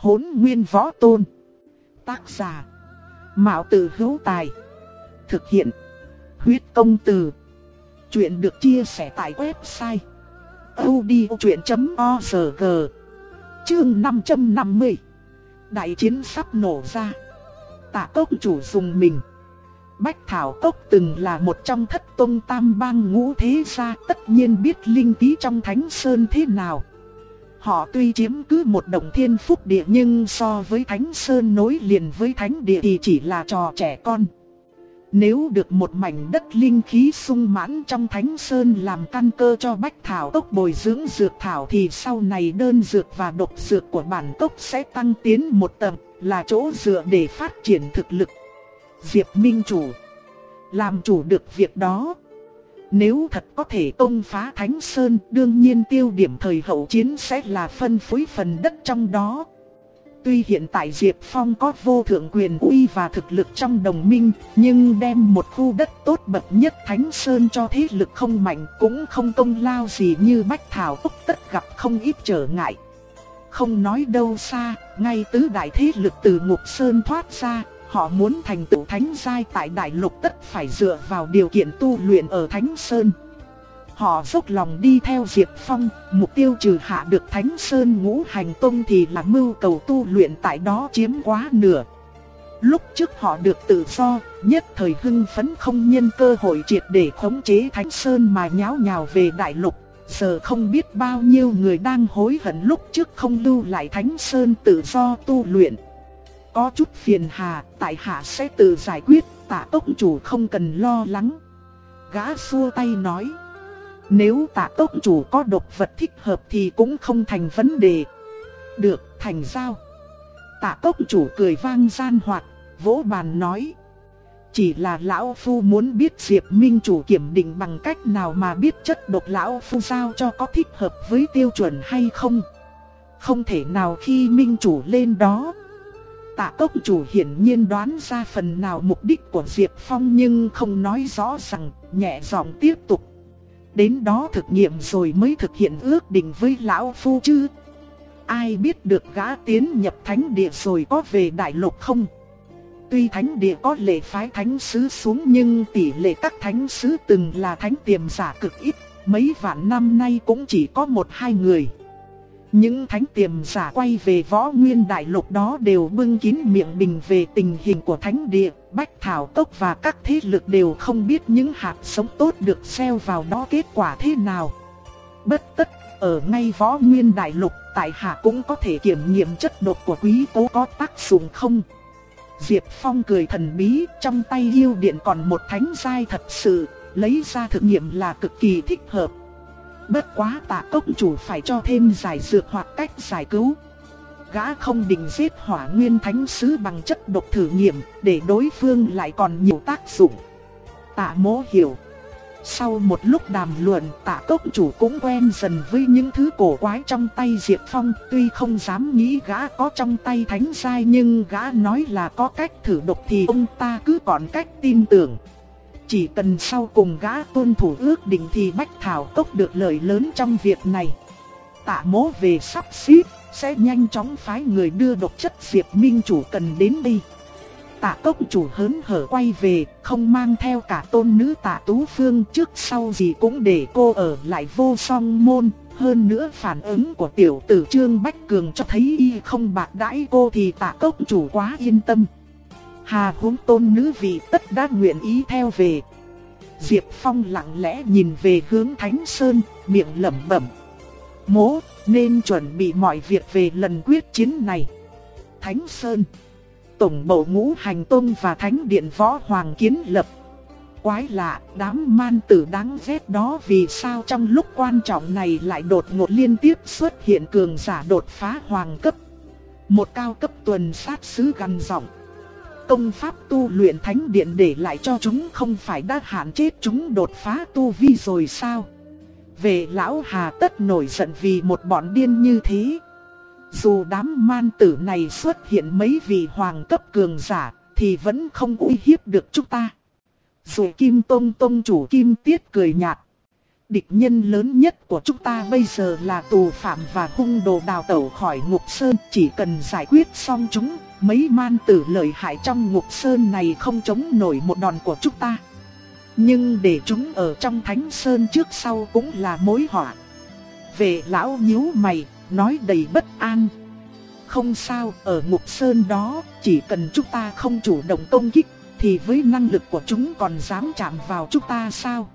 Hốn nguyên võ tôn. Tác giả. Mạo tử hữu tài. Thực hiện. Huyết công từ. Chuyện được chia sẻ tại website. odchuyện.org Chương 550 Đại chiến sắp nổ ra. Tạ cốc chủ dùng mình. Bách Thảo Cốc từng là một trong thất tôn tam bang ngũ thế gia, tất nhiên biết linh khí trong Thánh Sơn thế nào. Họ tuy chiếm cứ một đồng thiên phúc địa nhưng so với Thánh Sơn nối liền với Thánh địa thì chỉ là trò trẻ con. Nếu được một mảnh đất linh khí sung mãn trong Thánh Sơn làm căn cơ cho Bách Thảo tốc bồi dưỡng dược thảo thì sau này đơn dược và độc dược của bản tốc sẽ tăng tiến một tầng, là chỗ dựa để phát triển thực lực. Diệp Minh Chủ Làm chủ được việc đó nếu thật có thể công phá Thánh Sơn Đương nhiên tiêu điểm thời hậu chiến sẽ là phân phối phần đất trong đó. Tuy hiện tại Diệp Phong có vô thượng quyền uy và thực lực trong đồng minh Nhưng đem một khu đất tốt bậc nhất Thánh Sơn cho thế lực không mạnh Cũng không công lao gì như Bách Thảo Úc tất gặp không ít trở ngại. Không nói đâu xa, ngay tứ đại thế lực từ Ngục Sơn thoát ra Họ muốn thành tựu thánh giai tại đại lục tất phải dựa vào điều kiện tu luyện ở Thánh Sơn. Họ dốc lòng đi theo Diệp Phong, mục tiêu trừ hạ được Thánh Sơn ngũ hành tông thì là mưu cầu tu luyện tại đó chiếm quá nửa. Lúc trước họ được tự do, nhất thời hưng phấn không nhân cơ hội triệt để khống chế Thánh Sơn mà nháo nhào về đại lục. Giờ không biết bao nhiêu người đang hối hận lúc trước không lưu lại Thánh Sơn tự do tu luyện. Có chút phiền hà, tại hạ sẽ tự giải quyết, tạ tốc chủ không cần lo lắng. Gã xua tay nói. Nếu tạ tốc chủ có độc vật thích hợp thì cũng không thành vấn đề. Được, thành giao. Tạ tốc chủ cười vang gian hoạt, vỗ bàn nói. Chỉ là lão phu muốn biết Diệp Minh chủ kiểm định bằng cách nào mà biết chất độc lão phu sao cho có thích hợp với tiêu chuẩn hay không. Không thể nào khi Minh chủ lên đó Tạ tốc chủ hiển nhiên đoán ra phần nào mục đích của Diệp Phong nhưng không nói rõ rằng, nhẹ giọng tiếp tục. Đến đó thực nghiệm rồi mới thực hiện ước định với Lão Phu chứ. Ai biết được gã tiến nhập thánh địa rồi có về đại lục không? Tuy thánh địa có lệ phái thánh sứ xuống nhưng tỷ lệ các thánh sứ từng là thánh tiềm giả cực ít, mấy vạn năm nay cũng chỉ có một hai người. Những thánh tiềm giả quay về võ nguyên đại lục đó đều bưng kín miệng bình về tình hình của thánh địa, bách thảo tốc và các thế lực đều không biết những hạt sống tốt được gieo vào đó kết quả thế nào. Bất tất, ở ngay võ nguyên đại lục, tại hạ cũng có thể kiểm nghiệm chất độc của quý tố có tác dụng không. Diệp Phong cười thần bí, trong tay yêu điện còn một thánh giai thật sự, lấy ra thực nghiệm là cực kỳ thích hợp. Bất quá tạ cốc chủ phải cho thêm giải dược hoặc cách giải cứu. Gã không định giết hỏa nguyên thánh sứ bằng chất độc thử nghiệm, để đối phương lại còn nhiều tác dụng. Tạ mố hiểu. Sau một lúc đàm luận tạ cốc chủ cũng quen dần với những thứ cổ quái trong tay Diệp Phong Tuy không dám nghĩ gã có trong tay thánh sai nhưng gã nói là có cách thử độc thì ông ta cứ còn cách tin tưởng chỉ cần sau cùng gã tuân thủ ước định thì Bách Thảo Cốc được lợi lớn trong việc này. Tạ mố về sắp xếp, sẽ nhanh chóng phái người đưa độc chất Diệp Minh Chủ cần đến đây. Tạ Cốc Chủ hớn hở quay về, không mang theo cả tôn nữ tạ Tú Phương trước sau gì cũng để cô ở lại vô song môn. Hơn nữa phản ứng của tiểu tử Trương Bách Cường cho thấy y không bạc đãi cô thì tạ cốc chủ quá yên tâm. Hà huống tôn nữ vị tất đã nguyện ý theo về. Diệp Phong lặng lẽ nhìn về hướng Thánh Sơn, miệng lẩm bẩm. Mố, nên chuẩn bị mọi việc về lần quyết chiến này. Thánh Sơn Tổng bộ ngũ hành tôn và Thánh Điện Võ Hoàng kiến lập. Quái lạ, đám man tử đáng ghét đó vì sao trong lúc quan trọng này lại đột ngột liên tiếp xuất hiện cường giả đột phá hoàng cấp. Một cao cấp tuần sát sứ gần giọng công pháp tu luyện thánh điện để lại cho chúng không phải đã hạn chết chúng đột phá tu vi rồi sao? Về lão hà tất nổi giận vì một bọn điên như thế. Dù đám man tử này xuất hiện mấy vị hoàng cấp cường giả thì vẫn không uy hiếp được chúng ta. Dù Kim Tông Tông chủ Kim Tiết cười nhạt. Địch nhân lớn nhất của chúng ta bây giờ là tù phạm và hung đồ đào tẩu khỏi ngục sơn. Chỉ cần giải quyết xong chúng, mấy man tử lợi hại trong ngục sơn này không chống nổi một đòn của chúng ta. Nhưng để chúng ở trong thánh sơn trước sau cũng là mối họa. Về lão nhíu mày, nói đầy bất an. Không sao, ở ngục sơn đó, chỉ cần chúng ta không chủ động công kích, thì với năng lực của chúng còn dám chạm vào chúng ta sao?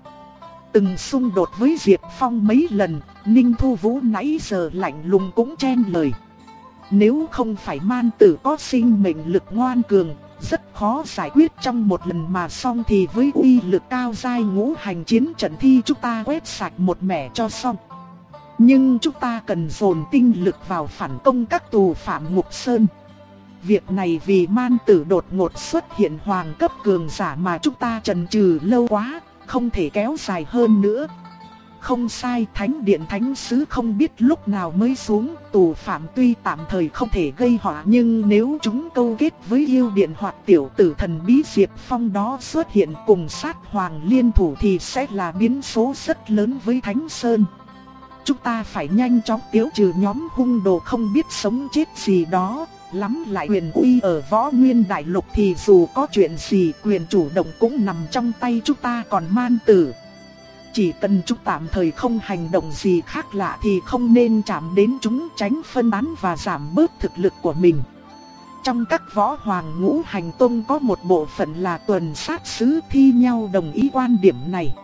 Từng xung đột với Diệp Phong mấy lần, Ninh Thu Vũ nãy giờ lạnh lùng cũng chen lời. Nếu không phải man tử có sinh mệnh lực ngoan cường, rất khó giải quyết trong một lần mà xong thì với uy lực cao giai ngũ hành chiến trận thi chúng ta quét sạch một mẻ cho xong. Nhưng chúng ta cần dồn tinh lực vào phản công các tù phạm ngục sơn. Việc này vì man tử đột ngột xuất hiện hoàng cấp cường giả mà chúng ta trần trừ lâu quá, không thể kéo dài hơn nữa. Không sai, thánh điện thánh sứ không biết lúc nào mới xuống, tù phạm tuy tạm thời không thể gây họa nhưng nếu chúng câu kết với yêu điện hoặc tiểu tử thần bí Diệp Phong đó xuất hiện cùng sát hoàng liên thủ thì sẽ là biến số rất lớn với Thánh Sơn. Chúng ta phải nhanh chóng tiêu trừ nhóm hung đồ không biết sống chết gì đó, lắm lại quyền uy ở võ nguyên đại lục thì dù có chuyện gì quyền chủ động cũng nằm trong tay chúng ta còn man tử. Chỉ cần chúng tạm thời không hành động gì khác lạ thì không nên chạm đến chúng tránh phân tán và giảm bớt thực lực của mình. Trong các võ hoàng ngũ hành tông có một bộ phận là tuần sát sứ thi nhau đồng ý quan điểm này.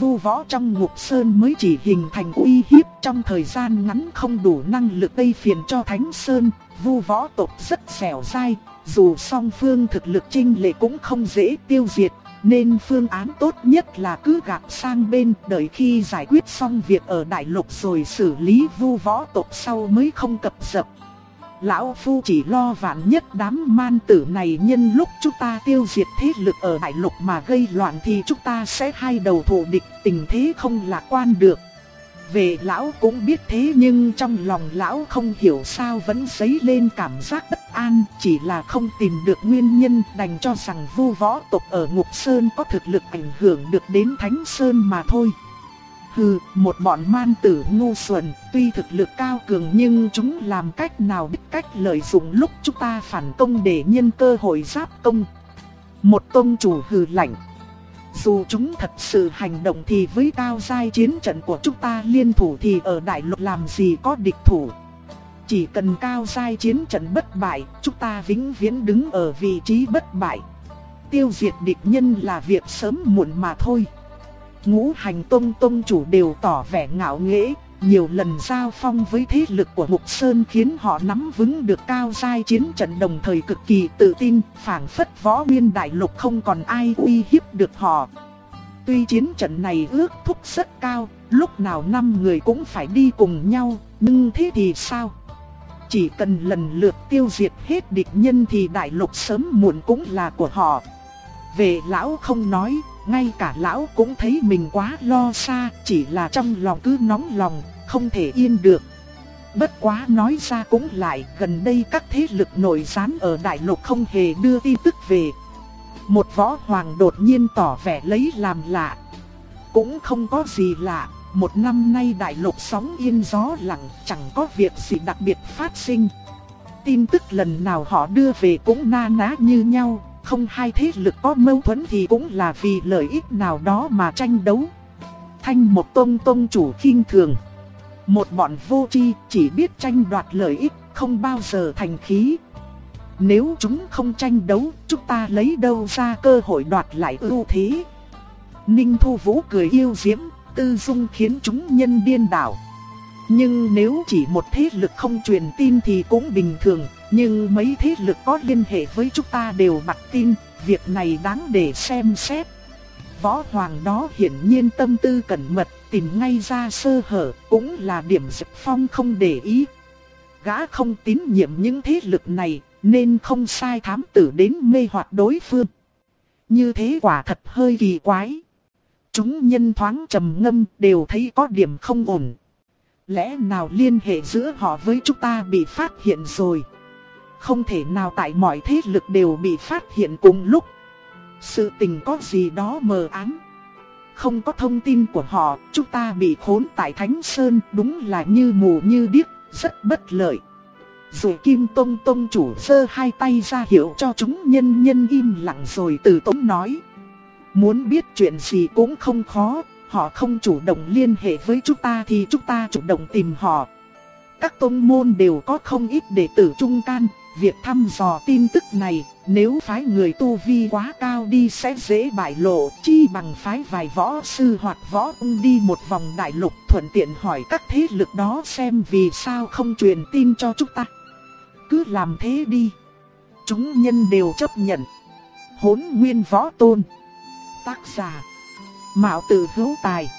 Vu võ trong ngục sơn mới chỉ hình thành uy hiếp trong thời gian ngắn không đủ năng lực gây phiền cho Thánh Sơn. Vu võ tộc rất dẻo dai, dù song phương thực lực chênh lệ cũng không dễ tiêu diệt, nên phương án tốt nhất là cứ gạt sang bên, đợi khi giải quyết xong việc ở đại lục rồi xử lý vu võ tộc sau mới không cập dập. Lão Phu chỉ lo vạn nhất đám man tử này nhân lúc chúng ta tiêu diệt thế lực ở đại lục mà gây loạn thì chúng ta sẽ hai đầu thủ địch, tình thế không lạc quan được. Về lão cũng biết thế nhưng trong lòng lão không hiểu sao vẫn dấy lên cảm giác bất an Chỉ là không tìm được nguyên nhân đành cho rằng vu võ tộc ở Ngục Sơn có thực lực ảnh hưởng được đến Thánh Sơn mà thôi Hừ, một bọn man tử ngu xuẩn, tuy thực lực cao cường nhưng chúng làm cách nào biết cách lợi dụng lúc chúng ta phản công để nhân cơ hội giáp công. Một tông chủ hừ lạnh. Dù chúng thật sự hành động thì với cao giai chiến trận của chúng ta liên thủ thì ở đại lục làm gì có địch thủ. Chỉ cần cao giai chiến trận bất bại, chúng ta vĩnh viễn đứng ở vị trí bất bại. Tiêu diệt địch nhân là việc sớm muộn mà thôi. Ngũ hành tông tông chủ đều tỏ vẻ ngạo nghễ, nhiều lần giao phong với thế lực của Mục Sơn khiến họ nắm vững được cao giai chiến trận đồng thời cực kỳ tự tin, phảng phất võ nguyên đại lục không còn ai uy hiếp được họ. Tuy chiến trận này ước thúc rất cao, lúc nào năm người cũng phải đi cùng nhau, nhưng thế thì sao? Chỉ cần lần lượt tiêu diệt hết địch nhân thì đại lục sớm muộn cũng là của họ. Về lão không nói, ngay cả lão cũng thấy mình quá lo xa, chỉ là trong lòng cứ nóng lòng, không thể yên được. Bất quá nói ra cũng lại, gần đây các thế lực nổi gián ở đại lục không hề đưa tin tức về. Một võ hoàng đột nhiên tỏ vẻ lấy làm lạ. Cũng không có gì lạ, một năm nay đại lục sóng yên gió lặng, chẳng có việc gì đặc biệt phát sinh. Tin tức lần nào họ đưa về cũng na ná như nhau, không hai thế lực có mâu thuẫn thì cũng là vì lợi ích nào đó mà tranh đấu. Thanh một tôn tôn chủ khinh thường. Một bọn vô tri chỉ biết tranh đoạt lợi ích, không bao giờ thành khí. Nếu chúng không tranh đấu, chúng ta lấy đâu ra cơ hội đoạt lại ưu thế. Ninh Thu Vũ cười yêu diễm, tư dung khiến chúng nhân điên đảo. Nhưng nếu chỉ một thế lực không truyền tin thì cũng bình thường, nhưng mấy thế lực có liên hệ với chúng ta đều bật tin, việc này đáng để xem xét. Võ hoàng đó hiển nhiên tâm tư cẩn mật, tìm ngay ra sơ hở, cũng là điểm Diệp Phong không để ý. Gã không tín nhiệm những thế lực này, nên không sai thám tử đến mê hoặc đối phương. Như thế quả thật hơi kỳ quái. Chúng nhân thoáng trầm ngâm đều thấy có điểm không ổn. Lẽ nào liên hệ giữa họ với chúng ta bị phát hiện rồi? Không thể nào tại mọi thế lực đều bị phát hiện cùng lúc. Sự tình có gì đó mờ ám. không có thông tin của họ, chúng ta bị khốn tại Thánh Sơn đúng là như mù như điếc, rất bất lợi. Rồi Kim Tông Tông chủ sơ hai tay ra hiệu cho chúng nhân nhân im lặng rồi từ tốn nói. Muốn biết chuyện gì cũng không khó, họ không chủ động liên hệ với chúng ta thì chúng ta chủ động tìm họ. Các tôn môn đều có không ít đệ tử trung can, việc thăm dò tin tức này, nếu phái người tu vi quá cao đi sẽ dễ bại lộ, chi bằng phái vài võ sư hoặc võ ung đi một vòng đại lục thuận tiện hỏi các thế lực đó xem vì sao không truyền tin cho chúng ta. Cứ làm thế đi. Chúng nhân đều chấp nhận. Hốn nguyên võ tôn. Tác giả. Mạo tử hữu tài.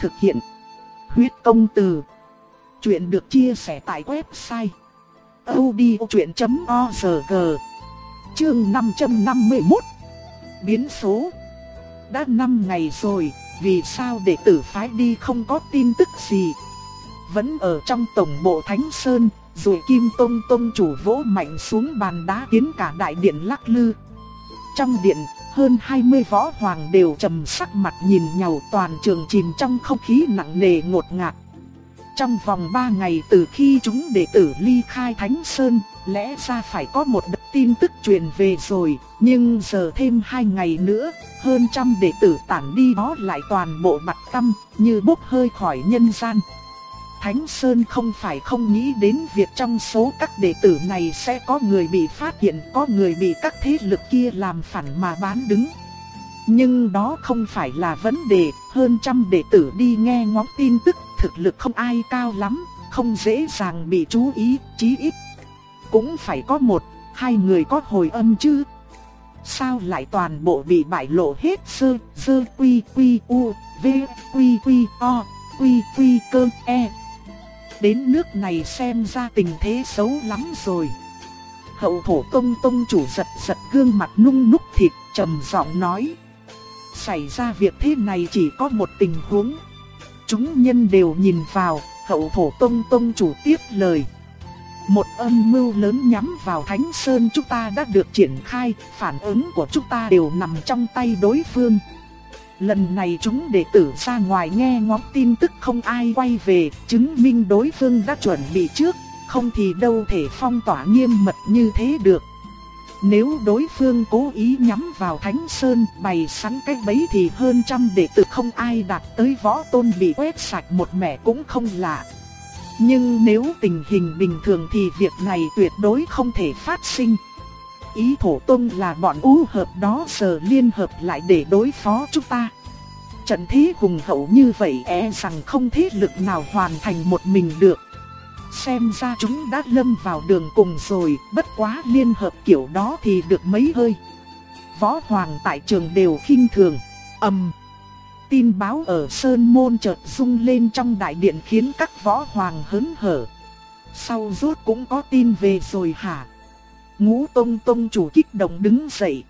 Thực hiện. Huyết công từ. Chuyện được chia sẻ tại website audiochuyện.org Chương 551 Biến số Đã 5 ngày rồi, vì sao đệ tử phái đi không có tin tức gì Vẫn ở trong tổng bộ Thánh Sơn, rồi Kim Tông Tông chủ vỗ mạnh xuống bàn đá khiến cả đại điện lắc lư Trong điện, hơn 20 võ hoàng đều trầm sắc mặt nhìn nhau toàn trường chìm trong không khí nặng nề ngột ngạt trong vòng 3 ngày từ khi chúng đệ tử ly khai Thánh Sơn, lẽ ra phải có một đợt tin tức truyền về rồi, nhưng giờ thêm 2 ngày nữa, hơn trăm đệ tử tản đi đó lại toàn bộ mặt tâm, như bốc hơi khỏi nhân gian. Thánh Sơn không phải không nghĩ đến việc trong số các đệ tử này sẽ có người bị phát hiện, có người bị các thế lực kia làm phản mà bán đứng. Nhưng đó không phải là vấn đề, hơn trăm đệ tử đi nghe ngóng tin tức thực lực không ai cao lắm, không dễ dàng bị chú ý, chí ít. Cũng phải có một, hai người có hồi âm chứ. Sao lại toàn bộ bị bại lộ hết sơ, sơ quy quy u, v, quy quy o, quy quy cơ e. Đến nước này xem ra tình thế xấu lắm rồi. Hậu thổ tông tông chủ giật giật gương mặt nung núc thịt trầm giọng nói. Xảy ra việc thế này chỉ có một tình huống. Chúng nhân đều nhìn vào, hậu thổ tông tông chủ tiếp lời. Một âm mưu lớn nhắm vào Thánh Sơn chúng ta đã được triển khai, phản ứng của chúng ta đều nằm trong tay đối phương. Lần này chúng đệ tử ra ngoài nghe ngóng tin tức không ai quay về, chứng minh đối phương đã chuẩn bị trước, không thì đâu thể phong tỏa nghiêm mật như thế được. Nếu đối phương cố ý nhắm vào Thánh Sơn bày sẵn cái bẫy thì hơn trăm đệ tử không ai đạt tới võ tôn bị quét sạch một mẻ cũng không lạ. Nhưng nếu tình hình bình thường thì việc này tuyệt đối không thể phát sinh. Ý thổ tôn là bọn ú hợp đó giờ liên hợp lại để đối phó chúng ta. Trận thế hùng hậu như vậy e rằng không thế lực nào hoàn thành một mình được. Xem ra chúng đã lâm vào đường cùng rồi, bất quá liên hợp kiểu đó thì được mấy hơi. Võ Hoàng tại trường đều khinh thường, Âm. Tin báo ở Sơn Môn chợt rung lên trong đại điện khiến các võ hoàng hớn hở. Sau rốt cũng có tin về rồi hả? Ngũ Tông Tông chủ kích động đứng dậy.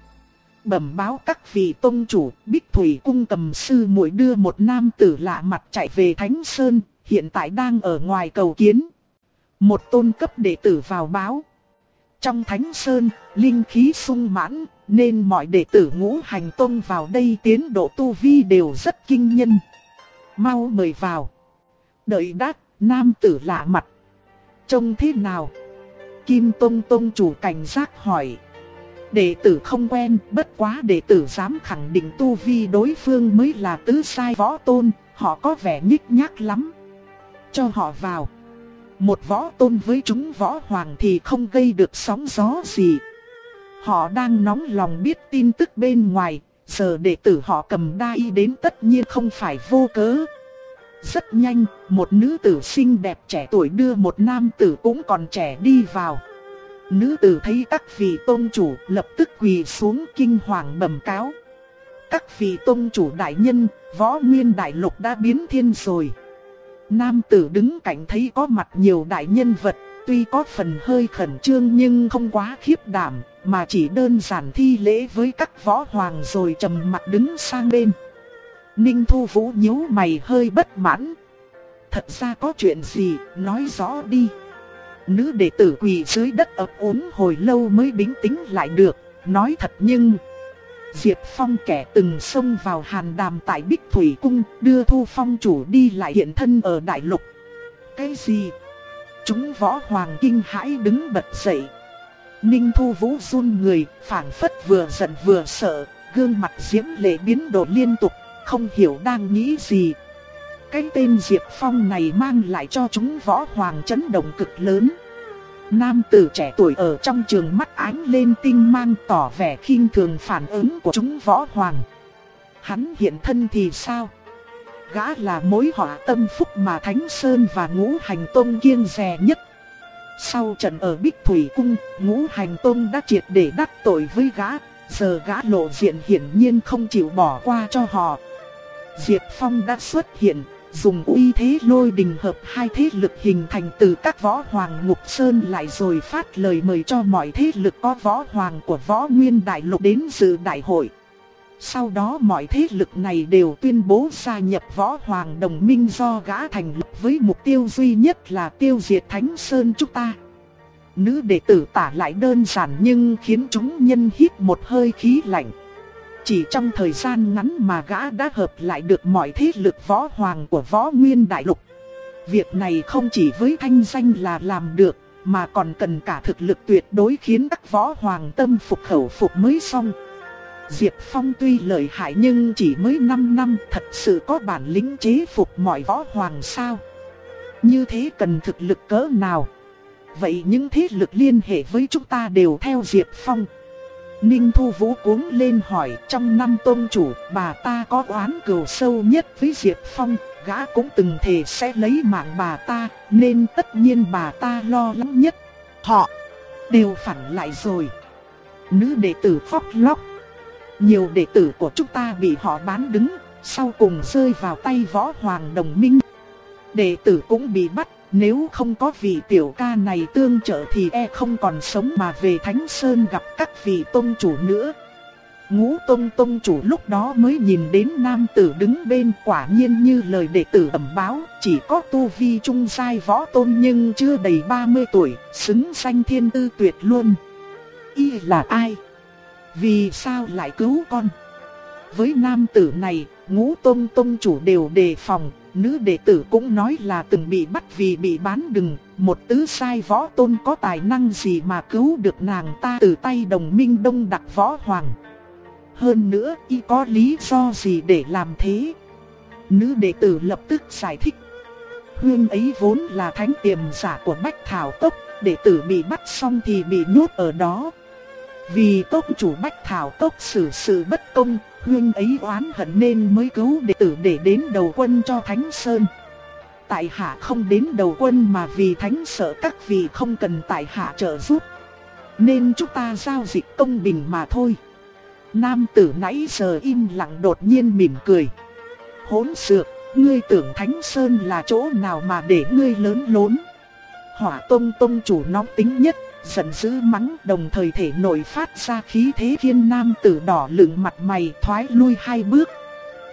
Bẩm báo các vị Tông chủ, Bích Thủy Cung tầm sư muội đưa một nam tử lạ mặt chạy về Thánh Sơn, hiện tại đang ở ngoài cầu kiến. Một tôn cấp đệ tử vào báo. Trong Thánh Sơn, linh khí sung mãn, nên mọi đệ tử ngũ hành tông vào đây tiến độ tu vi đều rất kinh nhân. Mau mời vào. Đợi đát nam tử lạ mặt. Trông thế nào? Kim Tông Tông chủ cảnh giác hỏi. Đệ tử không quen, bất quá đệ tử dám khẳng định tu vi đối phương mới là tứ sai võ tôn, họ có vẻ nhích nhác lắm. Cho họ vào. Một võ tôn với chúng võ hoàng thì không gây được sóng gió gì. Họ đang nóng lòng biết tin tức bên ngoài, giờ đệ tử họ cầm đa y đến tất nhiên không phải vô cớ. Rất nhanh, một nữ tử xinh đẹp trẻ tuổi đưa một nam tử cũng còn trẻ đi vào. Nữ tử thấy các vị tôn chủ lập tức quỳ xuống kinh hoàng bẩm cáo. Các vị tôn chủ đại nhân, võ nguyên đại lục đã biến thiên rồi. Nam tử đứng cạnh thấy có mặt nhiều đại nhân vật, tuy có phần hơi khẩn trương nhưng không quá khiếp đảm, mà chỉ đơn giản thi lễ với các võ hoàng rồi trầm mặt đứng sang bên. Ninh Thu Vũ nhíu mày hơi bất mãn. Thật ra có chuyện gì, nói rõ đi. Nữ đệ tử quỳ dưới đất ấp ốm hồi lâu mới bình tĩnh lại được, nói thật nhưng... Diệp Phong kẻ từng xông vào hàn đàm tại Bích Thủy Cung, đưa Thu Phong chủ đi lại hiện thân ở Đại Lục. Cái gì? Chúng võ hoàng kinh hãi đứng bật dậy. Ninh Thu Vũ run người, phảng phất vừa giận vừa sợ, gương mặt diễm lệ biến đổi liên tục, không hiểu đang nghĩ gì. Cái tên Diệp Phong này mang lại cho chúng võ hoàng chấn động cực lớn. Nam tử trẻ tuổi ở trong trường mắt ánh lên tinh mang tỏ vẻ khinh thường phản ứng của chúng võ hoàng. Hắn hiện thân thì sao? Gã là mối họa tâm phúc mà Thánh Sơn và Ngũ Hành Tông kiêng rè nhất. Sau trận ở Bích Thủy Cung, Ngũ Hành Tông đã triệt để đắc tội với gã, giờ gã lộ diện hiển nhiên không chịu bỏ qua cho họ. Diệp Phong đã xuất hiện, dùng uy thế lôi đình hợp hai thế lực hình thành từ các võ hoàng ngục sơn lại rồi phát lời mời cho mọi thế lực có võ hoàng của võ nguyên đại lục đến dự đại hội. Sau đó mọi thế lực này đều tuyên bố gia nhập võ hoàng đồng minh do gã thành lập với mục tiêu duy nhất là tiêu diệt Thánh Sơn chúng ta. Nữ đệ tử tả lại đơn giản nhưng khiến chúng nhân hít một hơi khí lạnh. Chỉ trong thời gian ngắn mà gã đã hợp lại được mọi thế lực võ hoàng của võ nguyên đại lục. Việc này không chỉ với thanh danh là làm được, mà còn cần cả thực lực tuyệt đối khiến các võ hoàng tâm phục khẩu phục mới xong. Diệp Phong tuy lợi hại nhưng chỉ mới 5 năm thật sự có bản lĩnh chế phục mọi võ hoàng sao. Như thế cần thực lực cỡ nào? Vậy những thế lực liên hệ với chúng ta đều theo Diệp Phong. Ninh Thu Vũ cuống lên hỏi trong năm tôn chủ bà ta có oán cừu sâu nhất với Diệp Phong, gã cũng từng thề sẽ lấy mạng bà ta, nên tất nhiên bà ta lo lắng nhất. Họ đều phản lại rồi. Nữ đệ tử khóc lóc. Nhiều đệ tử của chúng ta bị họ bán đứng, sau cùng rơi vào tay võ hoàng đồng minh. Đệ tử cũng bị bắt nếu không có vị tiểu ca này tương trợ thì e không còn sống mà về Thánh Sơn gặp các vị tôn chủ nữa. Ngũ tôn tôn chủ lúc đó mới nhìn đến nam tử đứng bên quả nhiên như lời đệ tử ẩm báo, chỉ có tu vi trung sai võ tôn nhưng chưa đầy 30 tuổi, xứng sanh thiên tư tuyệt luôn. Y là ai? Vì sao lại cứu con? Với nam tử này, ngũ tôn tôn chủ đều đề phòng, Nữ đệ tử cũng nói là từng bị bắt vì bị bán đừng, một tứ sai võ tôn có tài năng gì mà cứu được nàng ta từ tay đồng minh đông đặc võ hoàng. Hơn nữa, y có lý do gì để làm thế? Nữ đệ tử lập tức giải thích. Hương ấy vốn là thánh tiềm giả của Bách Thảo Tốc, đệ tử bị bắt xong thì bị nhốt ở đó. Vì tốc chủ Bách Thảo Tốc xử sự bất công, Huyên ấy oán hận nên mới cứu đệ tử để đến đầu quân cho Thánh Sơn. Tại hạ không đến đầu quân mà vì Thánh sợ các vị không cần tại hạ trợ giúp. Nên chúng ta giao dịch công bình mà thôi. Nam tử nãy giờ im lặng đột nhiên mỉm cười. Hỗn xược, ngươi tưởng Thánh Sơn là chỗ nào mà để ngươi lớn lốn. Hỏa tông tông chủ nóng tính nhất giận dữ mắng đồng thời thể nội phát ra khí thế thiên nam tử đỏ lửng mặt mày thoái lui hai bước.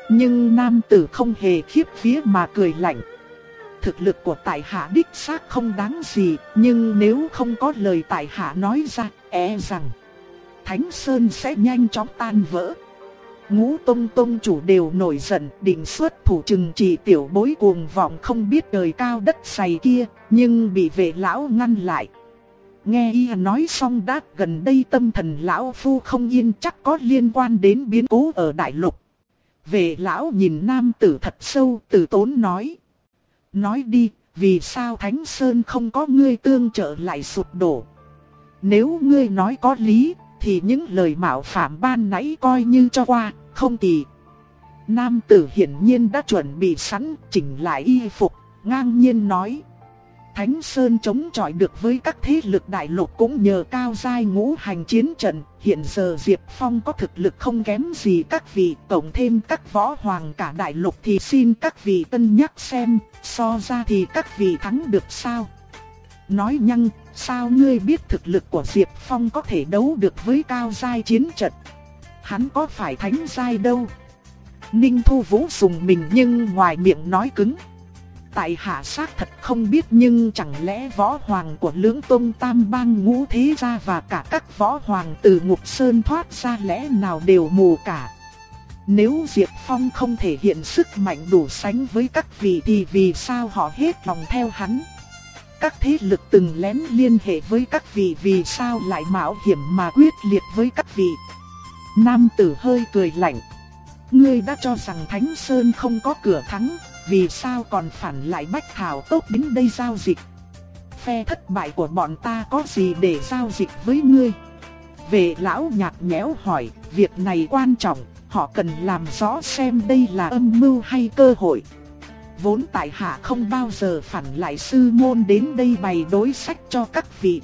Nhưng nam tử không hề khiếp phía mà cười lạnh. Thực lực của tại hạ đích xác không đáng gì, nhưng nếu không có lời tại hạ nói ra, e rằng Thánh Sơn sẽ nhanh chóng tan vỡ. Ngũ Tông Tông chủ đều nổi giận, định xuất thủ trừng trị tiểu bối cuồng vọng không biết đời cao đất dày kia, nhưng bị vệ lão ngăn lại. Nghe y nói xong đã gần đây tâm thần lão phu không yên chắc có liên quan đến biến cố ở đại lục. Về lão nhìn nam tử thật sâu từ tốn nói. Nói đi, vì sao Thánh Sơn không có ngươi tương trợ lại sụp đổ. Nếu ngươi nói có lý, thì những lời mạo phạm ban nãy coi như cho qua, không thì. Nam tử hiển nhiên đã chuẩn bị sẵn, chỉnh lại y phục, ngang nhiên nói. Thánh Sơn chống chọi được với các thế lực đại lục cũng nhờ cao giai ngũ hành chiến trận, hiện giờ Diệp Phong có thực lực không kém gì các vị, cộng thêm các võ hoàng cả đại lục thì xin các vị cân nhắc xem, so ra thì các vị thắng được sao? Nói nhăng, sao ngươi biết thực lực của Diệp Phong có thể đấu được với cao giai chiến trận? Hắn có phải thánh giai đâu? Ninh Thu Vũ dùng mình nhưng ngoài miệng nói cứng tại hạ xác thật không biết nhưng chẳng lẽ võ hoàng của lưỡng tôn tam bang ngũ thế gia và cả các võ hoàng từ ngục sơn thoát ra lẽ nào đều mù cả. Nếu Diệp Phong không thể hiện sức mạnh đủ sánh với các vị thì vì sao họ hết lòng theo hắn? Các thế lực từng lén liên hệ với các vị vì sao lại mạo hiểm mà quyết liệt với các vị? Nam tử hơi cười lạnh. Ngươi đã cho rằng Thánh Sơn không có cửa thắng, vì sao còn phản lại Bách Thảo Tốc đến đây giao dịch? Phe thất bại của bọn ta có gì để giao dịch với ngươi? Vệ lão nhạt nhẽo hỏi, việc này quan trọng, họ cần làm rõ xem đây là âm mưu hay cơ hội. Vốn tại hạ không bao giờ phản lại sư môn đến đây bày đối sách cho các vị.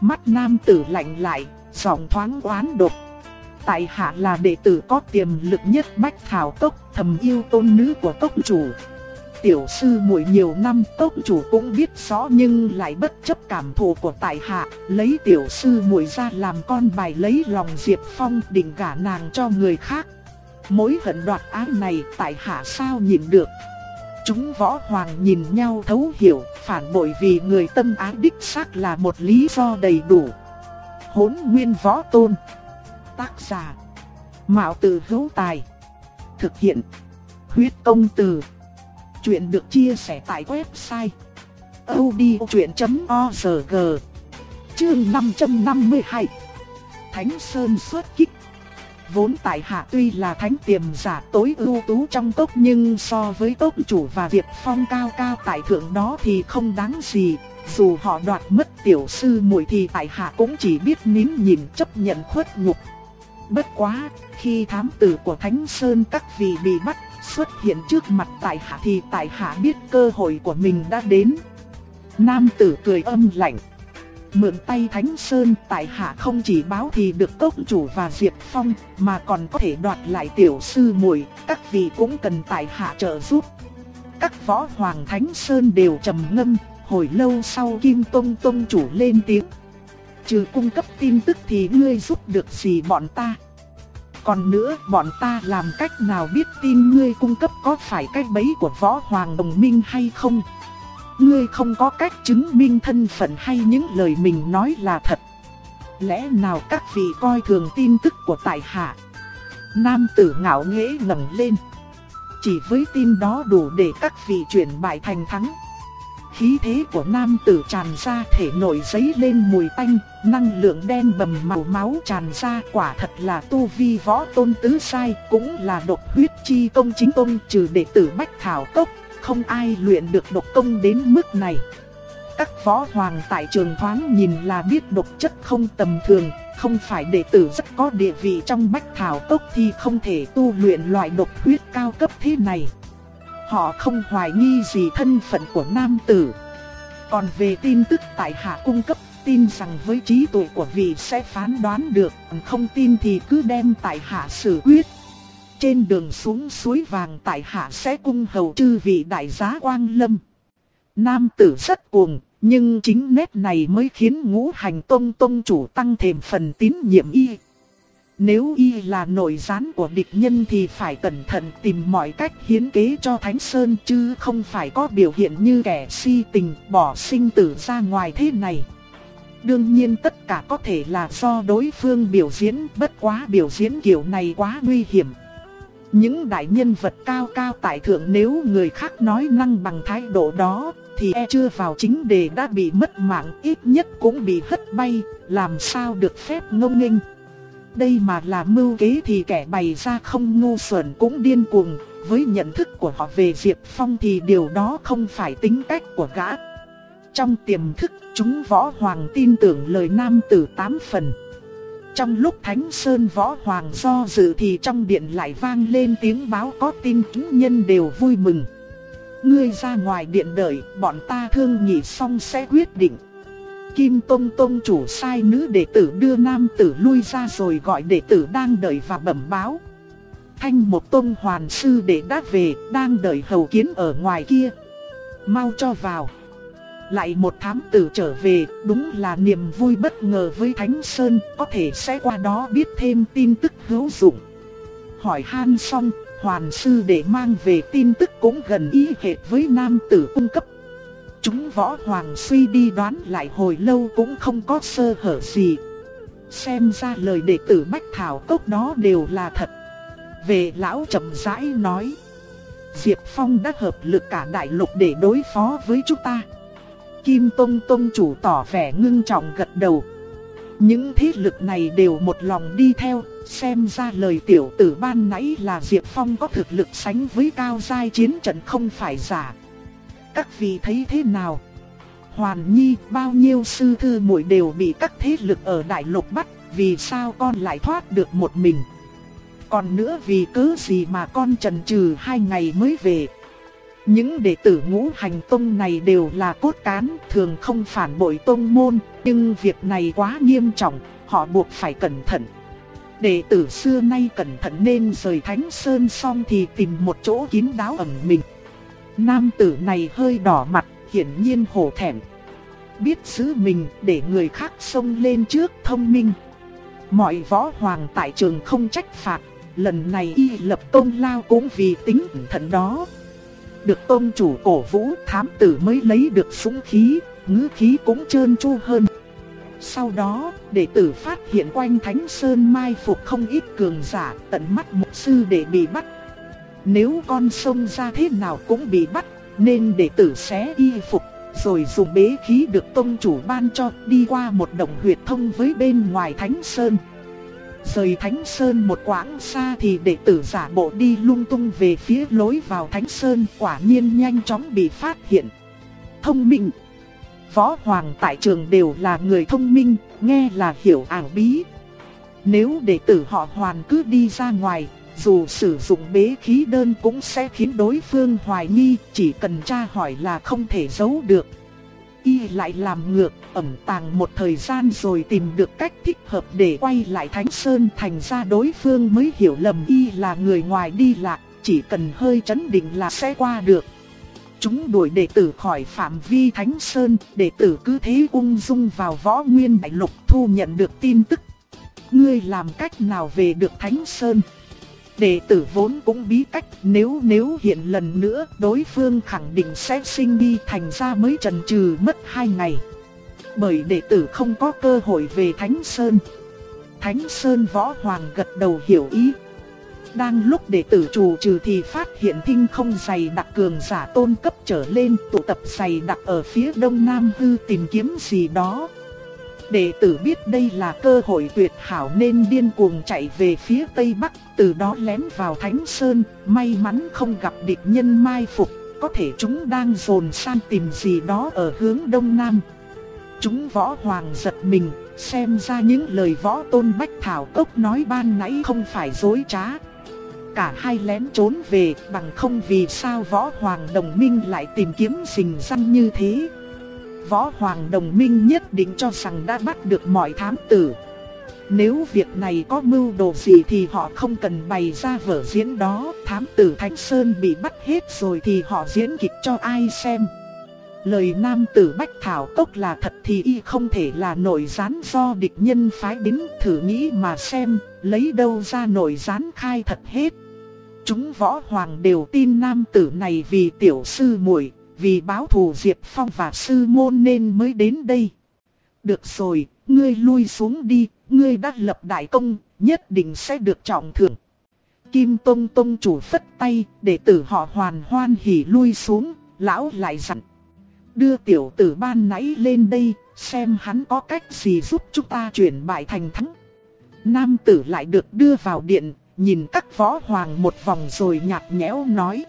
Mắt nam tử lạnh lại, giọng thoáng oán độc. Tại hạ là đệ tử có tiềm lực nhất bách thảo tốc thầm yêu tôn nữ của tốc chủ. Tiểu sư muội nhiều năm tốc chủ cũng biết rõ nhưng lại bất chấp cảm thù của tại hạ, lấy tiểu sư muội ra làm con bài lấy lòng Diệp Phong định gả nàng cho người khác. Mối hận đoạt ái này tại hạ sao nhìn được. Chúng võ hoàng nhìn nhau thấu hiểu, phản bội vì người tâm ái đích xác là một lý do đầy đủ. Hốn nguyên võ tôn Tác giả Mạo từ hữu tài Thực hiện Huyết công từ Chuyện được chia sẻ tại website odchuyện.org Chương 552 Thánh Sơn xuất kích Vốn tại hạ tuy là thánh tiềm giả tối ưu tú trong tốc nhưng so với tốc chủ và Diệp Phong cao cao tại thượng đó thì không đáng gì. Dù họ đoạt mất tiểu sư muội thì tại hạ cũng chỉ biết nín nhìn chấp nhận khuất nhục. Bất quá, khi thám tử của Thánh Sơn các vị bị bắt xuất hiện trước mặt tại hạ thì tại hạ biết cơ hội của mình đã đến. Nam tử cười âm lạnh. Mượn tay Thánh Sơn tại hạ không chỉ báo thì được tốc chủ và Diệp Phong mà còn có thể đoạt lại tiểu sư muội các vị cũng cần tại hạ trợ giúp. Các võ hoàng Thánh Sơn đều trầm ngâm, hồi lâu sau Kim Tông Tông chủ lên tiếng. Trừ cung cấp tin tức thì ngươi giúp được gì bọn ta? Còn nữa, bọn ta làm cách nào biết tin ngươi cung cấp có phải cách bấy của võ hoàng đồng minh hay không? Ngươi không có cách chứng minh thân phận hay những lời mình nói là thật. Lẽ nào các vị coi thường tin tức của tại hạ? Nam tử ngạo nghễ ngẩng lên. Chỉ với tin đó đủ để các vị chuyển bại thành thắng. Khí thế của nam tử tràn ra thể nổi giấy lên mùi tanh, năng lượng đen bầm màu máu tràn ra quả thật là tu vi võ tôn tứ sai, cũng là độc huyết chi công chính tôn trừ đệ tử Bách Thảo Cốc, không ai luyện được độc công đến mức này. Các võ hoàng tại trường thoáng nhìn là biết độc chất không tầm thường, không phải đệ tử rất có địa vị trong Bách Thảo Cốc thì không thể tu luyện loại độc huyết cao cấp thế này. Họ không hoài nghi gì thân phận của nam tử. Còn về tin tức tại hạ cung cấp, tin rằng với trí tuệ của vị sẽ phán đoán được, không tin thì cứ đem tại hạ xử quyết. Trên đường xuống suối vàng tại hạ sẽ cung hầu chư vị đại giá quang lâm. Nam tử rất cuồng, nhưng chính nét này mới khiến ngũ hành tông tông chủ tăng thêm phần tín nhiệm y. Nếu y là nội gián của địch nhân thì phải cẩn thận tìm mọi cách hiến kế cho Thánh Sơn chứ không phải có biểu hiện như kẻ si tình bỏ sinh tử ra ngoài thế này. Đương nhiên tất cả có thể là do đối phương biểu diễn bất quá biểu diễn kiểu này quá nguy hiểm. Những đại nhân vật cao cao tại thượng nếu người khác nói năng bằng thái độ đó thì e chưa vào chính đề đã bị mất mạng ít nhất cũng bị hất bay, làm sao được phép ngông nghênh. Đây mà là mưu kế thì kẻ bày ra không ngu xuẩn cũng điên cuồng, với nhận thức của họ về Diệp Phong thì điều đó không phải tính cách của gã. Trong tiềm thức, chúng võ hoàng tin tưởng lời nam tử tám phần. Trong lúc Thánh Sơn võ hoàng do dự thì trong điện lại vang lên tiếng báo có tin chúng nhân đều vui mừng. Ngươi ra ngoài điện đợi, bọn ta thương nghị xong sẽ quyết định. Kim Tông Tông chủ sai nữ đệ tử đưa nam tử lui ra rồi gọi đệ tử đang đợi và bẩm báo. Thanh một tông hoàn sư đệ đã về, đang đợi hầu kiến ở ngoài kia. Mau cho vào. Lại một thám tử trở về, đúng là niềm vui bất ngờ với Thánh Sơn, có thể sẽ qua đó biết thêm tin tức hữu dụng. Hỏi han xong, Hoàn sư đệ mang về tin tức cũng gần ý hệt với nam tử cung cấp. Chúng võ hoàng suy đi đoán lại hồi lâu cũng không có sơ hở gì. Xem ra lời đệ tử Bách Thảo Cốc đó đều là thật. Về lão chậm rãi nói. Diệp Phong đã hợp lực cả đại lục để đối phó với chúng ta. Kim Tông Tông chủ tỏ vẻ ngưng trọng gật đầu. Những thế lực này đều một lòng đi theo, xem ra lời tiểu tử ban nãy là Diệp Phong có thực lực sánh với cao giai chiến trận không phải giả. Các vị thấy thế nào? Hoàn Nhi, bao nhiêu sư thư muội đều bị các thế lực ở đại lục bắt, vì sao con lại thoát được một mình? Còn nữa vì cớ gì mà con trần trừ hai ngày mới về? Những đệ tử ngũ hành tông này đều là cốt cán, thường không phản bội tông môn, nhưng việc này quá nghiêm trọng, họ buộc phải cẩn thận. Đệ tử xưa nay cẩn thận nên rời Thánh Sơn xong thì tìm một chỗ kín đáo ẩn mình. Nam tử này hơi đỏ mặt, hiển nhiên hổ thẹn. Biết giữ mình để người khác xông lên trước thông minh. Mọi võ hoàng tại trường không trách phạt, lần này y lập công lao cũng vì tính thận đó. Được tôn chủ cổ vũ thám tử mới lấy được súng khí, ngữ khí cũng trơn tru hơn. Sau đó, đệ tử phát hiện quanh Thánh Sơn mai phục không ít cường giả tận mắt một sư để bị bắt. Nếu con sông ra thế nào cũng bị bắt, nên đệ tử xé y phục, rồi dùng bế khí được tông chủ ban cho đi qua một động huyệt thông với bên ngoài Thánh Sơn. Rời Thánh Sơn một quãng xa thì đệ tử giả bộ đi lung tung về phía lối vào Thánh Sơn quả nhiên nhanh chóng bị phát hiện. Thông minh Võ Hoàng tại trường đều là người thông minh, nghe là hiểu ảo bí. Nếu đệ tử họ Hoàn cứ đi ra ngoài, dù sử dụng bế khí đơn cũng sẽ khiến đối phương hoài nghi, chỉ cần tra hỏi là không thể giấu được. Y lại làm ngược, ẩn tàng một thời gian rồi tìm được cách thích hợp để quay lại Thánh Sơn thành ra đối phương mới hiểu lầm Y là người ngoài đi lạc, chỉ cần hơi chấn định là sẽ qua được. Chúng đuổi đệ tử khỏi phạm vi Thánh Sơn, đệ tử cứ thế ung dung vào võ nguyên đại lục thu nhận được tin tức. Ngươi làm cách nào về được Thánh Sơn? Đệ tử vốn cũng bí cách, nếu nếu hiện lần nữa đối phương khẳng định sẽ sinh đi thành ra mới trần trừ mất hai ngày. Bởi đệ tử không có cơ hội về Thánh Sơn. Thánh Sơn Võ Hoàng gật đầu hiểu ý. Đang lúc đệ tử chủ trừ thì phát hiện thinh không dày đặc cường giả tôn cấp trở lên tụ tập dày đặc ở phía đông nam hư tìm kiếm gì đó. Đệ tử biết đây là cơ hội tuyệt hảo nên điên cuồng chạy về phía tây bắc, từ đó lén vào Thánh Sơn, may mắn không gặp địch nhân mai phục, có thể chúng đang dồn san tìm gì đó ở hướng đông nam. Chúng võ hoàng giật mình, xem ra những lời võ tôn Bách Thảo Cốc nói ban nãy không phải dối trá. Cả hai lén trốn về bằng không vì sao võ hoàng đồng minh lại tìm kiếm rình răn như thế. Võ Hoàng Đồng Minh nhất định cho rằng đã bắt được mọi thám tử. Nếu việc này có mưu đồ gì thì họ không cần bày ra vở diễn đó, thám tử Thánh Sơn bị bắt hết rồi thì họ diễn kịch cho ai xem. Lời nam tử Bách Thảo Cốc là thật thì y không thể là nội gián do địch nhân phái đến thử nghĩ mà xem, lấy đâu ra nội gián khai thật hết. Chúng võ hoàng đều tin nam tử này vì tiểu sư muội vì báo thù Diệp Phong và sư môn nên mới đến đây. Được rồi, ngươi lui xuống đi, ngươi đã lập đại công, nhất định sẽ được trọng thưởng. Kim Tông Tông chủ phất tay, để tử họ hoàn hoan hỉ lui xuống, lão lại dặn. Đưa tiểu tử ban nãy lên đây, xem hắn có cách gì giúp chúng ta chuyển bại thành thắng. Nam tử lại được đưa vào điện, nhìn các võ hoàng một vòng rồi nhạt nhẽo nói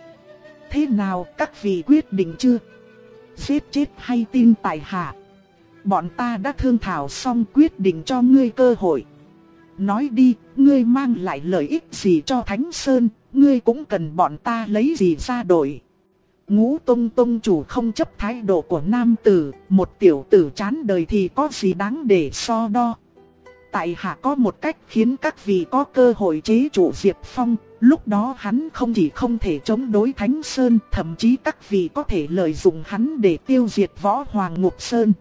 thế nào các vị quyết định chưa? Giết chết hay tin tại hạ? Bọn ta đã thương thảo xong quyết định cho ngươi cơ hội. Nói đi, ngươi mang lại lợi ích gì cho Thánh Sơn, ngươi cũng cần bọn ta lấy gì ra đổi. Ngũ Tông Tông chủ không chấp thái độ của nam tử, một tiểu tử chán đời thì có gì đáng để so đo. Tại hạ có một cách khiến các vị có cơ hội chế trụ Diệp Phong, Lúc đó hắn không chỉ không thể chống đối Thánh Sơn, thậm chí các vị có thể lợi dụng hắn để tiêu diệt võ hoàng Ngục Sơn.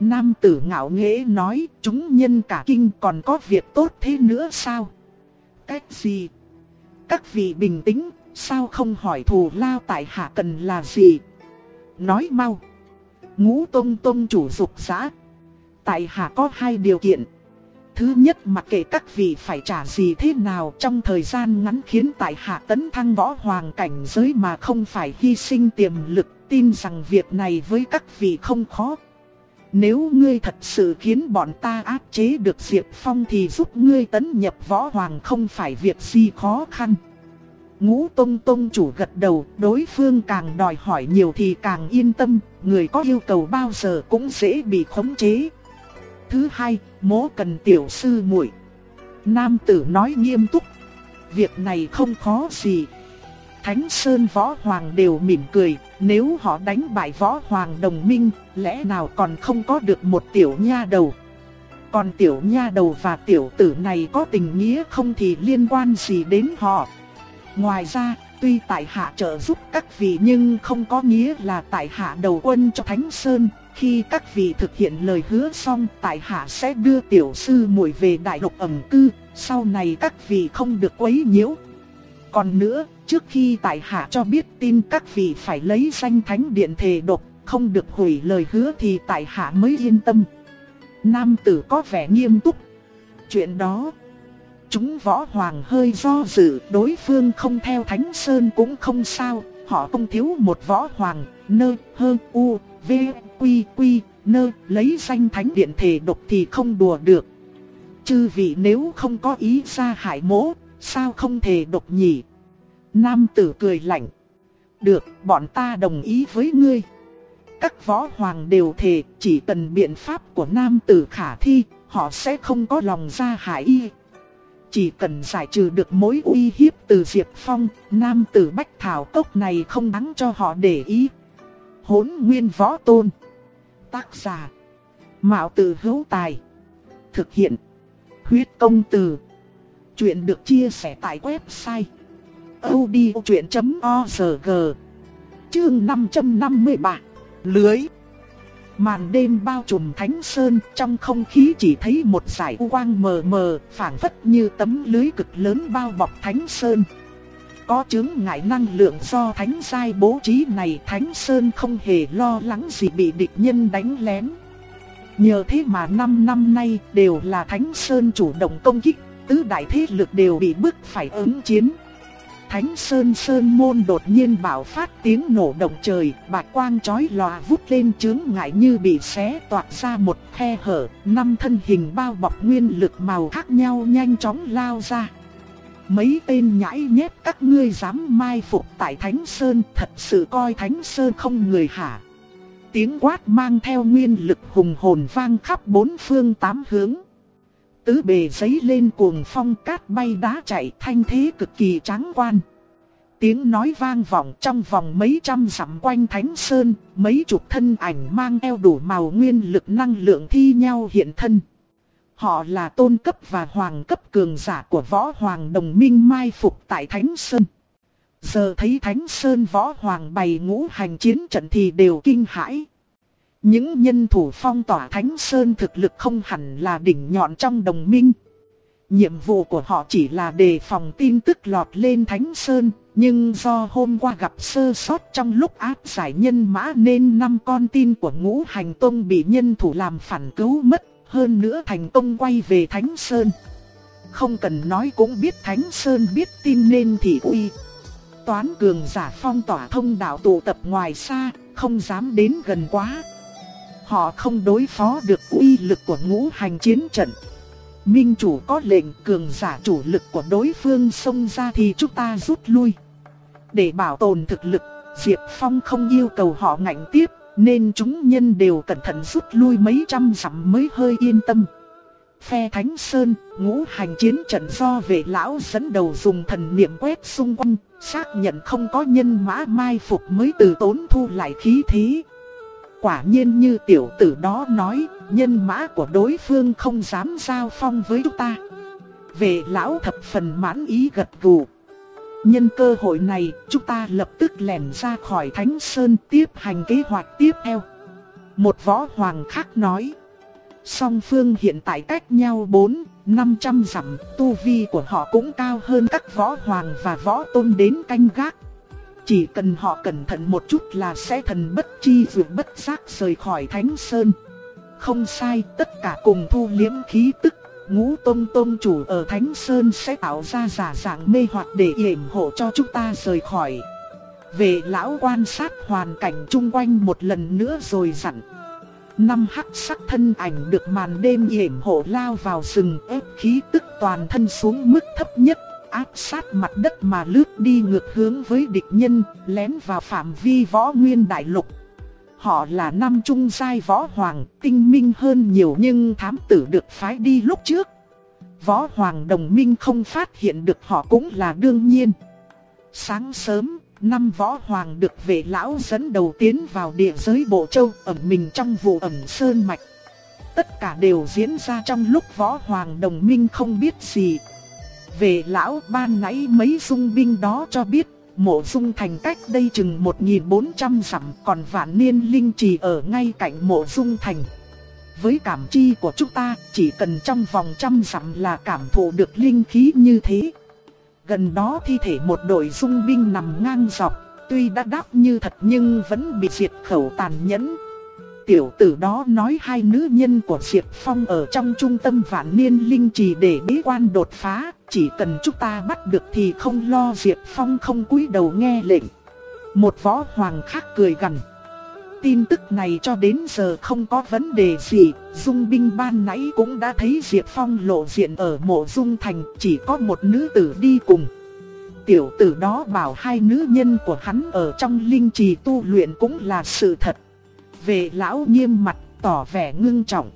Nam tử ngạo nghễ nói, chúng nhân cả kinh còn có việc tốt thế nữa sao? Cách gì? các vị bình tĩnh, sao không hỏi thù lao tại hạ cần là gì? Nói mau. Ngũ Tông Tông chủ dục giã. Tại hạ có hai điều kiện. Thứ nhất mặc kệ các vị phải trả gì thế nào trong thời gian ngắn khiến tại hạ tấn thăng võ hoàng cảnh giới mà không phải hy sinh tiềm lực tin rằng việc này với các vị không khó. Nếu ngươi thật sự khiến bọn ta áp chế được Diệp Phong thì giúp ngươi tấn nhập võ hoàng không phải việc gì khó khăn. Ngũ Tông Tông chủ gật đầu, đối phương càng đòi hỏi nhiều thì càng yên tâm, người có yêu cầu bao giờ cũng dễ bị khống chế. Thứ hai, mố cần tiểu sư muội. Nam tử nói nghiêm túc, việc này không khó gì. Thánh Sơn Võ Hoàng đều mỉm cười, nếu họ đánh bại Võ Hoàng đồng minh, lẽ nào còn không có được một tiểu nha đầu. Còn tiểu nha đầu và tiểu tử này có tình nghĩa không thì liên quan gì đến họ. Ngoài ra, tuy tại hạ trợ giúp các vị nhưng không có nghĩa là tại hạ đầu quân cho Thánh Sơn. Khi các vị thực hiện lời hứa xong, tại hạ sẽ đưa tiểu sư muội về đại lục ẩm cư, sau này các vị không được quấy nhiễu. Còn nữa, trước khi tại hạ cho biết tin các vị phải lấy danh thánh điện thề độc, không được hủy lời hứa thì tại hạ mới yên tâm. Nam tử có vẻ nghiêm túc. Chuyện đó Chúng võ hoàng hơi do dự, đối phương không theo Thánh Sơn cũng không sao, họ không thiếu một võ hoàng, nơi hơn u, v, quy, quy, nơ, lấy danh thánh điện thể độc thì không đùa được. Chư vị nếu không có ý ra hại mỗ, sao không thể độc nhỉ? Nam tử cười lạnh. Được, bọn ta đồng ý với ngươi. Các võ hoàng đều thề, chỉ cần biện pháp của nam tử khả thi, họ sẽ không có lòng ra hại y. Chỉ cần giải trừ được mối uy hiếp từ Diệp Phong, nam tử Bách Thảo Cốc này không đáng cho họ để ý. Hốn nguyên võ tôn. Tác giả. Mạo tử hữu tài. Thực hiện. Huyết công từ. Chuyện được chia sẻ tại website. odchuyện.org Chương 553 Lưới Màn đêm bao trùm thánh sơn, trong không khí chỉ thấy một dải quang mờ mờ, phảng phất như tấm lưới cực lớn bao bọc thánh sơn. Có chứng ngại năng lượng do thánh sai bố trí này thánh sơn không hề lo lắng gì bị địch nhân đánh lén. Nhờ thế mà năm năm nay đều là thánh sơn chủ động công kích, tứ đại thế lực đều bị bức phải ứng chiến. Thánh Sơn Sơn Môn đột nhiên bạo phát tiếng nổ động trời, bạc quang chói lòa vút lên chướng ngại như bị xé toạc ra một khe hở, năm thân hình bao bọc nguyên lực màu khác nhau nhanh chóng lao ra. Mấy tên nhãi nhép các ngươi dám mai phục tại Thánh Sơn thật sự coi Thánh Sơn không người hả. Tiếng quát mang theo nguyên lực hùng hồn vang khắp bốn phương tám hướng. Tứ bề giấy lên cuồng phong cát bay đá chạy thanh thế cực kỳ tráng quan. Tiếng nói vang vọng trong vòng mấy trăm dặm quanh Thánh Sơn, mấy chục thân ảnh mang eo đủ màu nguyên lực năng lượng thi nhau hiện thân. Họ là tôn cấp và hoàng cấp cường giả của võ hoàng đồng minh mai phục tại Thánh Sơn. Giờ thấy Thánh Sơn võ hoàng bày ngũ hành chiến trận thì đều kinh hãi. Những nhân thủ phong tỏa Thánh Sơn thực lực không hẳn là đỉnh nhọn trong đồng minh. Nhiệm vụ của họ chỉ là đề phòng tin tức lọt lên Thánh Sơn, nhưng do hôm qua gặp sơ sót trong lúc áp giải nhân mã nên năm con tin của ngũ hành tông bị nhân thủ làm phản cứu mất, hơn nữa thành công quay về Thánh Sơn. Không cần nói cũng biết Thánh Sơn biết tin nên thì uy. Toán cường giả phong tỏa thông đạo tụ tập ngoài xa, không dám đến gần quá. Họ không đối phó được uy lực của ngũ hành chiến trận. Minh chủ có lệnh cường giả chủ lực của đối phương xông ra thì chúng ta rút lui. Để bảo tồn thực lực, Diệp Phong không yêu cầu họ ngạnh tiếp, nên chúng nhân đều cẩn thận rút lui mấy trăm dặm mới hơi yên tâm. Phe Thánh Sơn, ngũ hành chiến trận do vệ lão dẫn đầu dùng thần niệm quét xung quanh, xác nhận không có nhân mã mai phục mới từ tốn thu lại khí thế. Quả nhiên như tiểu tử đó nói, nhân mã của đối phương không dám giao phong với chúng ta. Vệ lão thập phần mãn ý gật gù. Nhân cơ hội này, chúng ta lập tức lẻn ra khỏi Thánh Sơn tiếp hành kế hoạch tiếp theo. Một võ hoàng khác nói. Song phương hiện tại cách nhau 4, 500 dặm, tu vi của họ cũng cao hơn các võ hoàng và võ tôn đến canh gác. Chỉ cần họ cẩn thận một chút là sẽ thần bất chi vượt bất giác rời khỏi Thánh Sơn. Không sai, tất cả cùng thu liếm khí tức. Ngũ Tôn Tôn chủ ở Thánh Sơn sẽ tạo ra giả dạng mê hoặc để yểm hộ cho chúng ta rời khỏi. Về lão quan sát hoàn cảnh chung quanh một lần nữa rồi dặn. Năm hắc sắc thân ảnh được màn đêm yểm hộ lao vào rừng ép khí tức toàn thân xuống mức thấp nhất, áp sát mặt đất mà lướt đi ngược hướng với địch nhân, lén vào phạm vi võ nguyên đại lục. Họ là năm trung giai võ hoàng, tinh minh hơn nhiều nhưng thám tử được phái đi lúc trước. Võ hoàng đồng minh không phát hiện được họ cũng là đương nhiên. Sáng sớm, năm võ hoàng được vệ lão dẫn đầu tiến vào địa giới bộ châu ẩn mình trong vụ ẩn sơn mạch. Tất cả đều diễn ra trong lúc võ hoàng đồng minh không biết gì. Về lão ban nãy mấy dung binh đó cho biết, mộ dung thành cách đây chừng 1.400 dặm còn vạn niên linh trì ở ngay cạnh mộ dung thành. Với cảm chi của chúng ta, chỉ cần trong vòng trăm dặm là cảm thụ được linh khí như thế. Gần đó thi thể một đội dung binh nằm ngang dọc, tuy đã đáp như thật nhưng vẫn bị diệt khẩu tàn nhẫn. Tiểu tử đó nói hai nữ nhân của Diệp Phong ở trong trung tâm vạn niên linh trì để bế quan đột phá, chỉ cần chúng ta bắt được thì không lo Diệp Phong không cúi đầu nghe lệnh. Một võ hoàng khác cười gần tin tức này cho đến giờ không có vấn đề gì, Dung binh ban nãy cũng đã thấy Diệp Phong lộ diện ở mộ Dung Thành, chỉ có một nữ tử đi cùng. Tiểu tử đó bảo hai nữ nhân của hắn ở trong linh trì tu luyện cũng là sự thật. Về lão nghiêm mặt, tỏ vẻ ngưng trọng.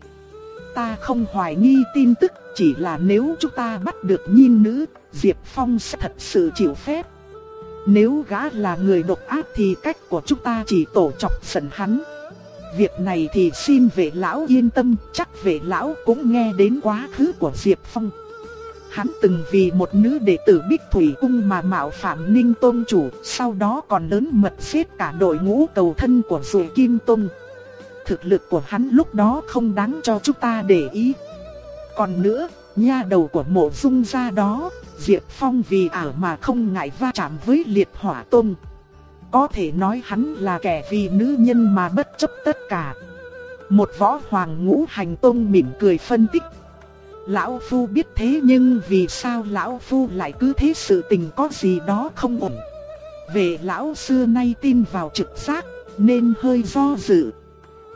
Ta không hoài nghi tin tức, chỉ là nếu chúng ta bắt được nhiên nữ, Diệp Phong sẽ thật sự chịu phép. Nếu gã là người độc ác thì cách của chúng ta chỉ tổ chọc giận hắn. Việc này thì xin vệ lão yên tâm, chắc vệ lão cũng nghe đến quá khứ của Diệp Phong. Hắn từng vì một nữ đệ tử Bích Thủy Cung mà mạo phạm Ninh Tôn Chủ, sau đó còn lớn mật giết cả đội ngũ cầu thân của Dù Kim Tôn. Thực lực của hắn lúc đó không đáng cho chúng ta để ý. Còn nữa, nha đầu của mộ dung gia đó, Diệp Phong vì ảo mà không ngại va chạm với liệt hỏa tôn. Có thể nói hắn là kẻ vì nữ nhân mà bất chấp tất cả. Một võ hoàng ngũ hành tôn mỉm cười phân tích. Lão Phu biết thế nhưng vì sao Lão Phu lại cứ thế sự tình có gì đó không ổn. Về Lão xưa nay tin vào trực giác nên hơi do dự.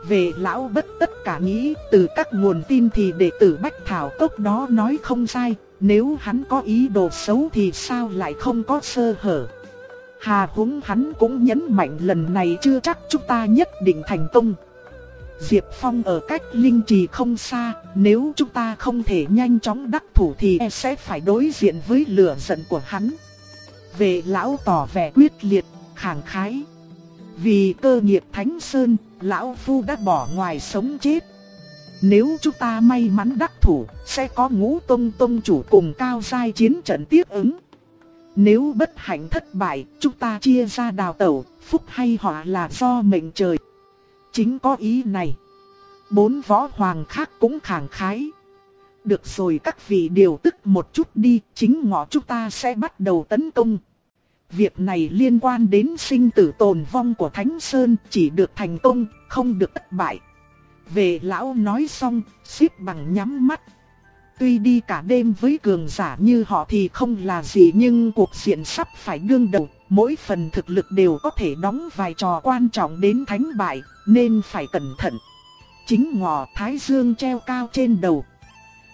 Về Lão bất tất cả nghĩ từ các nguồn tin thì đệ tử Bách Thảo Cốc đó nói không sai, nếu hắn có ý đồ xấu thì sao lại không có sơ hở. Hà húng hắn cũng nhấn mạnh lần này chưa chắc chúng ta nhất định thành công. Diệp Phong ở cách linh trì không xa, nếu chúng ta không thể nhanh chóng đắc thủ thì e sẽ phải đối diện với lửa giận của hắn. Vệ lão tỏ vẻ quyết liệt, khẳng khái. Vì cơ nghiệp Thánh Sơn, lão phu đã bỏ ngoài sống chết. Nếu chúng ta may mắn đắc thủ, sẽ có ngũ tông tông chủ cùng cao giai chiến trận tiếp ứng. Nếu bất hạnh thất bại, chúng ta chia ra đào tẩu, phúc hay họa là do mệnh trời. Chính có ý này. Bốn võ hoàng khác cũng khẳng khái. Được rồi các vị điều tức một chút đi, chính ngọ chúng ta sẽ bắt đầu tấn công. Việc này liên quan đến sinh tử tồn vong của Thánh Sơn, chỉ được thành công, không được thất bại. Về lão nói xong, xếp bằng nhắm mắt. Tuy đi cả đêm với cường giả như họ thì không là gì nhưng cuộc diện sắp phải đương đầu, mỗi phần thực lực đều có thể đóng vai trò quan trọng đến thánh bại, nên phải cẩn thận. Chính ngọ thái dương treo cao trên đầu.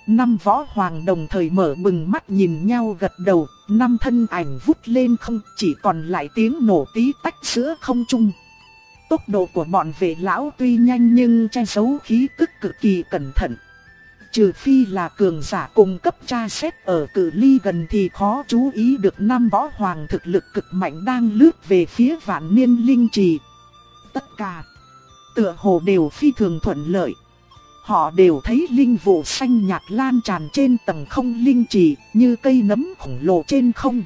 Năm võ hoàng đồng thời mở bừng mắt nhìn nhau gật đầu, năm thân ảnh vút lên không chỉ còn lại tiếng nổ tí tách giữa không trung. Tốc độ của bọn vệ lão tuy nhanh nhưng che giấu khí tức cực kỳ cẩn thận. Trừ phi là cường giả cung cấp tra xét ở cự ly gần thì khó chú ý được năm võ hoàng thực lực cực mạnh đang lướt về phía vạn niên linh trì. Tất cả, tựa hồ đều phi thường thuận lợi. Họ đều thấy linh vụ xanh nhạt lan tràn trên tầng không linh trì như cây nấm khổng lồ trên không.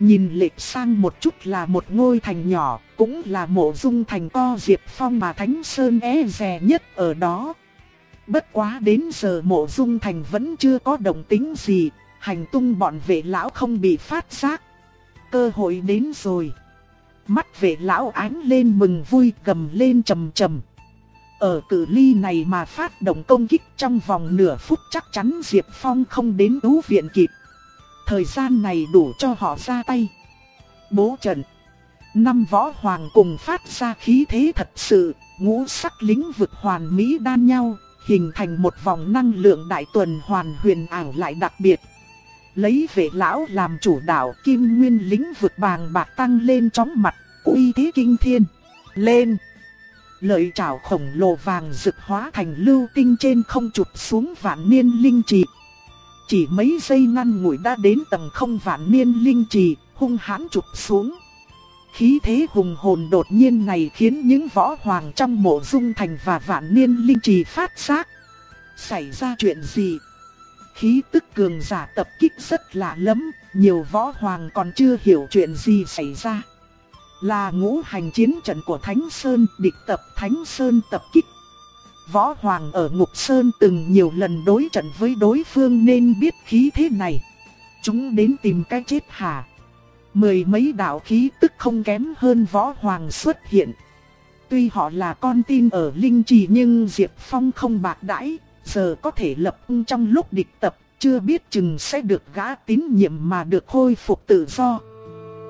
Nhìn lệch sang một chút là một ngôi thành nhỏ, cũng là mộ dung thành co Diệp Phong mà Thánh Sơn é rè nhất ở đó. Bất quá đến giờ mộ dung thành vẫn chưa có động tính gì, hành tung bọn vệ lão không bị phát giác. Cơ hội đến rồi. Mắt vệ lão ánh lên mừng vui cầm lên trầm trầm. Ở cử ly này mà phát động công kích trong vòng nửa phút chắc chắn Diệp Phong không đến cứu viện kịp. Thời gian này đủ cho họ ra tay. Bố trận. Năm võ hoàng cùng phát ra khí thế thật sự, ngũ sắc lính vực hoàn mỹ đan nhau, hình thành một vòng năng lượng đại tuần hoàn huyền ảo lại đặc biệt. Lấy vệ lão làm chủ đạo kim nguyên lĩnh vực bàng bạc tăng lên chóng mặt, uy thế kinh thiên. Lên! Lợi trảo khổng lồ vàng rực hóa thành lưu tinh trên không chụp xuống vạn niên linh trì. Chỉ mấy giây ngăn ngủi đã đến tầng không vạn niên linh trì, hung hãn chụp xuống. Khí thế hùng hồn đột nhiên này khiến những võ hoàng trong mộ dung thành và vạn niên linh trì phát giác. Xảy ra chuyện gì? Khí tức cường giả tập kích rất lạ lắm, nhiều võ hoàng còn chưa hiểu chuyện gì xảy ra. Là ngũ hành chiến trận của Thánh Sơn, địch tập Thánh Sơn tập kích. Võ Hoàng ở Ngục Sơn từng nhiều lần đối trận với đối phương nên biết khí thế này. Chúng đến tìm cái chết hả? Mười mấy đạo khí tức không kém hơn Võ Hoàng xuất hiện. Tuy họ là con tin ở Linh Trì nhưng Diệp Phong không bạc đãi, giờ có thể lập ung trong lúc địch tập, chưa biết chừng sẽ được gã tín nhiệm mà được khôi phục tự do.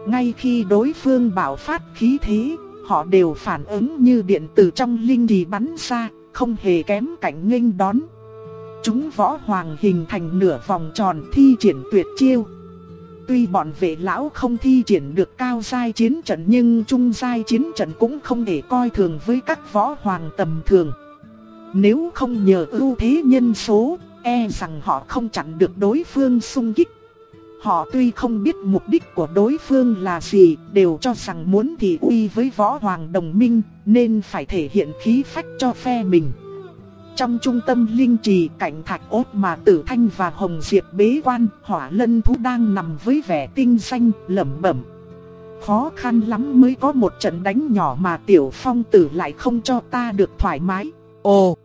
Ngay khi đối phương bảo phát khí thế, họ đều phản ứng như điện từ trong linh trì bắn ra, không hề kém cảnh nghênh đón. Chúng võ hoàng hình thành nửa vòng tròn thi triển tuyệt chiêu. Tuy bọn vệ lão không thi triển được cao giai chiến trận nhưng trung giai chiến trận cũng không thể coi thường với các võ hoàng tầm thường. Nếu không nhờ ưu thế nhân số, e rằng họ không chặn được đối phương xung kích. Họ tuy không biết mục đích của đối phương là gì, đều cho rằng muốn thì uy với võ hoàng đồng minh, nên phải thể hiện khí phách cho phe mình. Trong trung tâm linh trì cảnh thạch ốt mà tử thanh và hồng diệp bế quan, hỏa lân thú đang nằm với vẻ tinh xanh, lẩm bẩm. Khó khăn lắm mới có một trận đánh nhỏ mà tiểu phong tử lại không cho ta được thoải mái. Ồ!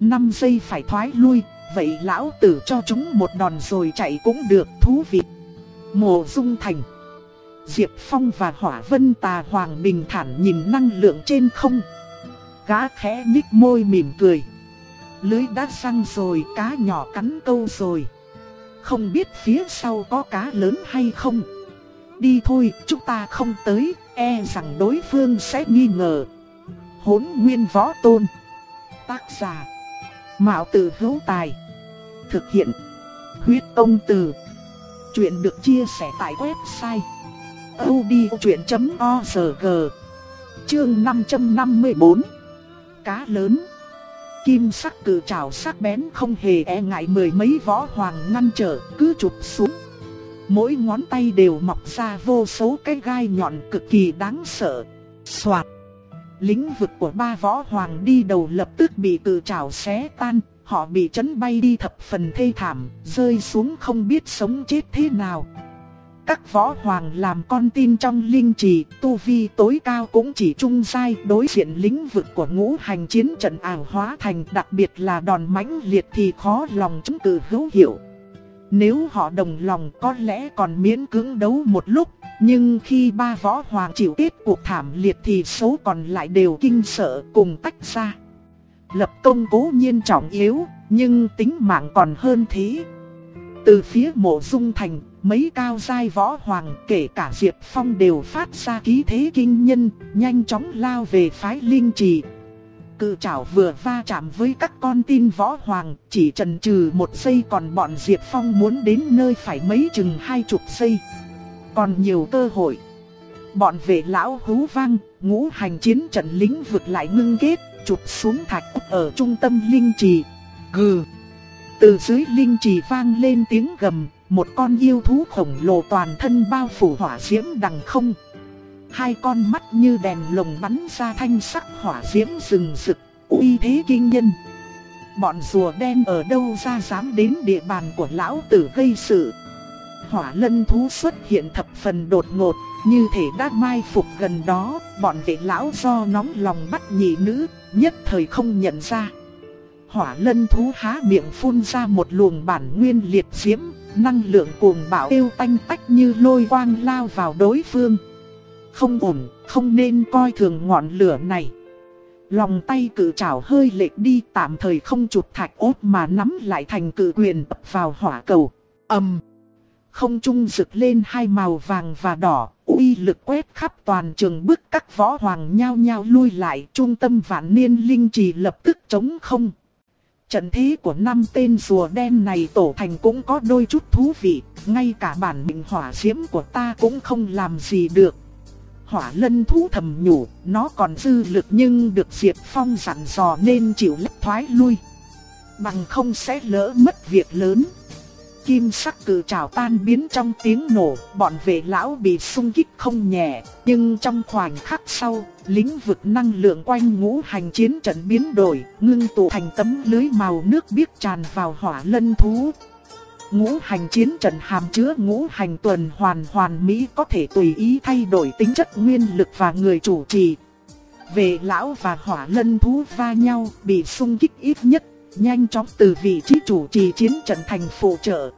năm giây phải thoái lui, Vậy lão tử cho chúng một đòn rồi chạy cũng được thú vị. Mộ dung thành. Diệp Phong và Hỏa Vân Tà Hoàng bình thản nhìn năng lượng trên không. Gã khẽ nhích môi mỉm cười. Lưới đã răng rồi, cá nhỏ cắn câu rồi. Không biết phía sau có cá lớn hay không. Đi thôi, chúng ta không tới, e rằng đối phương sẽ nghi ngờ. Hốn nguyên võ tôn. Tác giả. Mạo tử hữu tài. Thực hiện. Huyết công từ. Chuyện được chia sẻ tại website. odchuyện.org Chương 554 Cá lớn Kim sắc cử trảo sắc bén không hề e ngại mười mấy võ hoàng ngăn trở cứ chụp xuống. Mỗi ngón tay đều mọc ra vô số cái gai nhọn cực kỳ đáng sợ. Xoạt! Lĩnh vực của ba võ hoàng đi đầu lập tức bị cử trảo xé tan Họ bị chấn bay đi thập phần thê thảm, rơi xuống không biết sống chết thế nào. Các võ hoàng làm con tin trong linh trì, tu vi tối cao cũng chỉ trung giai đối diện lĩnh vực của ngũ hành chiến trận ảo hóa thành đặc biệt là đòn mãnh liệt thì khó lòng chứng cự hữu hiệu. Nếu họ đồng lòng có lẽ còn miễn cưỡng đấu một lúc, nhưng khi ba võ hoàng chịu kết cuộc thảm liệt thì số còn lại đều kinh sợ cùng tách ra. Lập công cố nhiên trọng yếu, nhưng tính mạng còn hơn thế. Từ phía mộ dung thành, mấy cao giai võ hoàng kể cả Diệp Phong đều phát ra khí thế kinh nhân, nhanh chóng lao về phái linh trì. Cự trảo vừa va chạm với các con tin võ hoàng, chỉ trần trừ một giây còn bọn Diệp Phong muốn đến nơi phải mấy chừng hai chục giây. Còn nhiều cơ hội. Bọn vệ lão hú vang, ngũ hành chiến trận lính vượt lại ngưng kết, chụp xuống thạch ở trung tâm linh trì. Gừ. Từ dưới linh trì vang lên tiếng gầm, một con yêu thú khổng lồ toàn thân bao phủ hỏa diễm đằng không. Hai con mắt như đèn lồng bắn ra thanh sắc hỏa diễm rừng rực, uy thế kinh nhân. Bọn rùa đen ở đâu ra dám đến địa bàn của lão tử gây sự. Hỏa lân thú xuất hiện thập phần đột ngột, như thể đã mai phục gần đó, bọn vệ lão do nóng lòng bắt nhị nữ, nhất thời không nhận ra. Hỏa lân thú há miệng phun ra một luồng bản nguyên liệt diễm, năng lượng cuồng bạo yêu tanh tách như lôi quang lao vào đối phương. Không ổn, không nên coi thường ngọn lửa này. Lòng tay cự trảo hơi lệch đi tạm thời không chụp thạch ốt mà nắm lại thành cự quyền ập vào hỏa cầu. ầm Không trung rực lên hai màu vàng và đỏ, uy lực quét khắp toàn trường bức các võ hoàng nhao nhao lui lại. Trung tâm vạn niên linh trì lập tức chống không. Trận thế của năm tên rùa đen này tổ thành cũng có đôi chút thú vị, ngay cả bản mệnh hỏa diễm của ta cũng không làm gì được hỏa lân thú thầm nhủ, nó còn dư lực nhưng được Diệp Phong dặn dò nên chịu lách thoái lui. Bằng không sẽ lỡ mất việc lớn. Kim sắc cử trào tan biến trong tiếng nổ, bọn vệ lão bị xung kích không nhẹ, nhưng trong khoảnh khắc sau, lĩnh vực năng lượng quanh ngũ hành chiến trận biến đổi, ngưng tụ thành tấm lưới màu nước biếc tràn vào hỏa lân thú. Ngũ hành chiến trận hàm chứa ngũ hành tuần hoàn hoàn mỹ có thể tùy ý thay đổi tính chất nguyên lực và người chủ trì. Về lão và hỏa lân thú va nhau bị xung kích ít nhất, nhanh chóng từ vị trí chủ trì chiến trận thành phụ trợ.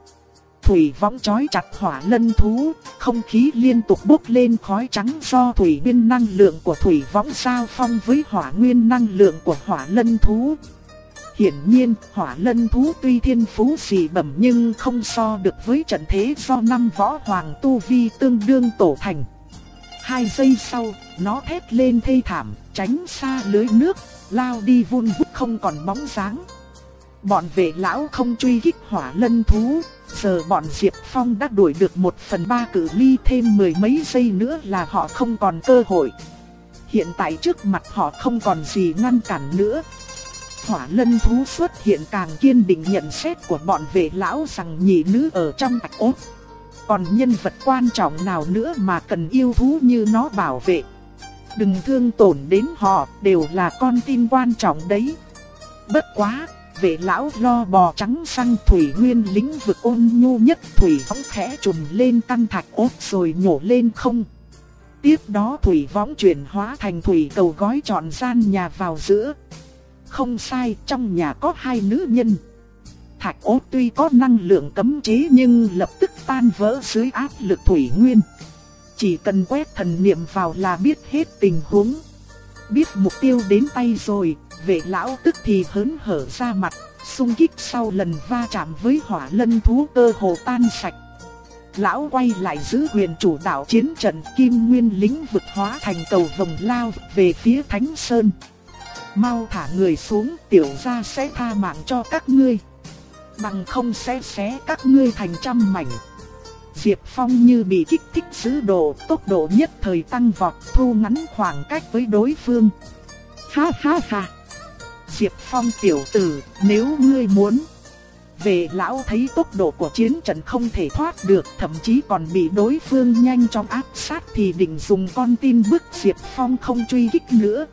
Thủy võng chói chặt hỏa lân thú, không khí liên tục bốc lên khói trắng do thủy nguyên năng lượng của thủy võng sao phong với hỏa nguyên năng lượng của hỏa lân thú. Hiển nhiên, hỏa lân thú tuy thiên phú dị bẩm nhưng không so được với trận thế do năm võ hoàng tu vi tương đương tổ thành. Hai giây sau, nó thét lên thê thảm, tránh xa lưới nước, lao đi vun vút không còn bóng dáng. Bọn vệ lão không truy kích hỏa lân thú, giờ bọn Diệp Phong đã đuổi được một phần ba cử ly thêm mười mấy giây nữa là họ không còn cơ hội. Hiện tại trước mặt họ không còn gì ngăn cản nữa, hỏa lân thú xuất hiện càng kiên định nhận xét của bọn vệ lão rằng nhị nữ ở trong bạch ốt. Còn nhân vật quan trọng nào nữa mà cần yêu thú như nó bảo vệ. Đừng thương tổn đến họ, đều là con tin quan trọng đấy. Bất quá, vệ lão lo bò trắng sang thủy nguyên lĩnh vực ôn nhu nhất thủy võng khẽ trùm lên căn thạch ốt rồi nhổ lên không. Tiếp đó thủy võng chuyển hóa thành thủy cầu gói trọn gian nhà vào giữa. Không sai, trong nhà có hai nữ nhân. Thạch ốt tuy có năng lượng cấm chế nhưng lập tức tan vỡ dưới áp lực thủy nguyên. Chỉ cần quét thần niệm vào là biết hết tình huống. Biết mục tiêu đến tay rồi, vệ lão tức thì hớn hở ra mặt, xung kích sau lần va chạm với hỏa lân thú cơ hồ tan sạch. Lão quay lại giữ quyền chủ đạo chiến trận kim nguyên lính vực hóa thành cầu vòng lao về phía Thánh Sơn. Mau thả người xuống tiểu gia sẽ tha mạng cho các ngươi. Bằng không sẽ xé các ngươi thành trăm mảnh. Diệp Phong như bị kích thích giữ độ, tốc độ nhất thời tăng vọt thu ngắn khoảng cách với đối phương. Ha ha ha! Diệp Phong tiểu tử, nếu ngươi muốn. Về lão thấy tốc độ của chiến trận không thể thoát được, thậm chí còn bị đối phương nhanh chóng áp sát thì định dùng con tin bức Diệp Phong không truy kích nữa.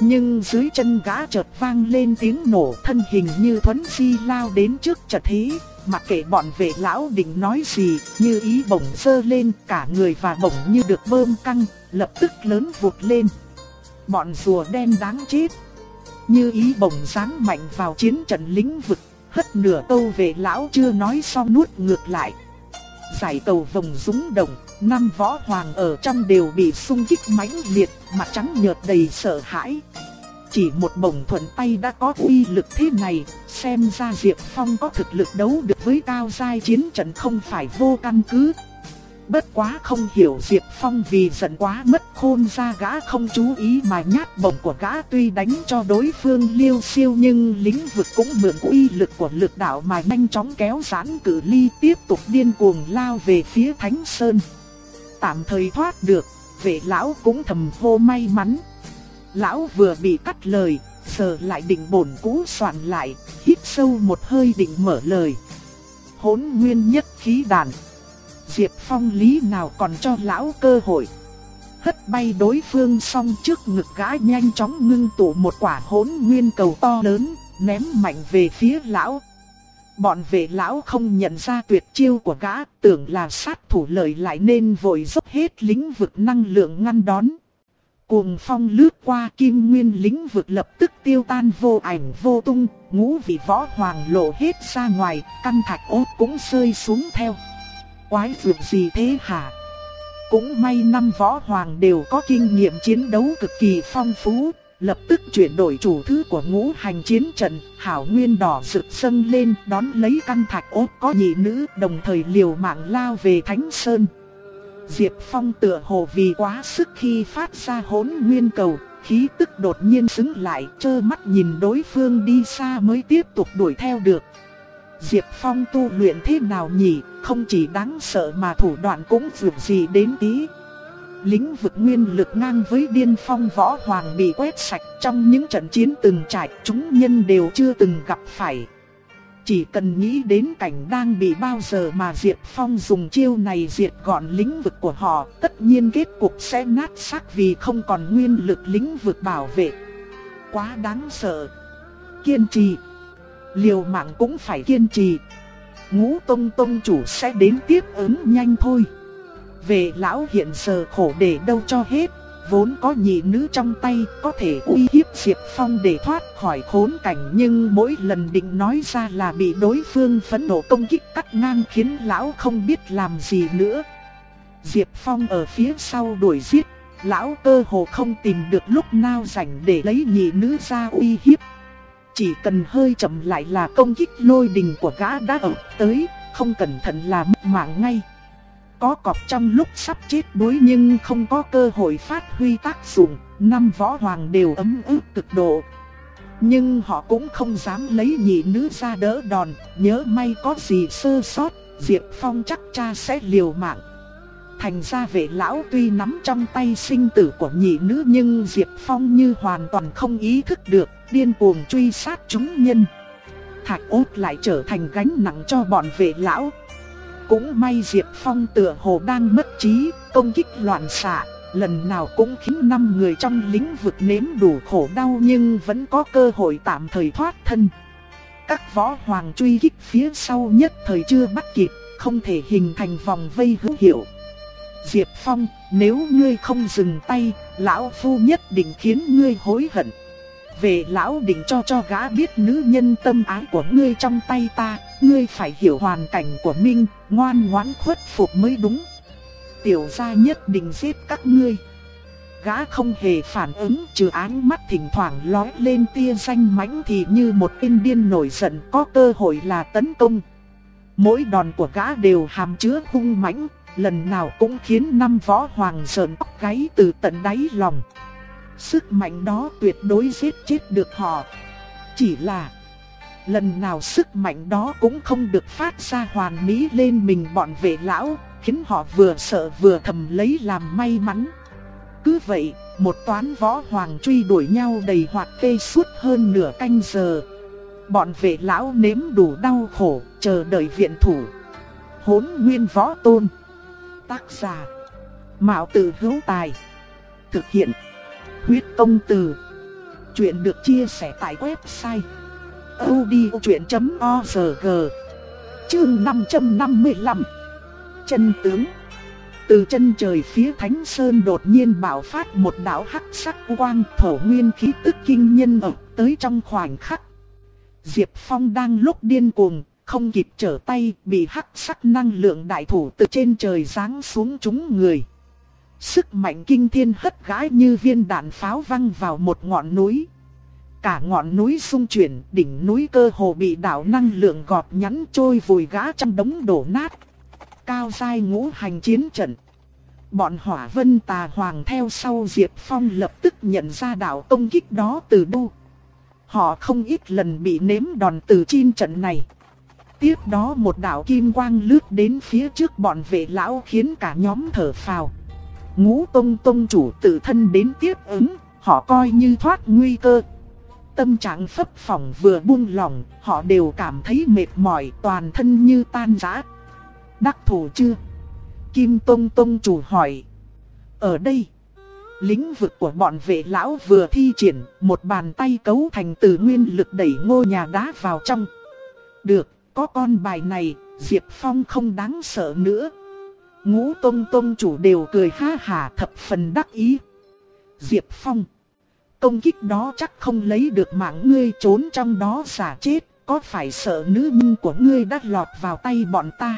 Nhưng dưới chân gã chợt vang lên tiếng nổ thân hình như thuấn di lao đến trước chợt thí mặc kệ bọn vệ lão định nói gì, như ý bổng sơ lên cả người và bổng như được bơm căng, lập tức lớn vụt lên. Bọn rùa đen đáng chết. Như ý bổng giáng mạnh vào chiến trận lĩnh vực, hất nửa câu vệ lão chưa nói xong nuốt ngược lại. Giải tàu vòng dũng động, năm võ hoàng ở trong đều bị xung kích mãnh liệt, mặt trắng nhợt đầy sợ hãi. Chỉ một bổng thuận tay đã có uy lực thế này, xem ra Diệp Phong có thực lực đấu được với cao giai chiến trận không phải vô căn cứ. Bất quá không hiểu Diệp Phong vì giận quá mất khôn ra gã không chú ý mà nhát bổng của gã tuy đánh cho đối phương liêu siêu nhưng lĩnh vực cũng mượn uy lực của lực đạo mà nhanh chóng kéo giãn cử ly tiếp tục điên cuồng lao về phía Thánh Sơn. Tạm thời thoát được, vệ lão cũng thầm hô may mắn. Lão vừa bị cắt lời, giờ lại định bổn cũ soạn lại, hít sâu một hơi định mở lời. Hốn nguyên nhất khí đàn. Diệp Phong lý nào còn cho lão cơ hội. Hất bay đối phương xong trước ngực gã nhanh chóng ngưng tụ một quả hốn nguyên cầu to lớn, ném mạnh về phía lão. Bọn vệ lão không nhận ra tuyệt chiêu của gã, tưởng là sát thủ lợi lại nên vội dốc hết lĩnh vực năng lượng ngăn đón. Cuồng phong lướt qua kim nguyên lĩnh vực lập tức tiêu tan vô ảnh vô tung, ngũ vị võ hoàng lộ hết ra ngoài, căn thạch ốt cũng rơi xuống theo. Quái vượt gì thế hả? Cũng may năm võ hoàng đều có kinh nghiệm chiến đấu cực kỳ phong phú, lập tức chuyển đổi chủ thứ của ngũ hành chiến trận, hảo nguyên đỏ rực sân lên đón lấy căn thạch ốt có nhị nữ đồng thời liều mạng lao về Thánh Sơn. Diệp Phong tựa hồ vì quá sức khi phát ra hỗn nguyên cầu, khí tức đột nhiên xứng lại, trơ mắt nhìn đối phương đi xa mới tiếp tục đuổi theo được. Diệp Phong tu luyện thế nào nhỉ, không chỉ đáng sợ mà thủ đoạn cũng vượt gì đến tí. Lính vực nguyên lực ngang với điên phong võ hoàng bị quét sạch trong những trận chiến từng trải chúng nhân đều chưa từng gặp phải. Chỉ cần nghĩ đến cảnh đang bị bao giờ mà Diệp Phong dùng chiêu này diệt gọn lĩnh vực của họ, tất nhiên kết cục sẽ nát xác vì không còn nguyên lực lĩnh vực bảo vệ. Quá đáng sợ. Kiên trì. Liều mạng cũng phải kiên trì. Ngũ Tông Tông chủ sẽ đến tiếp ứng nhanh thôi. Về lão hiện giờ khổ để đâu cho hết, vốn có nhị nữ trong tay có thể uy hiếp Diệp Phong để thoát khỏi khốn cảnh nhưng mỗi lần định nói ra là bị đối phương phẫn nộ công kích cắt ngang khiến lão không biết làm gì nữa. Diệp Phong ở phía sau đuổi giết, lão cơ hồ không tìm được lúc nào rảnh để lấy nhị nữ ra uy hiếp. Chỉ cần hơi chậm lại là công kích lôi đình của gã đã ập tới, không cẩn thận là mất mạng ngay. Có cọp trong lúc sắp chết đuối nhưng không có cơ hội phát huy tác dụng, năm võ hoàng đều ấm ức cực độ. Nhưng họ cũng không dám lấy nhị nữ ra đỡ đòn, nhớ may có gì sơ sót, Diệp Phong chắc cha sẽ liều mạng. Thành ra vệ lão tuy nắm trong tay sinh tử của nhị nữ nhưng Diệp Phong như hoàn toàn không ý thức được, điên cuồng truy sát chúng nhân. Thạch ốt lại trở thành gánh nặng cho bọn vệ lão. Cũng may Diệp Phong tựa hồ đang mất trí, công kích loạn xạ, lần nào cũng khiến năm người trong lĩnh vực nếm đủ khổ đau nhưng vẫn có cơ hội tạm thời thoát thân. Các võ hoàng truy kích phía sau nhất thời chưa bắt kịp, không thể hình thành vòng vây hữu hiệu. Diệp Phong, nếu ngươi không dừng tay, lão phu nhất định khiến ngươi hối hận. Về lão định cho cho gã biết nữ nhân tâm ái của ngươi trong tay ta, ngươi phải hiểu hoàn cảnh của Minh, ngoan ngoãn khuất phục mới đúng. Tiểu gia nhất định giết các ngươi. Gã không hề phản ứng trừ áng mắt thỉnh thoảng lói lên tia xanh mãnh thì như một tên điên nổi giận có cơ hội là tấn công. Mỗi đòn của gã đều hàm chứa hung mãnh, lần nào cũng khiến năm võ hoàng sờn tóc gáy từ tận đáy lòng. Sức mạnh đó tuyệt đối giết chết được họ. Chỉ là lần nào sức mạnh đó cũng không được phát ra hoàn mỹ lên mình bọn vệ lão, khiến họ vừa sợ vừa thầm lấy làm may mắn. Cứ vậy, một toán võ hoàng truy đuổi nhau đầy hoạt tê suốt hơn nửa canh giờ. Bọn vệ lão nếm đủ đau khổ, chờ đợi viện thủ. Hốn nguyên võ tôn. Tác giả. Mạo tử hữu tài. Thực hiện. Huyết công từ. Chuyện được chia sẻ tại website audiochuyện.org Chương 555 Chân tướng Từ chân trời phía Thánh Sơn đột nhiên bạo phát một đạo hắc sắc quang thổ nguyên khí tức kinh nhân ập tới trong khoảnh khắc. Diệp Phong đang lúc điên cuồng, không kịp trở tay bị hắc sắc năng lượng đại thủ từ trên trời giáng xuống chúng người. Sức mạnh kinh thiên hất gái như viên đạn pháo văng vào một ngọn núi. Cả ngọn núi xung chuyển, đỉnh núi cơ hồ bị đảo năng lượng gọt nhắn trôi vùi gã trong đống đổ nát. Cao dai ngũ hành chiến trận. Bọn hỏa vân tà hoàng theo sau Diệp Phong lập tức nhận ra đảo công kích đó từ đâu. Họ không ít lần bị nếm đòn từ chim trận này. Tiếp đó một đạo kim quang lướt đến phía trước bọn vệ lão khiến cả nhóm thở phào. Ngũ tông tông chủ tự thân đến tiếp ứng, họ coi như thoát nguy cơ. Tâm trạng phấp phỏng vừa buông lỏng, họ đều cảm thấy mệt mỏi toàn thân như tan rã. Đắc thủ chưa? Kim Tông Tông chủ hỏi. Ở đây, lĩnh vực của bọn vệ lão vừa thi triển, một bàn tay cấu thành từ nguyên lực đẩy ngôi nhà đá vào trong. Được, có con bài này, Diệp Phong không đáng sợ nữa. Ngũ Tông Tông chủ đều cười ha hà thập phần đắc ý. Diệp Phong. Công kích đó chắc không lấy được mạng ngươi trốn trong đó giả chết, có phải sợ nữ nhân của ngươi đã lọt vào tay bọn ta?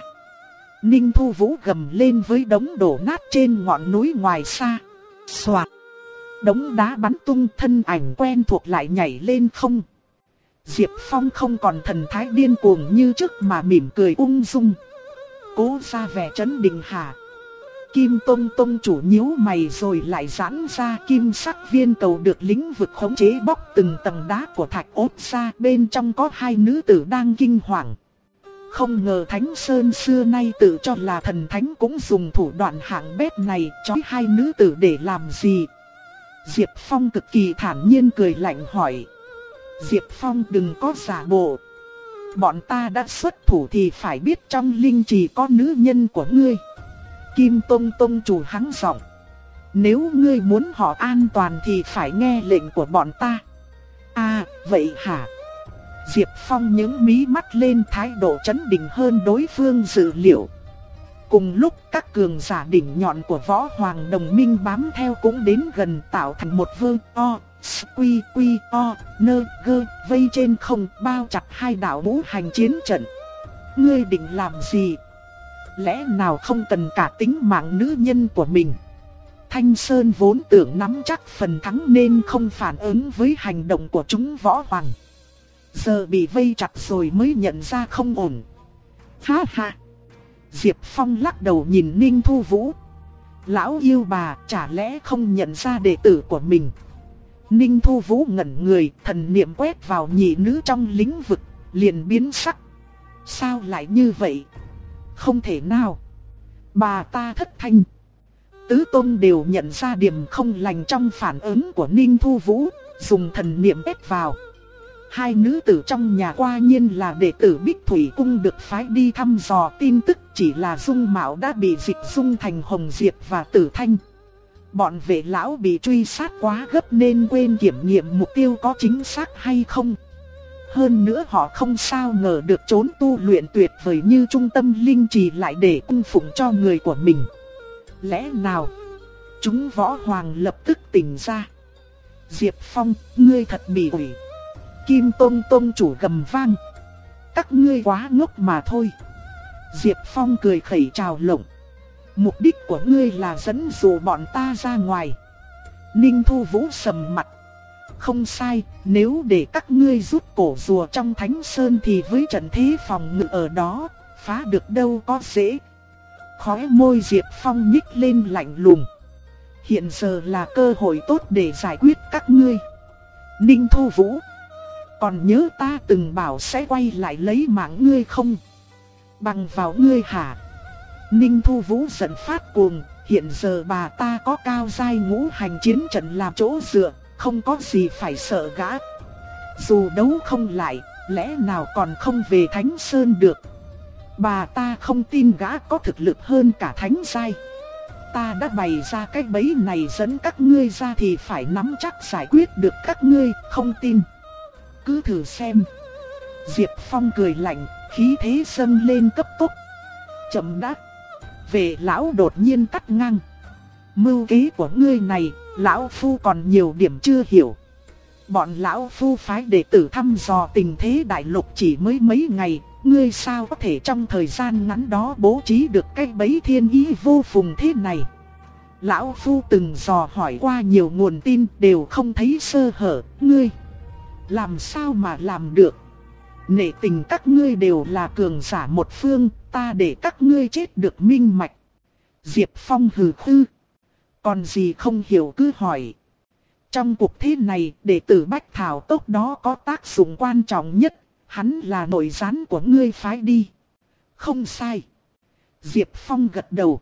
Ninh Thu Vũ gầm lên với đống đổ nát trên ngọn núi ngoài xa. Xoạt. Đống đá bắn tung thân ảnh quen thuộc lại nhảy lên không. Diệp Phong không còn thần thái điên cuồng như trước mà mỉm cười ung dung. Cố ra vẻ chấn định hà Kim Tông Tông chủ nhíu mày rồi lại giãn ra kim sắc viên cầu được lĩnh vực khống chế bóc từng tầng đá của thạch ốt ra, bên trong có hai nữ tử đang kinh hoàng. Không ngờ Thánh Sơn xưa nay tự cho là thần thánh cũng dùng thủ đoạn hạng bét này chói hai nữ tử để làm gì. Diệp Phong cực kỳ thản nhiên cười lạnh hỏi. Diệp Phong đừng có giả bộ. Bọn ta đã xuất thủ thì phải biết trong linh trì có nữ nhân của ngươi. Kim Tông Tông chủ hắn giọng. Nếu ngươi muốn họ an toàn thì phải nghe lệnh của bọn ta. À, vậy hả? Diệp Phong những mí mắt lên thái độ chấn định hơn đối phương dự liệu. Cùng lúc các cường giả đỉnh nhọn của võ hoàng đồng minh bám theo cũng đến gần tạo thành một vương o, quy quy o, nơ gơ, vây trên không bao chặt hai đạo vũ hành chiến trận. Ngươi định làm gì? Lẽ nào không cần cả tính mạng nữ nhân của mình? Thanh Sơn vốn tưởng nắm chắc phần thắng nên không phản ứng với hành động của chúng võ hoàng. Giờ bị vây chặt rồi mới nhận ra không ổn. Ha ha! Diệp Phong lắc đầu nhìn Ninh Thu Vũ. Lão yêu bà chả lẽ không nhận ra đệ tử của mình. Ninh Thu Vũ ngẩn người, thần niệm quét vào nhị nữ trong lĩnh vực, liền biến sắc. Sao lại như vậy? Không thể nào. Bà ta thất thanh. Tứ Tôn đều nhận ra điểm không lành trong phản ứng của Ninh Thu Vũ, dùng thần niệm quét vào. Hai nữ tử trong nhà qua nhiên là đệ tử Bích Thủy Cung được phái đi thăm dò tin tức chỉ là dung mạo đã bị dịch dung thành Hồng Diệp và Tử Thanh. Bọn vệ lão bị truy sát quá gấp nên quên kiểm nghiệm mục tiêu có chính xác hay không. Hơn nữa họ không sao ngờ được trốn tu luyện tuyệt vời như trung tâm linh trì lại để cung phụng cho người của mình. Lẽ nào? Chúng võ hoàng lập tức tỉnh ra. Diệp Phong, ngươi thật bị ủi. Kim Tông Tông chủ gầm vang. Các ngươi quá ngốc mà thôi. Diệp Phong cười khẩy chào lộng. Mục đích của ngươi là dẫn dụ bọn ta ra ngoài. Ninh Thu Vũ sầm mặt. Không sai, nếu để các ngươi rút cổ rùa trong thánh sơn thì với trận thế phòng ngự ở đó, phá được đâu có dễ. Khóe môi Diệp Phong nhích lên lạnh lùng. Hiện giờ là cơ hội tốt để giải quyết các ngươi. Ninh Thu Vũ còn nhớ ta từng bảo sẽ quay lại lấy mạng ngươi không? Bằng vào ngươi hả? Ninh Thu Vũ giận phát cuồng, hiện giờ bà ta có cao giai ngũ hành chiến trận làm chỗ dựa, không có gì phải sợ gã. Dù đấu không lại, lẽ nào còn không về Thánh Sơn được? Bà ta không tin gã có thực lực hơn cả Thánh giai. Ta đã bày ra cái bẫy này dẫn các ngươi ra thì phải nắm chắc giải quyết được các ngươi, không tin cứ thử xem. Diệp Phong cười lạnh, khí thế dâng lên cấp tốc. Chậm đắc. Về lão đột nhiên cắt ngang. Mưu kế của ngươi này, lão phu còn nhiều điểm chưa hiểu. Bọn lão phu phái đệ tử thăm dò tình thế đại lục chỉ mới mấy ngày, ngươi sao có thể trong thời gian ngắn đó bố trí được cái bẫy thiên ý vô phùng thế này. Lão phu từng dò hỏi qua nhiều nguồn tin đều không thấy sơ hở, ngươi. Làm sao mà làm được? Nể tình các ngươi đều là cường giả một phương, ta để các ngươi chết được minh mạch. Diệp Phong hừ hư, Còn gì không hiểu cứ hỏi. Trong cuộc thi này, đệ tử Bách Thảo Tốc đó có tác dụng quan trọng nhất, hắn là nội gián của ngươi phái đi. Không sai. Diệp Phong gật đầu.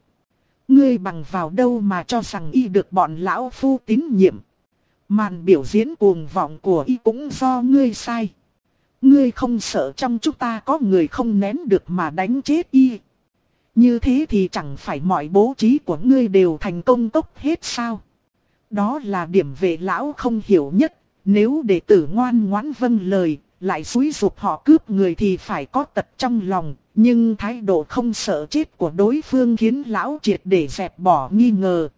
Ngươi bằng vào đâu mà cho rằng y được bọn lão phu tín nhiệm. Màn biểu diễn cuồng vọng của y cũng do ngươi sai. Ngươi không sợ trong chúng ta có người không nén được mà đánh chết y. Như thế thì chẳng phải mọi bố trí của ngươi đều thành công tốc hết sao. Đó là điểm vệ lão không hiểu nhất. Nếu đệ tử ngoan ngoãn vâng lời, lại xúi dục họ cướp người thì phải có tật trong lòng. Nhưng thái độ không sợ chết của đối phương khiến lão triệt để dẹp bỏ nghi ngờ.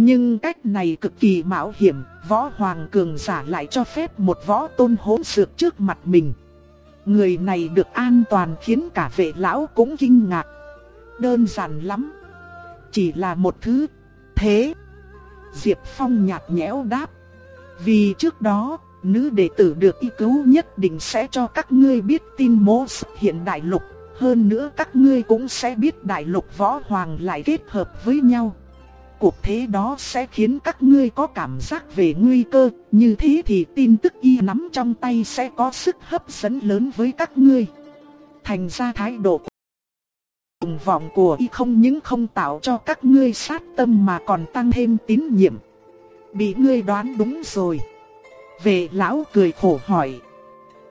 Nhưng cách này cực kỳ mạo hiểm, võ hoàng cường giả lại cho phép một võ tôn hỗn xược trước mặt mình. Người này được an toàn khiến cả vệ lão cũng kinh ngạc. Đơn giản lắm. Chỉ là một thứ thế. Diệp Phong nhạt nhẽo đáp. Vì trước đó, nữ đệ tử được y cứu nhất định sẽ cho các ngươi biết tin mô xuất hiện đại lục. Hơn nữa các ngươi cũng sẽ biết đại lục võ hoàng lại kết hợp với nhau. Cuộc thế đó sẽ khiến các ngươi có cảm giác về nguy cơ, như thế thì tin tức y nắm trong tay sẽ có sức hấp dẫn lớn với các ngươi. Thành ra thái độ cùng vọng của y không những không tạo cho các ngươi sát tâm mà còn tăng thêm tín nhiệm. Bị ngươi đoán đúng rồi. Về lão cười khổ hỏi.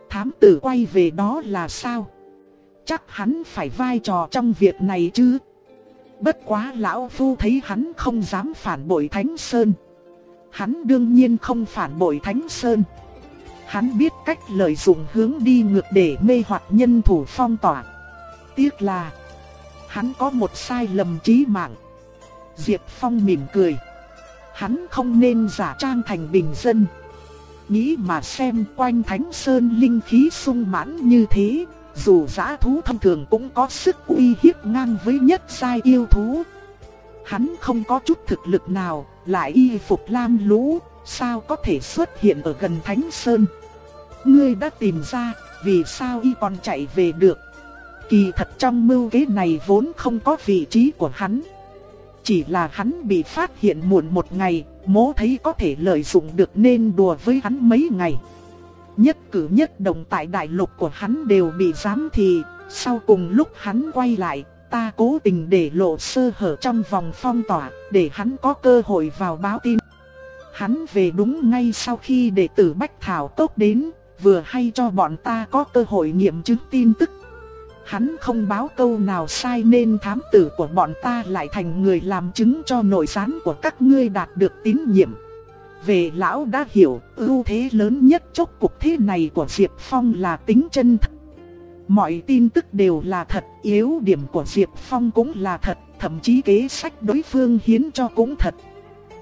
Thám tử quay về đó là sao? Chắc hắn phải vai trò trong việc này chứ. Bất quá lão phu thấy hắn không dám phản bội Thánh Sơn. Hắn đương nhiên không phản bội Thánh Sơn. Hắn biết cách lợi dụng hướng đi ngược để mê hoặc nhân thủ phong tỏa. Tiếc là hắn có một sai lầm chí mạng. Diệp Phong mỉm cười. Hắn không nên giả trang thành bình dân. Nghĩ mà xem quanh Thánh Sơn linh khí sung mãn như thế, dù giã thú thông thường cũng có sức uy hiếp ngang với nhất sai yêu thú. Hắn không có chút thực lực nào, lại y phục lam lũ, sao có thể xuất hiện ở gần Thánh Sơn. Ngươi đã tìm ra, vì sao y còn chạy về được. Kỳ thật trong mưu kế này vốn không có vị trí của hắn. Chỉ là hắn bị phát hiện muộn một ngày, mố thấy có thể lợi dụng được nên đùa với hắn mấy ngày. Nhất cử nhất động tại đại lục của hắn đều bị giám thị, sau cùng lúc hắn quay lại, ta cố tình để lộ sơ hở trong vòng phong tỏa, để hắn có cơ hội vào báo tin. Hắn về đúng ngay sau khi đệ tử Bách Thảo Cốc đến, vừa hay cho bọn ta có cơ hội nghiệm chứng tin tức. Hắn không báo câu nào sai nên thám tử của bọn ta lại thành người làm chứng cho nội gián của các ngươi đạt được tín nhiệm. Về lão đã hiểu ưu thế lớn nhất chốc cục thế này của Diệp Phong là tính chân thật. Mọi tin tức đều là thật, yếu điểm của Diệp Phong cũng là thật, thậm chí kế sách đối phương hiến cho cũng thật.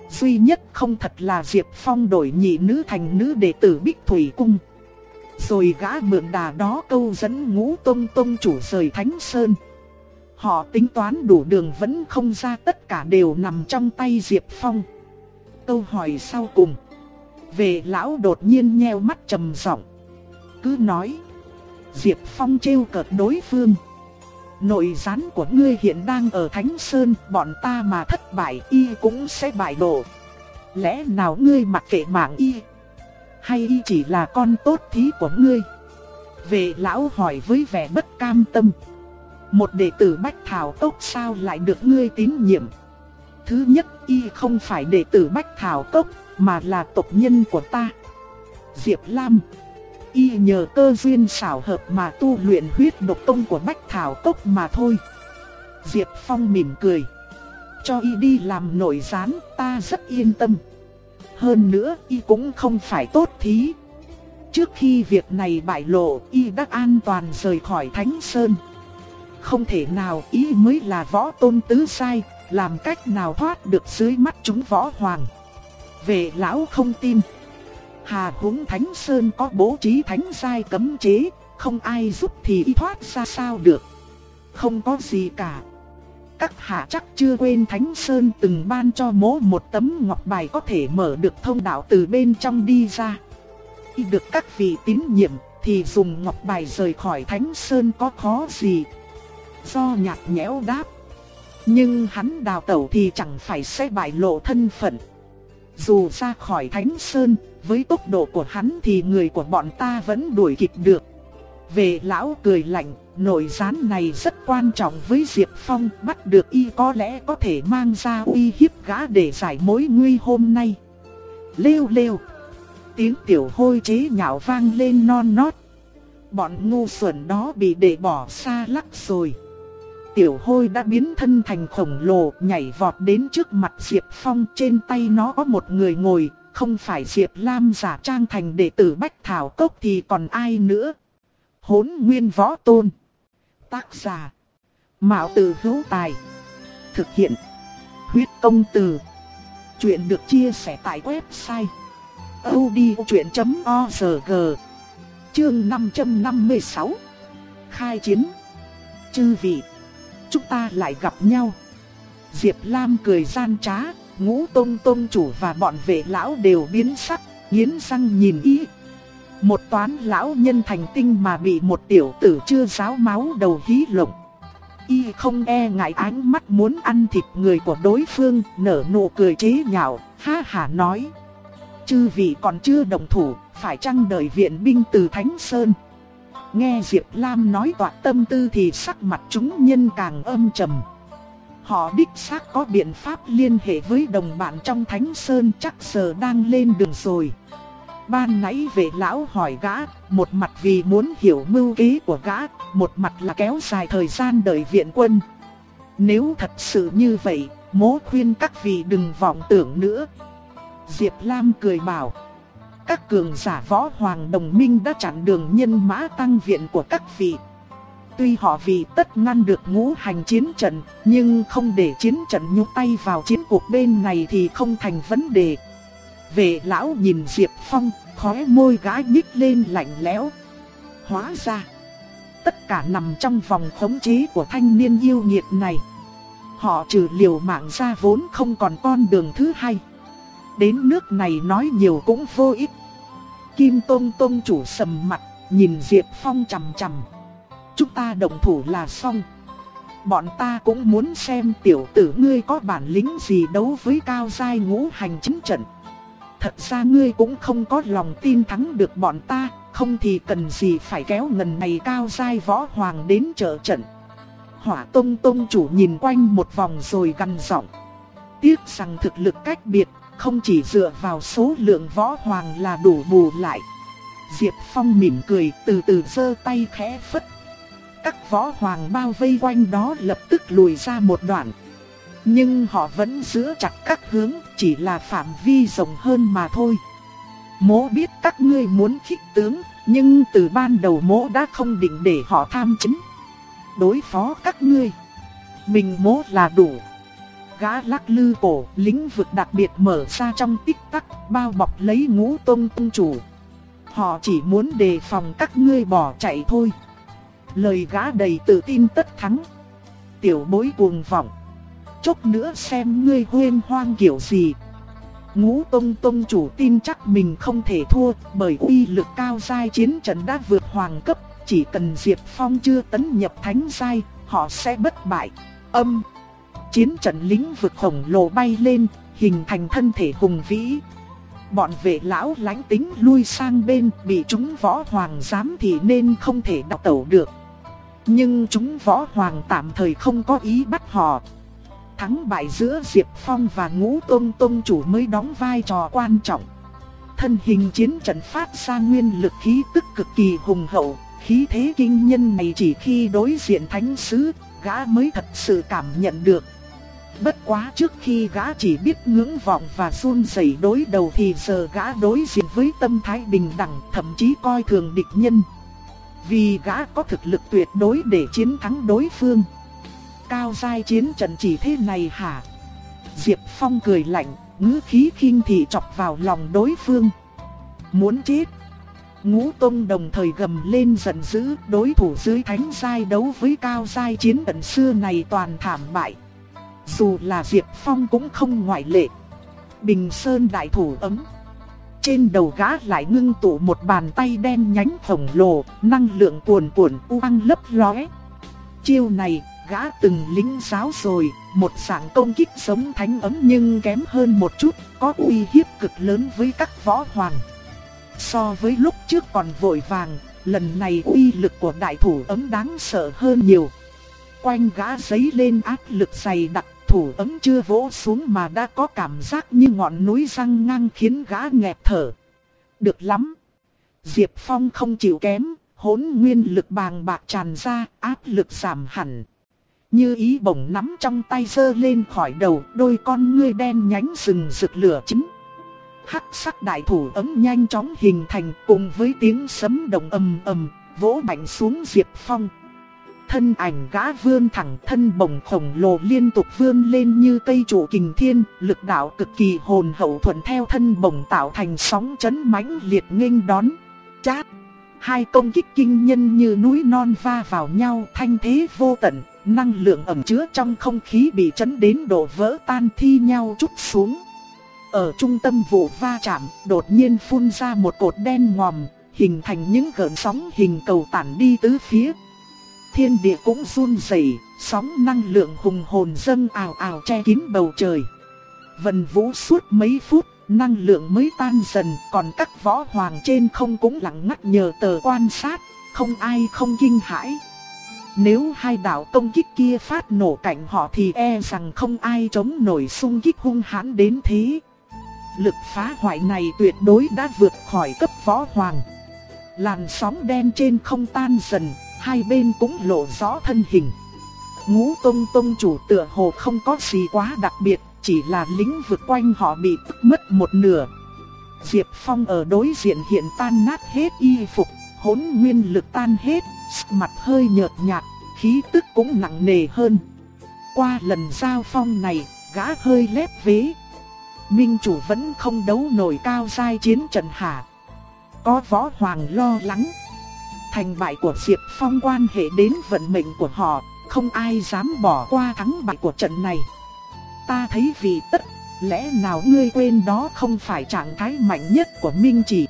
Duy nhất không thật là Diệp Phong đổi nhị nữ thành nữ đệ tử Bích Thủy Cung. Rồi gã mượn đà đó câu dẫn ngũ tông tông chủ rời Thánh Sơn. Họ tính toán đủ đường vẫn không ra tất cả đều nằm trong tay Diệp Phong. Câu hỏi sau cùng. Về lão đột nhiên nheo mắt trầm giọng Cứ nói. Diệp Phong trêu cợt đối phương. Nội gián của ngươi hiện đang ở Thánh Sơn, bọn ta mà thất bại y cũng sẽ bại đổ. Lẽ nào ngươi mặc kệ mạng y? hay y chỉ là con tốt thí của ngươi? Vệ lão hỏi với vẻ bất cam tâm. Một đệ tử Bách Thảo Tốc sao lại được ngươi tín nhiệm? Thứ nhất y không phải đệ tử Bách Thảo Cốc mà là tộc nhân của ta. Diệp Lam Y nhờ cơ duyên xảo hợp mà tu luyện huyết độc tông của Bách Thảo Cốc mà thôi. Diệp Phong mỉm cười. Cho y đi làm nội gián ta rất yên tâm. Hơn nữa y cũng không phải tốt thí. Trước khi việc này bại lộ y đã an toàn rời khỏi Thánh Sơn. Không thể nào y mới là võ tôn tứ sai, làm cách nào thoát được dưới mắt chúng võ hoàng. Về lão không tin. Hà húng Thánh Sơn có bố trí thánh sai cấm chế, không ai giúp thì y thoát ra sao được. Không có gì cả. Các hạ chắc chưa quên Thánh Sơn từng ban cho mố một tấm ngọc bài có thể mở được thông đạo từ bên trong đi ra. Y được các vị tín nhiệm thì dùng ngọc bài rời khỏi Thánh Sơn có khó gì. Do nhạt nhẽo đáp. Nhưng hắn đào tẩu thì chẳng phải sẽ bại lộ thân phận. Dù ra khỏi Thánh Sơn, với tốc độ của hắn thì người của bọn ta vẫn đuổi kịp được. Về lão cười lạnh, nội gián này rất quan trọng với Diệp Phong, bắt được y có lẽ có thể mang ra uy hiếp gã để giải mối nguy hôm nay. Lêu lêu, tiếng tiểu hôi chế nhạo vang lên non nót. Bọn ngu xuẩn đó bị để bỏ xa lắc rồi. Tiểu hôi đã biến thân thành khổng lồ nhảy vọt đến trước mặt Diệp Phong trên tay nó có một người ngồi, không phải Diệp Lam giả trang thành đệ tử Bách Thảo Cốc thì còn ai nữa. Hốn nguyên võ tôn. Tác giả. Mạo tử hữu tài. Thực hiện. Huyết công từ. Chuyện được chia sẻ tại website odchuyện.org Chương 556 Khai chiến Chư vị Chúng ta lại gặp nhau Diệp Lam cười gian trá Ngũ Tông Tông chủ và bọn vệ lão đều biến sắc Nghiến răng nhìn ý Một toán lão nhân thành tinh mà bị một tiểu tử chưa ráo máu đầu hí lộng Y không e ngại ánh mắt muốn ăn thịt người của đối phương, nở nụ cười chế nhạo, ha hà nói. Chư vị còn chưa đồng thủ, phải chăng đợi viện binh từ Thánh Sơn? Nghe Diệp Lam nói toạc tâm tư thì sắc mặt chúng nhân càng âm trầm. Họ đích xác có biện pháp liên hệ với đồng bạn trong Thánh Sơn chắc giờ đang lên đường rồi. Ban nãy về lão hỏi gã, một mặt vì muốn hiểu mưu kế của gã, một mặt là kéo dài thời gian đợi viện quân. Nếu thật sự như vậy, mố khuyên các vị đừng vọng tưởng nữa. Diệp Lam cười bảo, các cường giả võ hoàng đồng minh đã chặn đường nhân mã tăng viện của các vị. Tuy họ vì tất ngăn được ngũ hành chiến trận, nhưng không để chiến trận nhúc tay vào chiến cuộc bên này thì không thành vấn đề. Vệ lão nhìn Diệp Phong, khóe môi gái nhích lên lạnh lẽo. Hóa ra, tất cả nằm trong vòng khống chế của thanh niên yêu nghiệt này. Họ trừ liều mạng ra vốn không còn con đường thứ hai. Đến nước này nói nhiều cũng vô ích. Kim Tôn Tôn chủ sầm mặt, nhìn Diệp Phong chằm chằm. Chúng ta đồng thủ là xong. Bọn ta cũng muốn xem tiểu tử ngươi có bản lĩnh gì đấu với cao giai ngũ hành chính trận. Thật ra ngươi cũng không có lòng tin thắng được bọn ta, không thì cần gì phải kéo ngần này cao giai võ hoàng đến trợ trận. Hỏa Tông Tông chủ nhìn quanh một vòng rồi gằn giọng. Tiếc rằng thực lực cách biệt, không chỉ dựa vào số lượng võ hoàng là đủ bù lại. Diệp Phong mỉm cười, từ từ giơ tay khẽ phất. Các võ hoàng bao vây quanh đó lập tức lùi ra một đoạn. Nhưng họ vẫn giữ chặt các hướng, chỉ là phạm vi rộng hơn mà thôi. Mỗ biết các ngươi muốn khích tướng, nhưng từ ban đầu mỗ đã không định để họ tham chính. Đối phó các ngươi, mình mỗ là đủ. Gã lắc lư cổ, lĩnh vực đặc biệt mở ra trong tích tắc, bao bọc lấy ngũ tông tôn chủ. Họ chỉ muốn đề phòng các ngươi bỏ chạy thôi. Lời gã đầy tự tin tất thắng. Tiểu bối cuồng vọng chốc nữa xem ngươi huyên hoang kiểu gì. Ngũ Tông Tông chủ tin chắc mình không thể thua bởi uy lực cao giai chiến trận đã vượt hoàng cấp, chỉ cần Diệp Phong chưa tấn nhập thánh giai, họ sẽ bất bại. Âm Chiến trận lính vực khổng lồ bay lên, hình thành thân thể hùng vĩ. Bọn vệ lão lánh tính lui sang bên, bị chúng võ hoàng giám thì nên không thể đọc tẩu được. Nhưng chúng võ hoàng tạm thời không có ý bắt họ, Thắng bại giữa Diệp Phong và Ngũ Tôn Tôn chủ mới đóng vai trò quan trọng. Thân hình chiến trận phát ra nguyên lực khí tức cực kỳ hùng hậu, khí thế kinh nhân này chỉ khi đối diện thánh sứ, gã mới thật sự cảm nhận được. Bất quá trước khi gã chỉ biết ngưỡng vọng và run rẩy đối đầu thì giờ gã đối diện với tâm thái bình đẳng, thậm chí coi thường địch nhân. Vì gã có thực lực tuyệt đối để chiến thắng đối phương cao giai chiến trận chỉ thế này hả? Diệp Phong cười lạnh, ngữ khí khinh thị chọc vào lòng đối phương. Muốn chết. Ngũ Tông đồng thời gầm lên giận dữ, đối thủ dưới thánh giai đấu với cao giai chiến trận xưa này toàn thảm bại. Dù là Diệp Phong cũng không ngoại lệ. Bình Sơn đại thủ ấm. Trên đầu gã lại ngưng tụ một bàn tay đen nhánh khổng lồ, năng lượng cuồn cuộn u lấp lóe. Chiêu này gã từng lính giáo rồi, một dạng công kích sống thánh ấm nhưng kém hơn một chút, có uy hiếp cực lớn với các võ hoàng. So với lúc trước còn vội vàng, lần này uy lực của đại thủ ấm đáng sợ hơn nhiều. Quanh gã giấy lên áp lực dày đặc, thủ ấm chưa vỗ xuống mà đã có cảm giác như ngọn núi răng ngang khiến gã nghẹt thở. Được lắm. Diệp Phong không chịu kém, hỗn nguyên lực bàng bạc tràn ra, áp lực giảm hẳn. Như ý bổng nắm trong tay giơ lên khỏi đầu, đôi con ngươi đen nhánh rừng rực lửa chính. Hắc sắc đại thủ ấm nhanh chóng hình thành cùng với tiếng sấm động ầm ầm, vỗ mạnh xuống Diệp Phong thân ảnh gã vươn thẳng thân bổng khổng lồ liên tục vươn lên như cây trụ kình thiên, lực đạo cực kỳ hồn hậu thuận theo thân bổng tạo thành sóng chấn mãnh liệt nghênh đón. Chát! Hai công kích kinh nhân như núi non va vào nhau thanh thế vô tận, năng lượng ẩm chứa trong không khí bị chấn đến độ vỡ tan thi nhau chút xuống. Ở trung tâm vụ va chạm, đột nhiên phun ra một cột đen ngòm, hình thành những gợn sóng hình cầu tản đi tứ phía. Thiên địa cũng run rẩy, sóng năng lượng hùng hồn dâng ào ào che kín bầu trời. Vần vũ suốt mấy phút, năng lượng mới tan dần, còn các võ hoàng trên không cũng lặng ngắt nhờ tờ quan sát, không ai không kinh hãi. Nếu hai đạo công kích kia phát nổ cạnh họ thì e rằng không ai chống nổi xung kích hung hãn đến thế. Lực phá hoại này tuyệt đối đã vượt khỏi cấp võ hoàng. Làn sóng đen trên không tan dần, hai bên cũng lộ rõ thân hình. Ngũ Tông Tông chủ tựa hồ không có gì quá đặc biệt, chỉ là lĩnh vực quanh họ bị tức mất một nửa. Diệp Phong ở đối diện hiện tan nát hết y phục, hỗn nguyên lực tan hết, mặt hơi nhợt nhạt, khí tức cũng nặng nề hơn. Qua lần giao phong này, gã hơi lép vế. Minh chủ vẫn không đấu nổi cao giai chiến trận hạ. Có võ hoàng lo lắng. Thành bại của Diệp Phong quan hệ đến vận mệnh của họ, không ai dám bỏ qua thắng bại của trận này. Ta thấy vì tất, lẽ nào ngươi quên đó không phải trạng thái mạnh nhất của Minh Chỉ.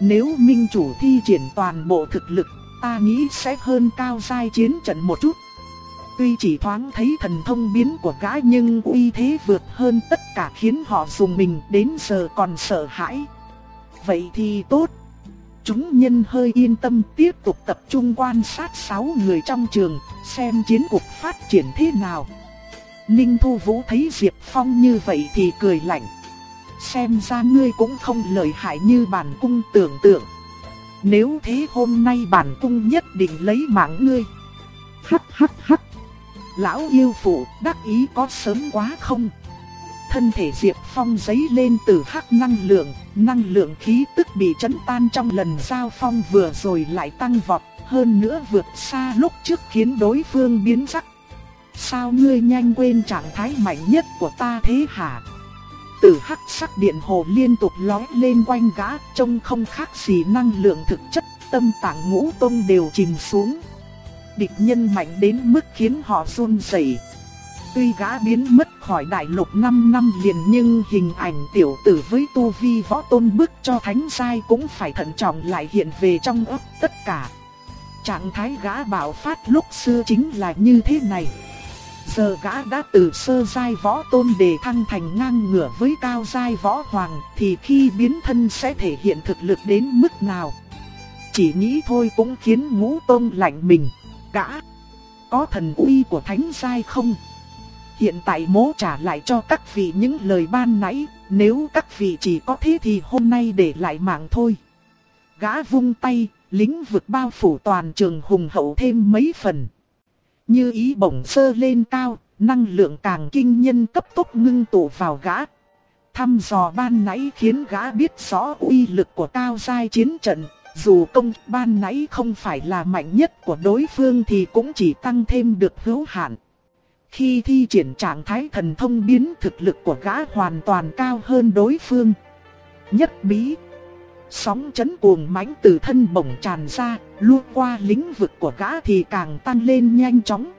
Nếu Minh Chủ thi triển toàn bộ thực lực, ta nghĩ sẽ hơn cao giai chiến trận một chút. Tuy chỉ thoáng thấy thần thông biến của gã nhưng uy thế vượt hơn tất cả khiến họ dùng mình đến giờ còn sợ hãi. Vậy thì tốt. Chúng nhân hơi yên tâm tiếp tục tập trung quan sát sáu người trong trường, xem chiến cuộc phát triển thế nào. Ninh Thu Vũ thấy Diệp Phong như vậy thì cười lạnh. Xem ra ngươi cũng không lợi hại như bản cung tưởng tượng. Nếu thế hôm nay bản cung nhất định lấy mạng ngươi. Hắc hắc hắc. Lão yêu phụ đắc ý có sớm quá không? Thân thể Diệp Phong giấy lên từ hắc năng lượng, năng lượng khí tức bị chấn tan trong lần giao phong vừa rồi lại tăng vọt, hơn nữa vượt xa lúc trước khiến đối phương biến sắc. Sao ngươi nhanh quên trạng thái mạnh nhất của ta thế hả? Tử hắc sắc điện hồ liên tục lói lên quanh gã, trông không khác gì năng lượng thực chất, tâm tạng ngũ tông đều chìm xuống. Địch nhân mạnh đến mức khiến họ run rẩy. Tuy gã biến mất khỏi đại lục 5 năm liền nhưng hình ảnh tiểu tử với tu vi võ tôn bức cho thánh sai cũng phải thận trọng lại hiện về trong ấp tất cả. Trạng thái gã bạo phát lúc xưa chính là như thế này. Giờ gã đã từ sơ giai võ tôn để thăng thành ngang ngửa với cao giai võ hoàng thì khi biến thân sẽ thể hiện thực lực đến mức nào. Chỉ nghĩ thôi cũng khiến ngũ tôn lạnh mình. Gã, có thần uy của thánh giai không? Hiện tại mố trả lại cho các vị những lời ban nãy, nếu các vị chỉ có thế thì hôm nay để lại mạng thôi. Gã vung tay, lính vực bao phủ toàn trường hùng hậu thêm mấy phần. Như ý bổng sơ lên cao, năng lượng càng kinh nhân cấp tốc ngưng tụ vào gã. Thăm dò ban nãy khiến gã biết rõ uy lực của cao giai chiến trận, dù công ban nãy không phải là mạnh nhất của đối phương thì cũng chỉ tăng thêm được hữu hạn. Khi thi triển trạng thái thần thông biến thực lực của gã hoàn toàn cao hơn đối phương. Nhất bí Sóng chấn cuồng mãnh từ thân bổng tràn ra, luôn qua lĩnh vực của gã thì càng tăng lên nhanh chóng.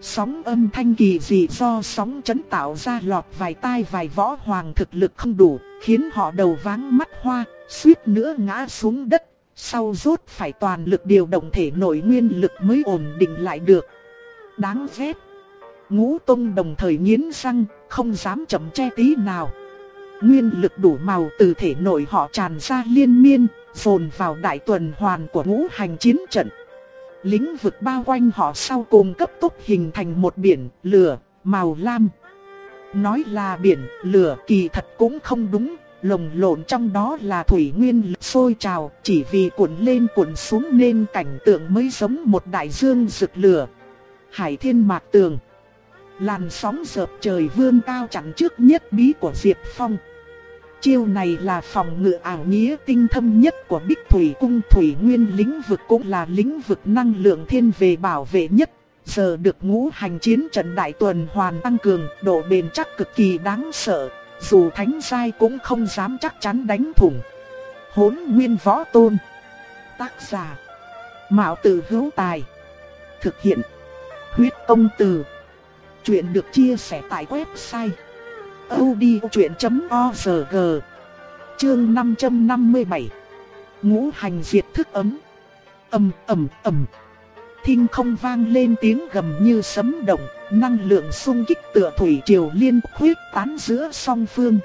Sóng âm thanh kỳ dị do sóng chấn tạo ra lọt vài tai vài võ hoàng thực lực không đủ, khiến họ đầu váng mắt hoa, suýt nữa ngã xuống đất. Sau rốt phải toàn lực điều động thể nội nguyên lực mới ổn định lại được. Đáng ghét. Ngũ Tông đồng thời nghiến răng, không dám chậm che tí nào. Nguyên lực đủ màu từ thể nội họ tràn ra liên miên, dồn vào đại tuần hoàn của ngũ hành chiến trận. Lĩnh vực bao quanh họ sau cùng cấp tốc hình thành một biển lửa, màu lam. Nói là biển lửa kỳ thật cũng không đúng, lồng lộn trong đó là thủy nguyên lực sôi trào, chỉ vì cuộn lên cuộn xuống nên cảnh tượng mới giống một đại dương rực lửa. Hải thiên mạc tường Làn sóng dợp trời vươn cao chặn trước nhất bí của Diệp Phong. Chiêu này là phòng ngự ảo nghĩa tinh thâm nhất của Bích Thủy Cung. Thủy Nguyên lĩnh vực cũng là lĩnh vực năng lượng thiên về bảo vệ nhất. Giờ được ngũ hành chiến trận đại tuần hoàn tăng cường, độ bền chắc cực kỳ đáng sợ, dù thánh sai cũng không dám chắc chắn đánh thủng. hốn Nguyên Võ Tôn. Tác giả. Mạo Tử Hữu Tài. Thực hiện. Huyết Công Từ. Chuyện được chia sẻ tại website odchuyện.org Chương 557 Ngũ hành diệt thức ấm ầm ầm ầm Thinh không vang lên tiếng gầm như sấm động, năng lượng xung kích tựa thủy triều liên khuyết tán giữa song phương.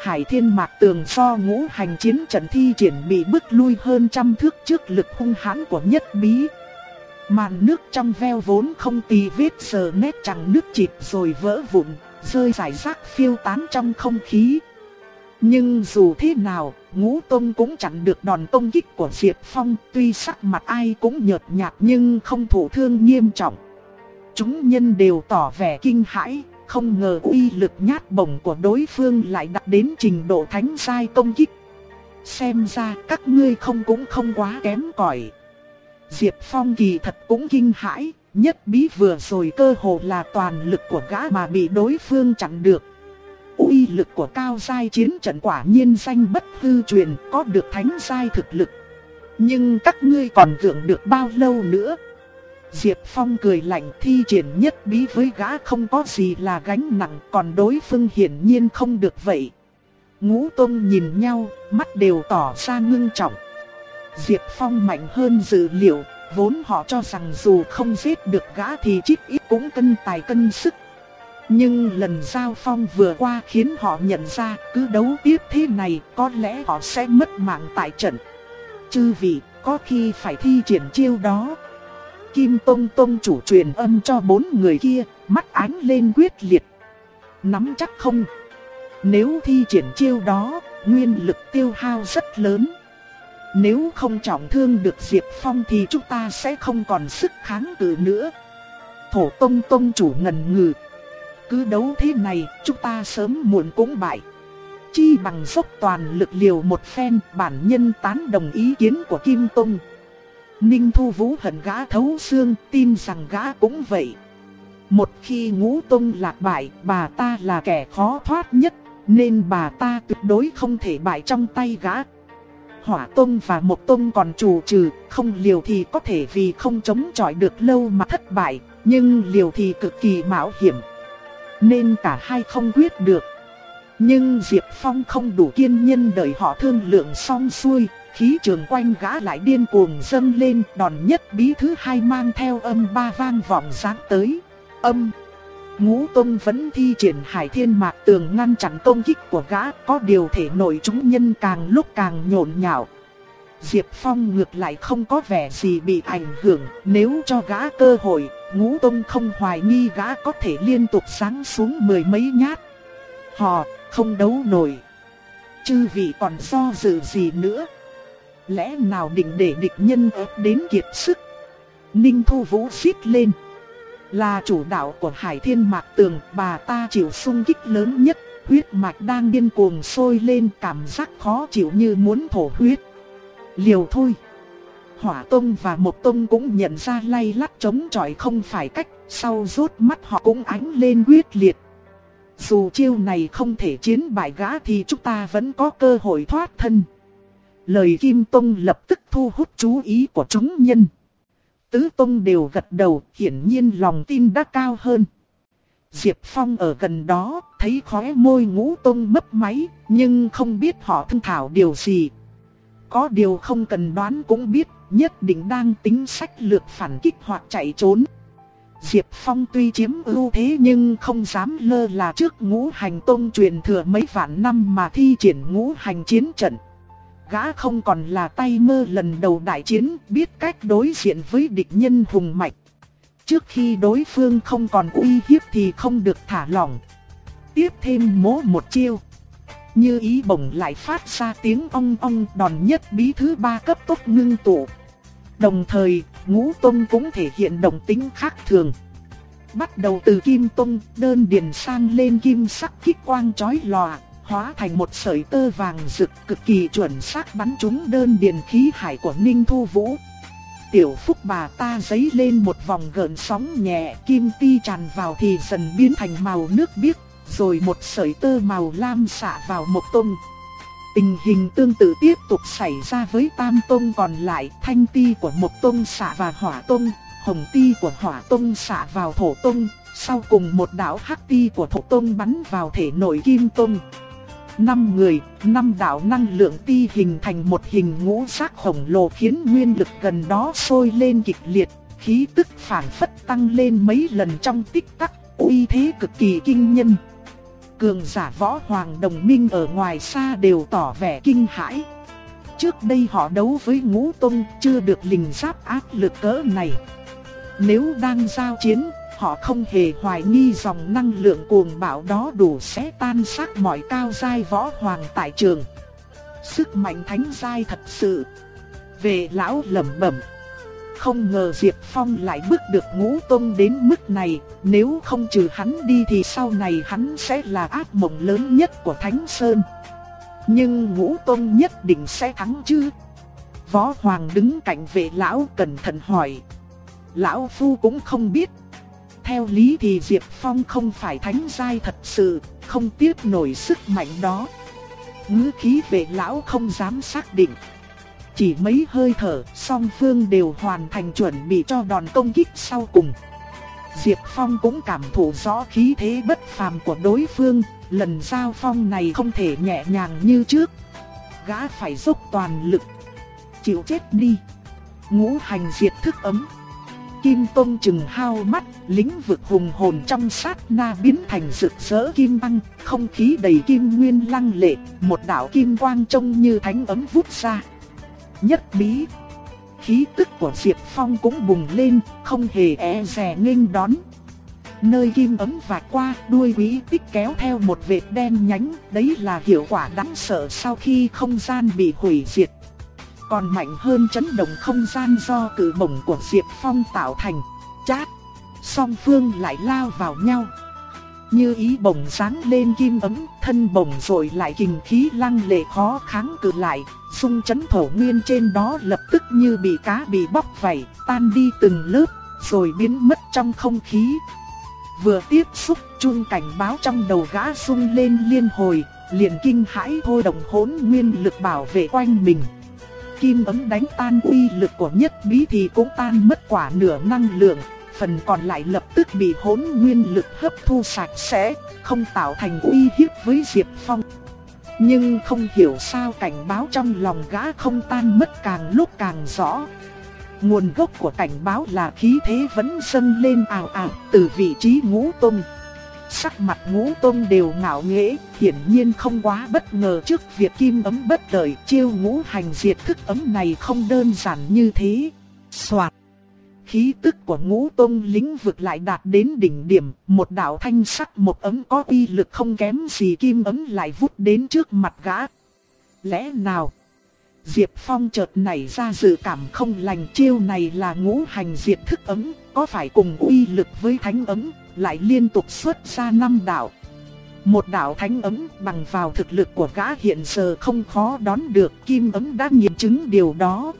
Hải thiên mạc tường so ngũ hành chiến trận thi triển bị bức lui hơn trăm thước trước lực hung hãn của nhất bí. Màn nước trong veo vốn không tì vết sờ nét chẳng nước chịp rồi vỡ vụn, rơi rải rác phiêu tán trong không khí. Nhưng dù thế nào, ngũ tông cũng chẳng được đòn công kích của Diệp Phong, tuy sắc mặt ai cũng nhợt nhạt nhưng không thụ thương nghiêm trọng. Chúng nhân đều tỏ vẻ kinh hãi, không ngờ uy lực nhát bổng của đối phương lại đạt đến trình độ thánh sai công kích. Xem ra các ngươi không cũng không quá kém cỏi. Diệp Phong kỳ thật cũng kinh hãi, nhất bí vừa rồi cơ hồ là toàn lực của gã mà bị đối phương chặn được. uy lực của cao giai chiến trận quả nhiên danh bất hư truyền, có được thánh giai thực lực. Nhưng các ngươi còn gượng được bao lâu nữa? Diệp Phong cười lạnh thi triển nhất bí với gã không có gì là gánh nặng còn đối phương hiển nhiên không được vậy. Ngũ Tông nhìn nhau, mắt đều tỏ ra ngưng trọng. Diệp Phong mạnh hơn dự liệu, vốn họ cho rằng dù không giết được gã thì chít ít cũng cân tài cân sức. Nhưng lần giao phong vừa qua khiến họ nhận ra cứ đấu tiếp thế này có lẽ họ sẽ mất mạng tại trận. Chư vị có khi phải thi triển chiêu đó. Kim Tông Tông chủ truyền âm cho bốn người kia, mắt ánh lên quyết liệt. Nắm chắc không? Nếu thi triển chiêu đó, nguyên lực tiêu hao rất lớn. Nếu không trọng thương được Diệp Phong thì chúng ta sẽ không còn sức kháng cự nữa. Thổ Tông Tông chủ ngần ngừ. Cứ đấu thế này, chúng ta sớm muộn cũng bại. Chi bằng dốc toàn lực liều một phen, bản nhân tán đồng ý kiến của Kim Tông. Ninh Thu Vũ hận gã thấu xương, tin rằng gã cũng vậy. Một khi ngũ tông lạc bại, bà ta là kẻ khó thoát nhất, nên bà ta tuyệt đối không thể bại trong tay gã. Hỏa tông và một tông còn chủ trừ, không liều thì có thể vì không chống chọi được lâu mà thất bại, nhưng liều thì cực kỳ mạo hiểm. Nên cả hai không quyết được. Nhưng Diệp Phong không đủ kiên nhẫn đợi họ thương lượng xong xuôi, khí trường quanh gã lại điên cuồng dâng lên, đòn nhất bí thứ hai mang theo âm ba vang vọng sáng tới. Âm Ngũ Tông vẫn thi triển hải thiên mạc tường ngăn chặn công kích của gã, có điều thể nội chúng nhân càng lúc càng nhộn nhạo. Diệp Phong ngược lại không có vẻ gì bị ảnh hưởng, nếu cho gã cơ hội, Ngũ Tông không hoài nghi gã có thể liên tục sáng xuống mười mấy nhát. Họ không đấu nổi. Chư vị còn do dự gì nữa? Lẽ nào định để địch nhân ép đến kiệt sức? Ninh Thu Vũ xít lên. Là chủ đạo của Hải Thiên Mạc Tường, bà ta chịu sung kích lớn nhất, huyết mạch đang điên cuồng sôi lên cảm giác khó chịu như muốn thổ huyết. Liều thôi. Hỏa Tông và Mộc Tông cũng nhận ra lay lắc chống chọi không phải cách, sau rốt mắt họ cũng ánh lên quyết liệt. Dù chiêu này không thể chiến bại gã thì chúng ta vẫn có cơ hội thoát thân. Lời Kim Tông lập tức thu hút chú ý của chúng nhân. Tứ Tông đều gật đầu, hiển nhiên lòng tin đã cao hơn. Diệp Phong ở gần đó, thấy khóe môi ngũ Tông mấp máy, nhưng không biết họ thương thảo điều gì. Có điều không cần đoán cũng biết, nhất định đang tính sách lược phản kích hoặc chạy trốn. Diệp Phong tuy chiếm ưu thế nhưng không dám lơ là trước ngũ hành tông truyền thừa mấy vạn năm mà thi triển ngũ hành chiến trận. Gã không còn là tay mơ lần đầu đại chiến, biết cách đối diện với địch nhân hùng mạnh. Trước khi đối phương không còn uy hiếp thì không được thả lỏng. Tiếp thêm mố một chiêu. Như ý bổng lại phát ra tiếng ong ong đòn nhất bí thứ ba cấp tốc ngưng tụ. Đồng thời, ngũ tông cũng thể hiện đồng tính khác thường. Bắt đầu từ kim tông, đơn điền sang lên kim sắc kích quang chói lòa, hóa thành một sợi tơ vàng rực cực kỳ chuẩn xác bắn trúng đơn điền khí hải của Ninh Thu Vũ. Tiểu phúc bà ta giấy lên một vòng gợn sóng nhẹ, kim ti tràn vào thì dần biến thành màu nước biếc, rồi một sợi tơ màu lam xạ vào một tung. Tình hình tương tự tiếp tục xảy ra với tam tông còn lại, thanh ti của một tông xả vào hỏa tông, hồng ti của hỏa tông xả vào thổ tông, sau cùng một đạo hắc ti của thổ tông bắn vào thể nội kim tông. Năm người, năm đạo năng lượng ti hình thành một hình ngũ sắc khổng lồ khiến nguyên lực gần đó sôi lên kịch liệt, khí tức phản phất tăng lên mấy lần trong tích tắc, uy thế cực kỳ kinh nhân. Cường giả võ hoàng đồng minh ở ngoài xa đều tỏ vẻ kinh hãi. Trước đây họ đấu với ngũ tông chưa được lình giáp áp lực cỡ này. Nếu đang giao chiến, họ không hề hoài nghi dòng năng lượng cuồng bạo đó đủ sẽ tan xác mọi cao giai võ hoàng tại trường. Sức mạnh thánh giai thật sự. Về lão lẩm bẩm. Không ngờ Diệp Phong lại bước được ngũ tông đến mức này, nếu không trừ hắn đi thì sau này hắn sẽ là ác mộng lớn nhất của Thánh Sơn. Nhưng ngũ tông nhất định sẽ thắng chứ? Võ Hoàng đứng cạnh vệ lão cẩn thận hỏi. Lão Phu cũng không biết. Theo lý thì Diệp Phong không phải thánh giai thật sự, không tiếc nổi sức mạnh đó. Ngữ khí vệ lão không dám xác định. Chỉ mấy hơi thở, song phương đều hoàn thành chuẩn bị cho đòn công kích sau cùng. Diệp Phong cũng cảm thụ rõ khí thế bất phàm của đối phương, lần giao phong này không thể nhẹ nhàng như trước. Gã phải dốc toàn lực. Chịu chết đi. Ngũ hành diệt thức ấm. Kim Tông chừng hao mắt, lĩnh vực hùng hồn trong sát na biến thành rực rỡ kim băng, không khí đầy kim nguyên lăng lệ, một đạo kim quang trông như thánh ấm vút ra. Nhất bí, khí tức của Diệp Phong cũng bùng lên, không hề e rè nghênh đón. Nơi kim ấm vạch qua, đuôi quý tích kéo theo một vệt đen nhánh, đấy là hiệu quả đáng sợ sau khi không gian bị hủy diệt còn mạnh hơn chấn động không gian do cử bổng của Diệp Phong tạo thành. Chát, song phương lại lao vào nhau. Như ý bổng sáng lên kim ấm, thân bổng rồi lại kình khí lăng lệ khó kháng cự lại, xung chấn thổ nguyên trên đó lập tức như bị cá bị bóc vảy, tan đi từng lớp, rồi biến mất trong không khí. Vừa tiếp xúc, chuông cảnh báo trong đầu gã rung lên liên hồi, liền kinh hãi thôi động hỗn nguyên lực bảo vệ quanh mình kim ấm đánh tan uy lực của nhất bí thì cũng tan mất quả nửa năng lượng, phần còn lại lập tức bị hỗn nguyên lực hấp thu sạch sẽ, không tạo thành uy hiếp với Diệp Phong. Nhưng không hiểu sao cảnh báo trong lòng gã không tan mất càng lúc càng rõ. Nguồn gốc của cảnh báo là khí thế vẫn dâng lên ảo ảo từ vị trí ngũ tông. Sắc mặt ngũ tôn đều ngạo nghễ, hiển nhiên không quá bất ngờ trước việc kim ấm bất đợi chiêu ngũ hành diệt thức ấm này không đơn giản như thế. Soạt! Khí tức của ngũ tôn lĩnh vực lại đạt đến đỉnh điểm, một đạo thanh sắc một ấm có uy lực không kém gì kim ấm lại vút đến trước mặt gã. Lẽ nào? Diệp Phong chợt nảy ra dự cảm không lành chiêu này là ngũ hành diệt thức ấm, có phải cùng uy lực với thánh ấm, lại liên tục xuất ra năm đạo. Một đạo thánh ấm bằng vào thực lực của gã hiện giờ không khó đón được, kim ấm đã nghiệm chứng điều đó.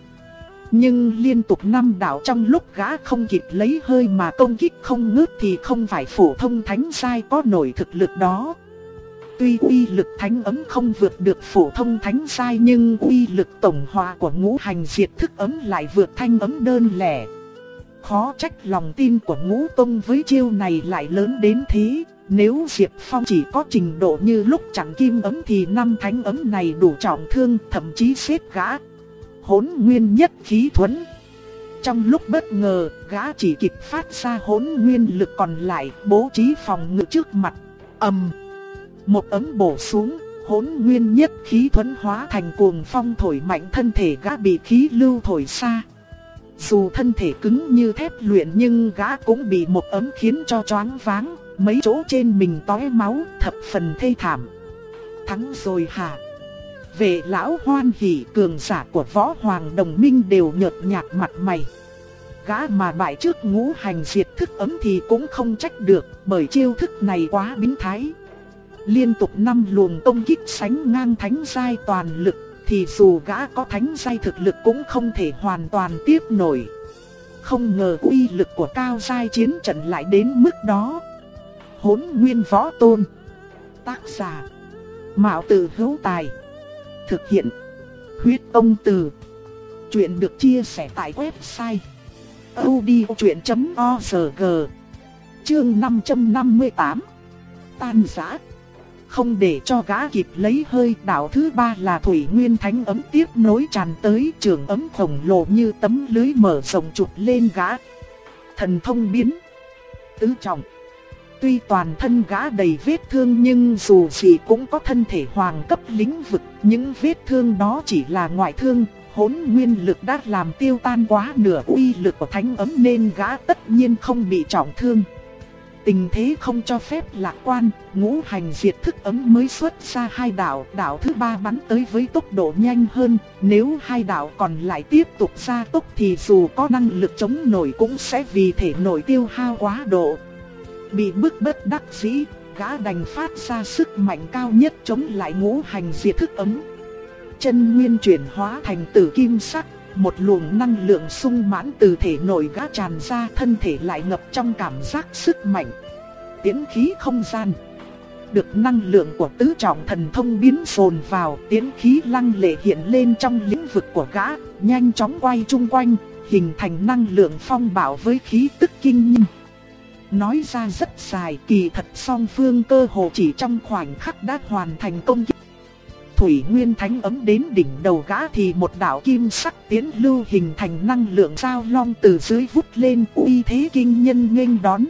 Nhưng liên tục năm đạo trong lúc gã không kịp lấy hơi mà công kích không ngớt thì không phải phổ thông thánh sai có nổi thực lực đó. Tuy uy lực thánh ấm không vượt được phổ thông thánh sai nhưng uy lực tổng hòa của ngũ hành diệt thức ấm lại vượt thanh ấm đơn lẻ. Khó trách lòng tin của ngũ tông với chiêu này lại lớn đến thế. Nếu Diệp Phong chỉ có trình độ như lúc chẳng kim ấm thì năm thánh ấm này đủ trọng thương thậm chí xếp gã. Hốn nguyên nhất khí thuẫn. Trong lúc bất ngờ, gã chỉ kịp phát ra hốn nguyên lực còn lại bố trí phòng ngự trước mặt. ầm Một ấm bổ xuống, hốn nguyên nhất khí thuẫn hóa thành cuồng phong thổi mạnh thân thể gã bị khí lưu thổi xa. Dù thân thể cứng như thép luyện nhưng gã cũng bị một ấm khiến cho choáng váng, mấy chỗ trên mình tói máu, thập phần thê thảm. Thắng rồi hả? Vệ lão hoan hỉ cường giả của võ hoàng đồng minh đều nhợt nhạt mặt mày. Gã mà bại trước ngũ hành diệt thức ấm thì cũng không trách được, bởi chiêu thức này quá biến thái. Liên tục năm luồng công kích sánh ngang thánh giai toàn lực, thì dù gã có thánh giai thực lực cũng không thể hoàn toàn tiếp nổi. Không ngờ uy lực của cao giai chiến trận lại đến mức đó. Hỗn Nguyên Võ Tôn, Tác giả, Mạo Tử Hữu Tài, Thực hiện, Huyết Ông Từ Chuyện được chia sẻ tại website odchuyện.org Chương 558 Tan giã không để cho gã kịp lấy hơi Đạo thứ ba là Thủy Nguyên Thánh ấm tiếp nối tràn tới trường ấm khổng lồ như tấm lưới mở rộng chụp lên gã. Thần thông biến. Tứ trọng. Tuy toàn thân gã đầy vết thương nhưng dù gì cũng có thân thể hoàng cấp lĩnh vực, những vết thương đó chỉ là ngoại thương, hỗn nguyên lực đã làm tiêu tan quá nửa uy lực của thánh ấm nên gã tất nhiên không bị trọng thương. Tình thế không cho phép lạc quan, ngũ hành diệt thức ấm mới xuất ra hai đạo, đạo thứ ba bắn tới với tốc độ nhanh hơn, nếu hai đạo còn lại tiếp tục ra tốc thì dù có năng lực chống nổi cũng sẽ vì thể nổi tiêu hao quá độ. Bị bức bất đắc dĩ, gã đành phát ra sức mạnh cao nhất chống lại ngũ hành diệt thức ấm. Chân nguyên chuyển hóa thành tử kim sắc, một luồng năng lượng sung mãn từ thể nội gã tràn ra thân thể lại ngập trong cảm giác sức mạnh. Tiến khí không gian. Được năng lượng của tứ trọng thần thông biến sồn vào, tiến khí lăng lệ hiện lên trong lĩnh vực của gã, nhanh chóng quay chung quanh, hình thành năng lượng phong bảo với khí tức kinh nhân Nói ra rất dài kỳ thật song phương cơ hồ chỉ trong khoảnh khắc đã hoàn thành công kích. Thủy Nguyên Thánh ấm đến đỉnh đầu gã thì một đạo kim sắc tiến lưu hình thành năng lượng sao long từ dưới vút lên uy thế kinh nhân nghênh đón.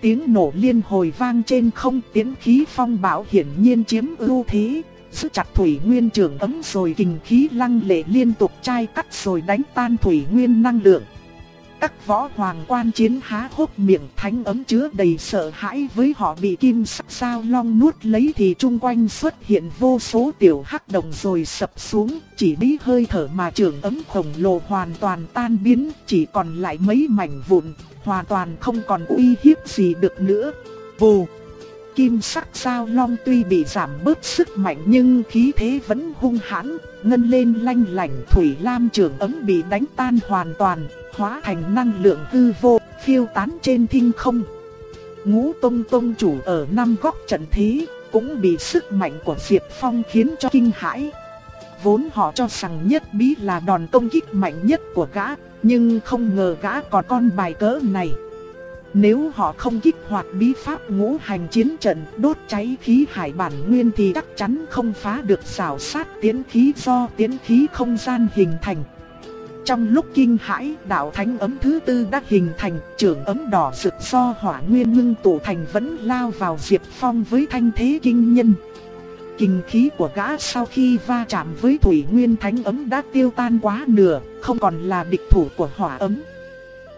Tiếng nổ liên hồi vang trên không tiến khí phong bão hiển nhiên chiếm ưu thế, giữ chặt Thủy Nguyên trường ấm rồi kình khí lăng lệ liên tục chai cắt rồi đánh tan Thủy Nguyên năng lượng. Các võ hoàng quan chiến há hốc miệng thánh ấm chứa đầy sợ hãi với họ bị kim sắc sao long nuốt lấy thì chung quanh xuất hiện vô số tiểu hắc đồng rồi sập xuống, chỉ bí hơi thở mà trường ấm khổng lồ hoàn toàn tan biến, chỉ còn lại mấy mảnh vụn, hoàn toàn không còn uy hiếp gì được nữa. Vù! Kim sắc sao long tuy bị giảm bớt sức mạnh nhưng khí thế vẫn hung hãn, ngân lên lanh lảnh thủy lam trường ấm bị đánh tan hoàn toàn, hóa thành năng lượng hư vô, phiêu tán trên thinh không. Ngũ Tông Tông chủ ở năm góc trận thế, cũng bị sức mạnh của Diệp Phong khiến cho kinh hãi. Vốn họ cho rằng nhất bí là đòn công kích mạnh nhất của gã, nhưng không ngờ gã còn con bài cỡ này. Nếu họ không kích hoạt bí pháp ngũ hành chiến trận đốt cháy khí hải bản nguyên thì chắc chắn không phá được xảo sát tiến khí do tiến khí không gian hình thành. Trong lúc kinh hãi, đạo thánh ấm thứ tư đã hình thành, trường ấm đỏ rực do hỏa nguyên ngưng tụ thành vẫn lao vào Diệp Phong với thanh thế kinh nhân. Kinh khí của gã sau khi va chạm với thủy nguyên thánh ấm đã tiêu tan quá nửa, không còn là địch thủ của hỏa ấm.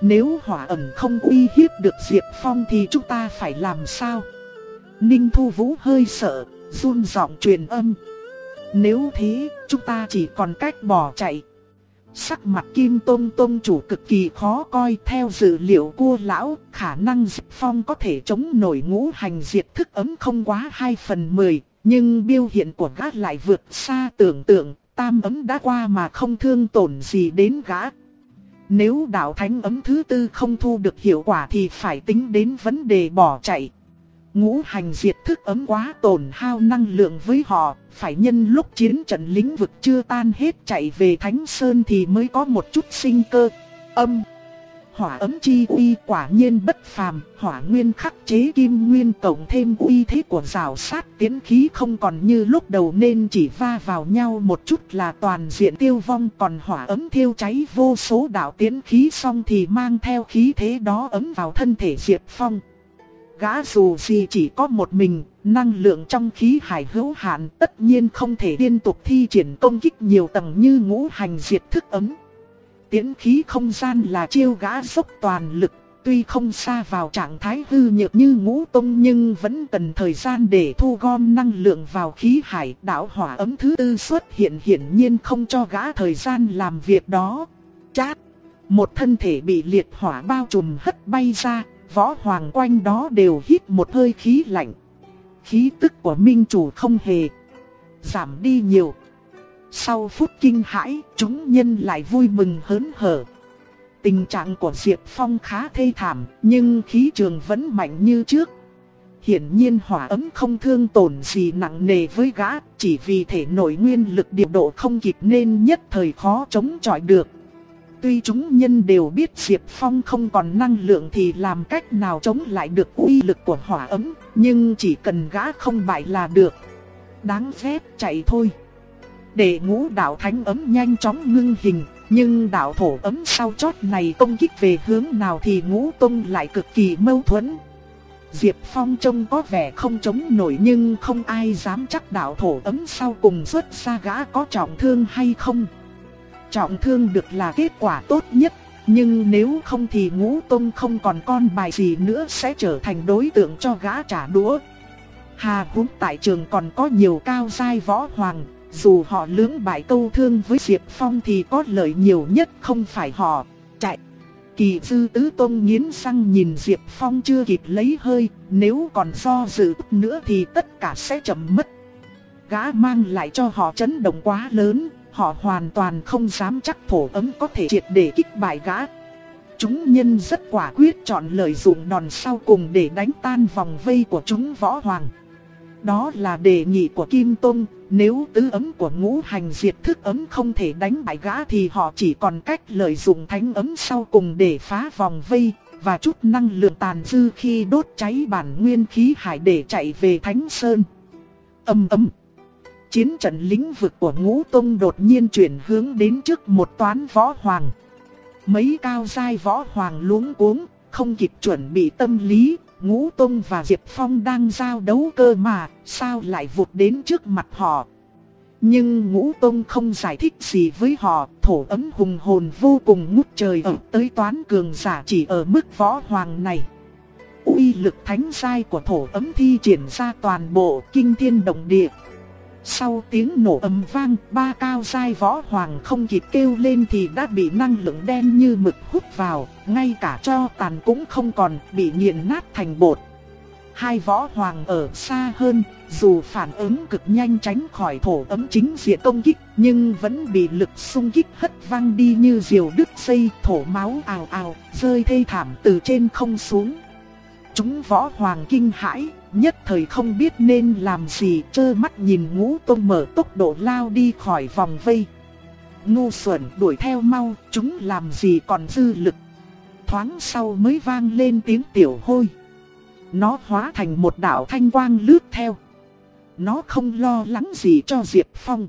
Nếu hỏa ẩm không uy hiếp được Diệp Phong thì chúng ta phải làm sao? Ninh Thu Vũ hơi sợ, run giọng truyền âm. Nếu thế, chúng ta chỉ còn cách bỏ chạy. Sắc mặt Kim Tông Tông chủ cực kỳ khó coi theo dữ liệu cua lão, khả năng Diệp Phong có thể chống nổi ngũ hành diệt thức ấm không quá 2 phần 10, nhưng biểu hiện của gã lại vượt xa tưởng tượng, tam ấm đã qua mà không thương tổn gì đến gã. Nếu đạo thánh ấm thứ tư không thu được hiệu quả thì phải tính đến vấn đề bỏ chạy. Ngũ hành diệt thức ấm quá tổn hao năng lượng với họ, phải nhân lúc chiến trận lĩnh vực chưa tan hết chạy về Thánh Sơn thì mới có một chút sinh cơ. Âm Hỏa ấm chi uy quả nhiên bất phàm, hỏa nguyên khắc chế kim nguyên cộng thêm uy thế của rào sát tiến khí không còn như lúc đầu nên chỉ va vào nhau một chút là toàn diện tiêu vong còn hỏa ấm thiêu cháy vô số đạo tiến khí xong thì mang theo khí thế đó ấm vào thân thể diệt phong. Gã dù gì chỉ có một mình, năng lượng trong khí hải hữu hạn tất nhiên không thể liên tục thi triển công kích nhiều tầng như ngũ hành diệt thức ấm. Tiến khí không gian là chiêu gã dốc toàn lực, tuy không xa vào trạng thái hư nhược như ngũ tông nhưng vẫn cần thời gian để thu gom năng lượng vào khí hải đảo hỏa ấm thứ tư xuất hiện hiển nhiên không cho gã thời gian làm việc đó. Chát! Một thân thể bị liệt hỏa bao trùm hất bay ra, võ hoàng quanh đó đều hít một hơi khí lạnh. khí tức của minh chủ không hề giảm đi nhiều. Sau phút kinh hãi, chúng nhân lại vui mừng hớn hở. Tình trạng của Diệp Phong khá thê thảm, nhưng khí trường vẫn mạnh như trước. Hiển nhiên hỏa ấm không thương tổn gì nặng nề với gã, chỉ vì thể nội nguyên lực điều độ không kịp nên nhất thời khó chống chọi được. Tuy chúng nhân đều biết Diệp Phong không còn năng lượng thì làm cách nào chống lại được uy lực của hỏa ấm, nhưng chỉ cần gã không bại là được. Đáng ghét chạy thôi. Để ngũ đạo thánh ấm nhanh chóng ngưng hình, nhưng đạo thổ ấm sau chót này công kích về hướng nào thì ngũ tông lại cực kỳ mâu thuẫn. Diệp Phong trông có vẻ không chống nổi nhưng không ai dám chắc đạo thổ ấm sau cùng xuất ra gã có trọng thương hay không. Trọng thương được là kết quả tốt nhất, nhưng nếu không thì ngũ tông không còn con bài gì nữa sẽ trở thành đối tượng cho gã trả đũa. Hà húng tại trường còn có nhiều cao giai võ hoàng, dù họ lưỡng bại câu thương với Diệp Phong thì có lợi nhiều nhất không phải họ, chạy. Kỳ dư tứ tôn nghiến răng nhìn Diệp Phong chưa kịp lấy hơi, nếu còn do dự nữa thì tất cả sẽ chậm mất. Gã mang lại cho họ chấn động quá lớn, họ hoàn toàn không dám chắc thổ ấm có thể triệt để kích bại gã. Chúng nhân rất quả quyết chọn lợi dụng đòn sau cùng để đánh tan vòng vây của chúng võ hoàng. Đó là đề nghị của Kim tôn nếu tứ ấm của ngũ hành diệt thức ấm không thể đánh bại gã thì họ chỉ còn cách lợi dụng thánh ấm sau cùng để phá vòng vây, và chút năng lượng tàn dư khi đốt cháy bản nguyên khí hải để chạy về Thánh Sơn. Âm ấm. Chiến trận lĩnh vực của ngũ tông đột nhiên chuyển hướng đến trước một toán võ hoàng. Mấy cao giai võ hoàng luống cuống, không kịp chuẩn bị tâm lý, Ngũ Tông và Diệp Phong đang giao đấu cơ mà, sao lại vụt đến trước mặt họ. Nhưng Ngũ Tông không giải thích gì với họ, thổ ấm hùng hồn vô cùng ngút trời ở tới toán cường giả chỉ ở mức võ hoàng này. uy lực thánh sai của thổ ấm thi triển ra toàn bộ kinh thiên động địa. Sau tiếng nổ ầm vang, ba cao giai võ hoàng không kịp kêu lên thì đã bị năng lượng đen như mực hút vào, ngay cả cho tàn cũng không còn, bị nghiền nát thành bột. Hai võ hoàng ở xa hơn, dù phản ứng cực nhanh tránh khỏi thổ ấm chính diện công kích, nhưng vẫn bị lực xung kích hất văng đi như diều đứt dây, thổ máu ào ào, rơi thê thảm từ trên không xuống. Chúng võ hoàng kinh hãi, nhất thời không biết nên làm gì, trơ mắt nhìn ngũ tông mở tốc độ lao đi khỏi vòng vây. Ngu xuẩn đuổi theo mau, chúng làm gì còn dư lực. Thoáng sau mới vang lên tiếng tiểu hôi. Nó hóa thành một đạo thanh quang lướt theo. Nó không lo lắng gì cho Diệp Phong.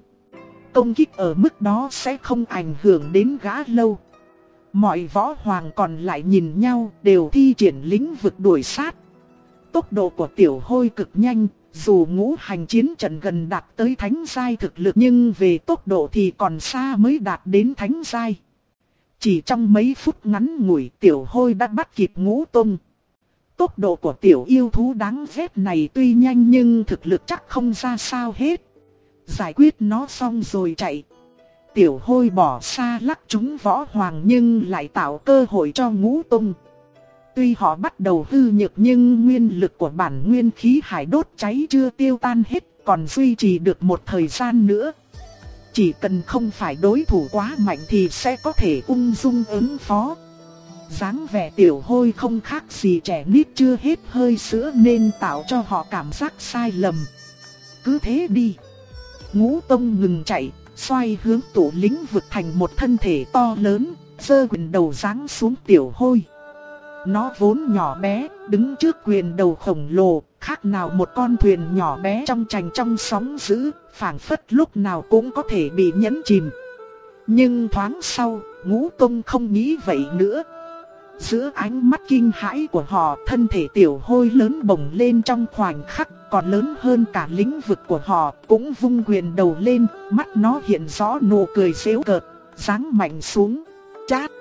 Công kích ở mức đó sẽ không ảnh hưởng đến gã lâu. Mọi võ hoàng còn lại nhìn nhau đều thi triển lĩnh vực đuổi sát. Tốc độ của tiểu hôi cực nhanh, dù ngũ hành chiến trận gần đạt tới thánh giai thực lực nhưng về tốc độ thì còn xa mới đạt đến thánh giai. Chỉ trong mấy phút ngắn ngủi tiểu hôi đã bắt kịp ngũ tung. Tốc độ của tiểu yêu thú đáng ghét này tuy nhanh nhưng thực lực chắc không ra sao hết. Giải quyết nó xong rồi chạy. Tiểu hôi bỏ xa lắc chúng võ hoàng nhưng lại tạo cơ hội cho ngũ tung. Tuy họ bắt đầu hư nhược nhưng nguyên lực của bản nguyên khí hải đốt cháy chưa tiêu tan hết, còn duy trì được một thời gian nữa. Chỉ cần không phải đối thủ quá mạnh thì sẽ có thể ung dung ứng phó. dáng vẻ tiểu hôi không khác gì trẻ nít chưa hết hơi sữa nên tạo cho họ cảm giác sai lầm. Cứ thế đi. Ngũ tông ngừng chạy, xoay hướng tủ lính vực thành một thân thể to lớn, giơ quyền đầu giáng xuống tiểu hôi. Nó vốn nhỏ bé, đứng trước quyền đầu khổng lồ, khác nào một con thuyền nhỏ bé trong trành trong sóng dữ, phảng phất lúc nào cũng có thể bị nhấn chìm. Nhưng thoáng sau, ngũ tông không nghĩ vậy nữa. Giữa ánh mắt kinh hãi của họ, thân thể tiểu hôi lớn bồng lên trong khoảnh khắc, còn lớn hơn cả lĩnh vực của họ, cũng vung quyền đầu lên, mắt nó hiện rõ nụ cười xéo cợt, giáng mạnh xuống, chát.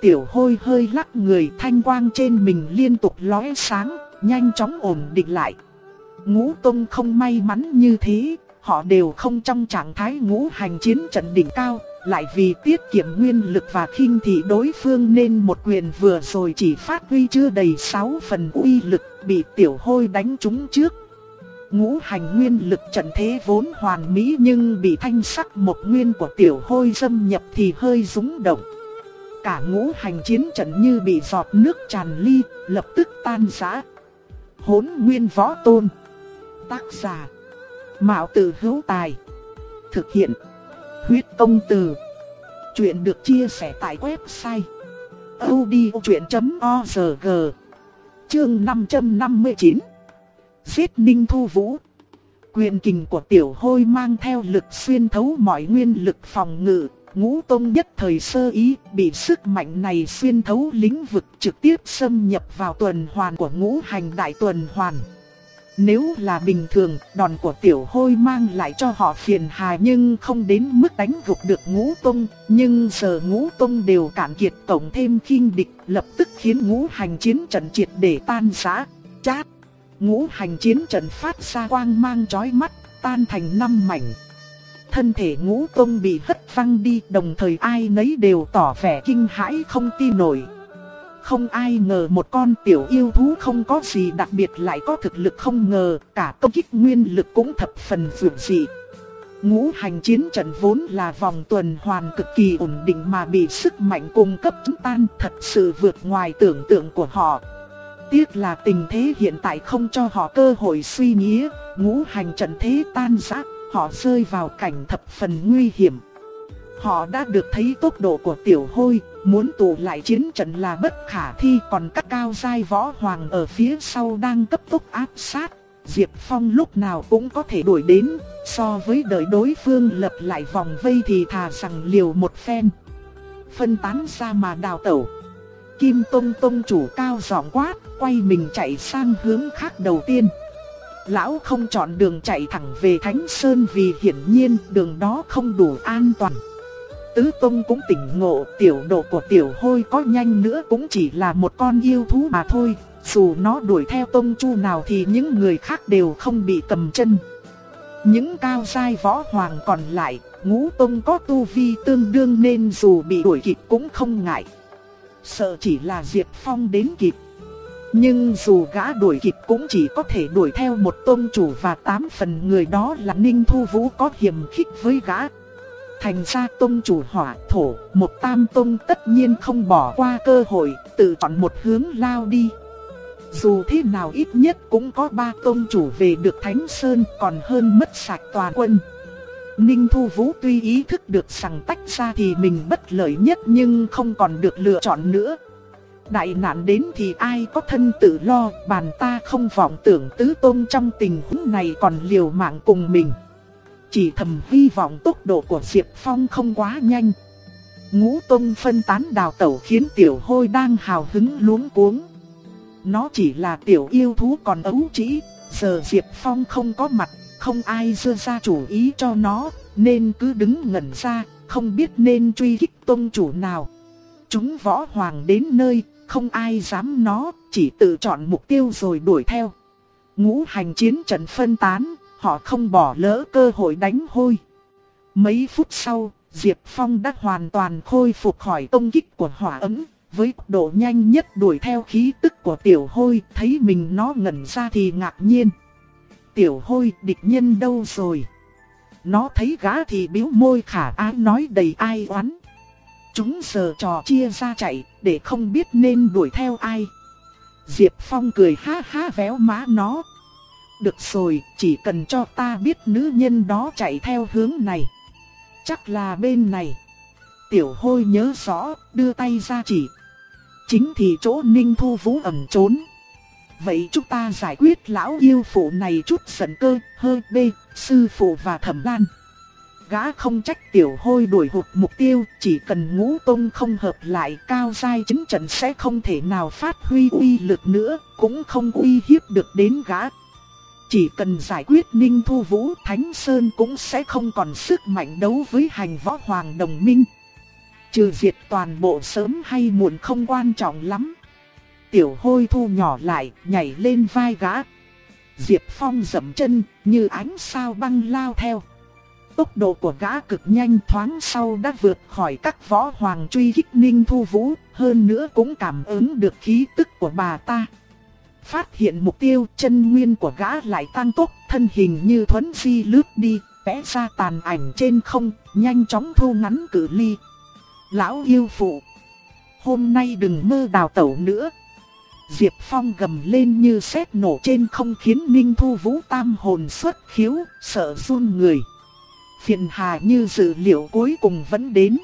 Tiểu hôi hơi lắc người thanh quang trên mình liên tục lóe sáng, nhanh chóng ổn định lại. Ngũ Tông không may mắn như thế, họ đều không trong trạng thái ngũ hành chiến trận đỉnh cao, lại vì tiết kiệm nguyên lực và khinh thị đối phương nên một quyền vừa rồi chỉ phát huy chưa đầy 6 phần uy lực bị tiểu hôi đánh trúng trước. Ngũ hành nguyên lực trận thế vốn hoàn mỹ nhưng bị thanh sắc một nguyên của tiểu hôi xâm nhập thì hơi rúng động. Cả ngũ hành chiến trận như bị giọt nước tràn ly, lập tức tan rã. Hốn nguyên võ tôn. Tác giả. Mạo tử hữu tài. Thực hiện. Huyết công từ. Chuyện được chia sẻ tại website. odchuyện.org Chương 559 Giết Ninh Thu Vũ Quyền kình của tiểu hôi mang theo lực xuyên thấu mọi nguyên lực phòng ngự Ngũ Tông nhất thời sơ ý bị sức mạnh này xuyên thấu lĩnh vực trực tiếp xâm nhập vào tuần hoàn của ngũ hành đại tuần hoàn. Nếu là bình thường, đòn của tiểu hôi mang lại cho họ phiền hà nhưng không đến mức đánh gục được ngũ tông. Nhưng giờ ngũ tông đều cạn kiệt tổng thêm khinh địch, lập tức khiến ngũ hành chiến trận triệt để tan rã. Chát! Ngũ hành chiến trận phát ra quang mang chói mắt, tan thành năm mảnh. Thân thể ngũ tông bị hất văng đi đồng thời ai nấy đều tỏ vẻ kinh hãi không tin nổi. Không ai ngờ một con tiểu yêu thú không có gì đặc biệt lại có thực lực không ngờ, cả công kích nguyên lực cũng thập phần vượt dị. Ngũ hành chiến trận vốn là vòng tuần hoàn cực kỳ ổn định mà bị sức mạnh cung cấp tan thật sự vượt ngoài tưởng tượng của họ. Tiếc là tình thế hiện tại không cho họ cơ hội suy nghĩ, ngũ hành trận thế tan rã, họ rơi vào cảnh thập phần nguy hiểm. Họ đã được thấy tốc độ của tiểu hôi, muốn tụ lại chiến trận là bất khả thi còn các cao giai võ hoàng ở phía sau đang cấp tốc áp sát. Diệp Phong lúc nào cũng có thể đuổi đến, so với đợi đối phương lập lại vòng vây thì thà rằng liều một phen. Phân tán ra mà đào tẩu. Kim Tông Tông chủ cao giọng quát, quay mình chạy sang hướng khác đầu tiên. Lão không chọn đường chạy thẳng về Thánh Sơn vì hiển nhiên đường đó không đủ an toàn. Tứ Tông cũng tỉnh ngộ tiểu độ của tiểu hôi có nhanh nữa cũng chỉ là một con yêu thú mà thôi. Dù nó đuổi theo Tông Chu nào thì những người khác đều không bị cầm chân. Những cao sai võ hoàng còn lại, ngũ Tông có tu vi tương đương nên dù bị đuổi kịp cũng không ngại. Sợ chỉ là Diệp Phong đến kịp. Nhưng dù gã đuổi kịp cũng chỉ có thể đuổi theo một tôn chủ và tám phần người đó là Ninh Thu Vũ có hiểm khích với gã. Thành ra tôn chủ hỏa thổ, một tam tôn tất nhiên không bỏ qua cơ hội, tự chọn một hướng lao đi. Dù thế nào ít nhất cũng có ba tôn chủ về được Thánh Sơn còn hơn mất sạch toàn quân. Ninh Thu Vũ tuy ý thức được rằng tách ra thì mình bất lợi nhất nhưng không còn được lựa chọn nữa. Đại nạn đến thì ai có thân tự lo, bàn ta không vọng tưởng tứ tôn trong tình huống này còn liều mạng cùng mình. Chỉ thầm hy vọng tốc độ của Diệp Phong không quá nhanh. Ngũ tôn phân tán đào tẩu khiến tiểu hôi đang hào hứng luống cuống. Nó chỉ là tiểu yêu thú còn ấu trĩ, giờ Diệp Phong không có mặt, không ai dơ ra chủ ý cho nó, nên cứ đứng ngẩn ra, không biết nên truy kích tôn chủ nào. Chúng võ hoàng đến nơi, không ai dám nó, chỉ tự chọn mục tiêu rồi đuổi theo. Ngũ hành chiến trận phân tán, họ không bỏ lỡ cơ hội đánh hôi. Mấy phút sau, Diệp Phong đã hoàn toàn khôi phục khỏi công kích của hỏa ấm. Với độ nhanh nhất đuổi theo khí tức của tiểu hôi, thấy mình nó ngẩn ra thì ngạc nhiên. Tiểu hôi địch nhân đâu rồi? Nó thấy gã thì biếu môi khả ái nói đầy ai oán. Chúng giờ trò chia ra chạy, để không biết nên đuổi theo ai. Diệp Phong cười ha ha véo má nó. Được rồi, chỉ cần cho ta biết nữ nhân đó chạy theo hướng này. Chắc là bên này. Tiểu hôi nhớ rõ, đưa tay ra chỉ. Chính thì chỗ ninh thu vũ ẩn trốn. Vậy chúng ta giải quyết lão yêu phụ này chút giận cơ, hơi bê, sư phụ và thẩm lan gã không trách tiểu hôi đuổi hụt mục tiêu, chỉ cần ngũ tông không hợp lại cao giai chính trận sẽ không thể nào phát huy uy lực nữa, cũng không uy hiếp được đến gã. Chỉ cần giải quyết Ninh Thu Vũ, Thánh Sơn cũng sẽ không còn sức mạnh đấu với hành võ hoàng đồng minh. Trừ diệt toàn bộ sớm hay muộn không quan trọng lắm. Tiểu hôi thu nhỏ lại, nhảy lên vai gã. Diệp Phong dậm chân, như ánh sao băng lao theo. Tốc độ của gã cực nhanh thoáng sau đã vượt khỏi các võ hoàng truy kích ninh thu vũ, hơn nữa cũng cảm ứng được khí tức của bà ta. Phát hiện mục tiêu chân nguyên của gã lại tăng tốc, thân hình như thuấn phi lướt đi, vẽ ra tàn ảnh trên không, nhanh chóng thu ngắn cự ly. Lão yêu phụ, hôm nay đừng mơ đào tẩu nữa. Diệp Phong gầm lên như sét nổ trên không khiến Ninh Thu Vũ tam hồn xuất khiếu, sợ run người. Phiền hà như dự liệu cuối cùng vẫn đến.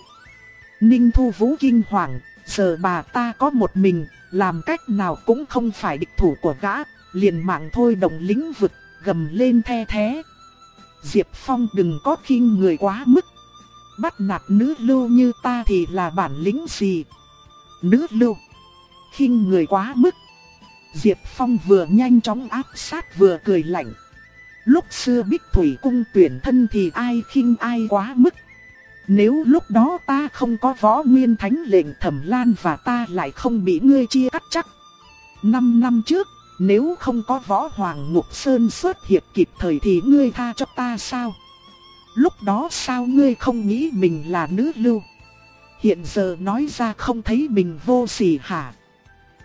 Ninh Thu Vũ kinh hoàng, giờ bà ta có một mình, làm cách nào cũng không phải địch thủ của gã, liền mạng thôi đồng lĩnh vực, gầm lên the thế. Diệp Phong đừng có khinh người quá mức. Bắt nạt nữ lưu như ta thì là bản lĩnh gì? Nữ lưu. khinh người quá mức. Diệp Phong vừa nhanh chóng áp sát vừa cười lạnh. Lúc xưa Bích Thủy cung tuyển thân thì ai khinh ai quá mức. Nếu lúc đó ta không có võ nguyên thánh lệnh thẩm lan và ta lại không bị ngươi chia cắt chắc. Năm năm trước, nếu không có võ hoàng ngục sơn xuất hiện kịp thời thì ngươi tha cho ta sao? Lúc đó sao ngươi không nghĩ mình là nữ lưu? Hiện giờ nói ra không thấy mình vô sỉ hả?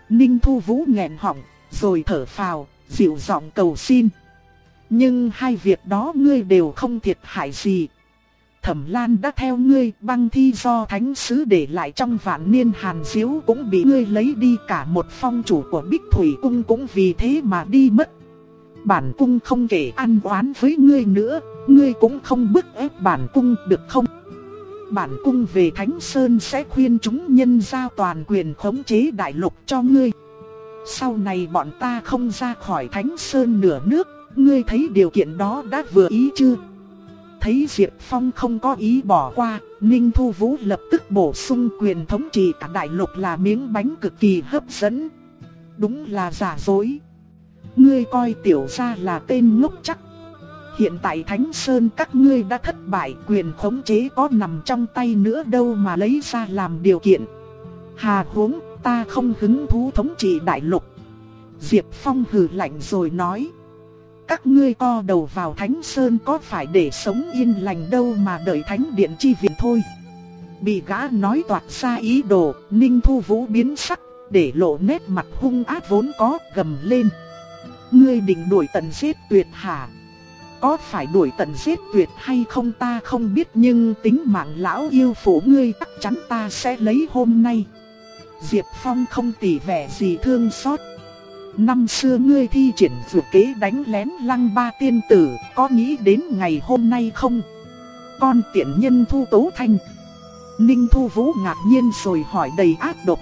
Ninh Thu Vũ nghẹn họng, rồi thở phào, dịu giọng cầu xin. Nhưng hai việc đó ngươi đều không thiệt hại gì. Thẩm Lan đã theo ngươi băng thi do thánh sứ để lại trong vạn niên hàn diếu cũng bị ngươi lấy đi cả một phong chủ của Bích Thủy Cung cũng vì thế mà đi mất. Bản cung không kể ăn oán với ngươi nữa, ngươi cũng không bức ép bản cung được không? Bản cung về Thánh Sơn sẽ khuyên chúng nhân giao toàn quyền khống chế đại lục cho ngươi. Sau này bọn ta không ra khỏi Thánh Sơn nửa nước, ngươi thấy điều kiện đó đã vừa ý chưa? Thấy Diệp Phong không có ý bỏ qua, Ninh Thu Vũ lập tức bổ sung quyền thống trị cả đại lục là miếng bánh cực kỳ hấp dẫn. Đúng là giả dối. Ngươi coi tiểu gia là tên ngốc chắc. Hiện tại Thánh Sơn các ngươi đã thất bại quyền khống chế có nằm trong tay nữa đâu mà lấy ra làm điều kiện. Hà huống ta không hứng thú thống trị đại lục. Diệp Phong hừ lạnh rồi nói. Các ngươi co đầu vào Thánh Sơn có phải để sống yên lành đâu mà đợi Thánh Điện chi viện thôi. Bị gã nói toạc ra ý đồ, Ninh Thu Vũ biến sắc, để lộ nét mặt hung ác vốn có, gầm lên. Ngươi định đuổi tận giết tuyệt hả? Có phải đuổi tận giết tuyệt hay không ta không biết nhưng tính mạng lão yêu phụ ngươi chắc chắn ta sẽ lấy hôm nay. Diệp Phong không tỉ vẻ gì thương xót. Năm xưa ngươi thi triển dự kế đánh lén lăng ba tiên tử, có nghĩ đến ngày hôm nay không? Con tiện nhân thu tố thanh. Ninh thu vũ ngạc nhiên rồi hỏi đầy ác độc.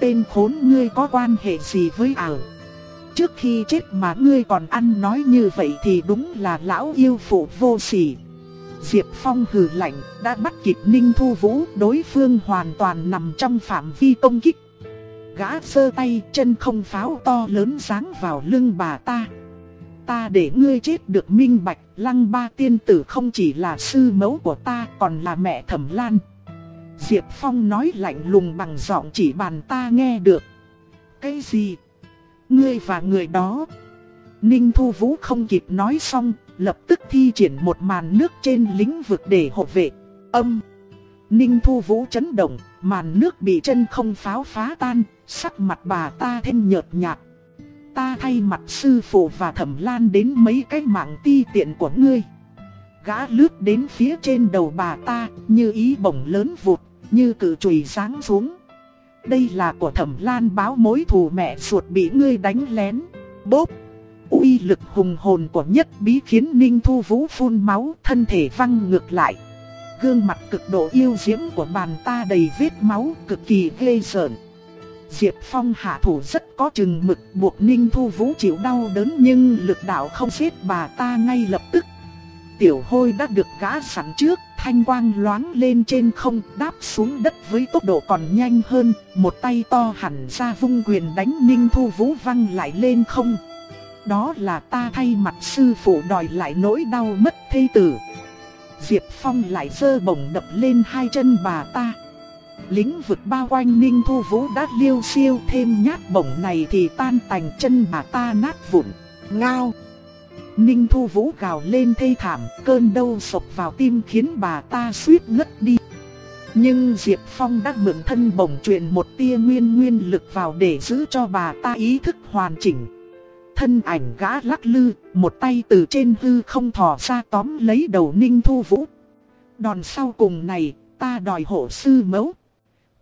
Tên khốn ngươi có quan hệ gì với ảo? Trước khi chết mà ngươi còn ăn nói như vậy thì đúng là lão yêu phụ vô sỉ. Diệp Phong hừ lạnh, đã bắt kịp Ninh Thu Vũ, đối phương hoàn toàn nằm trong phạm vi công kích. Gã sơ tay, chân không pháo to lớn sáng vào lưng bà ta. Ta để ngươi chết được minh bạch, lăng ba tiên tử không chỉ là sư mẫu của ta, còn là mẹ thẩm lan. Diệp Phong nói lạnh lùng bằng giọng chỉ bàn ta nghe được. Cái gì? Ngươi và người đó. Ninh Thu Vũ không kịp nói xong, lập tức thi triển một màn nước trên lĩnh vực để hộ vệ. Âm. Ninh Thu Vũ chấn động, màn nước bị chân không pháo phá tan, sắc mặt bà ta thêm nhợt nhạt. Ta thay mặt sư phụ và thẩm lan đến mấy cái mạng ti tiện của ngươi. Gã lướt đến phía trên đầu bà ta, như ý bổng lớn vụt, như cử chùy sáng xuống. Đây là của thẩm lan báo mối thù mẹ ruột bị ngươi đánh lén. Bốp! uy lực hùng hồn của nhất bí khiến Ninh Thu Vũ phun máu, thân thể văng ngược lại. Gương mặt cực độ yêu diễm của bàn ta đầy vết máu, cực kỳ ghê sợn. Diệp Phong hạ thủ rất có chừng mực buộc Ninh Thu Vũ chịu đau đớn nhưng lực đạo không giết bà ta ngay lập tức. Tiểu hôi đã được gã sẵn trước, thanh quang loáng lên trên không đáp xuống đất với tốc độ còn nhanh hơn, một tay to hẳn ra vung quyền đánh Ninh Thu Vũ văng lại lên không. Đó là ta thay mặt sư phụ đòi lại nỗi đau mất thê tử. Diệp Phong lại sơ bổng đập lên hai chân bà ta. Lính vực bao quanh Ninh Thu Vũ đã liêu siêu thêm nhát bổng này thì tan tành chân bà ta nát vụn. Ngao! Ninh Thu Vũ gào lên thê thảm, cơn đau sộc vào tim khiến bà ta suýt ngất đi. Nhưng Diệp Phong đã mượn thân bổng truyền một tia nguyên nguyên lực vào để giữ cho bà ta ý thức hoàn chỉnh thân ảnh gã lắc lư, một tay từ trên hư không thò ra tóm lấy đầu Ninh Thu Vũ. Đòn sau cùng này, ta đòi hộ sư mẫu.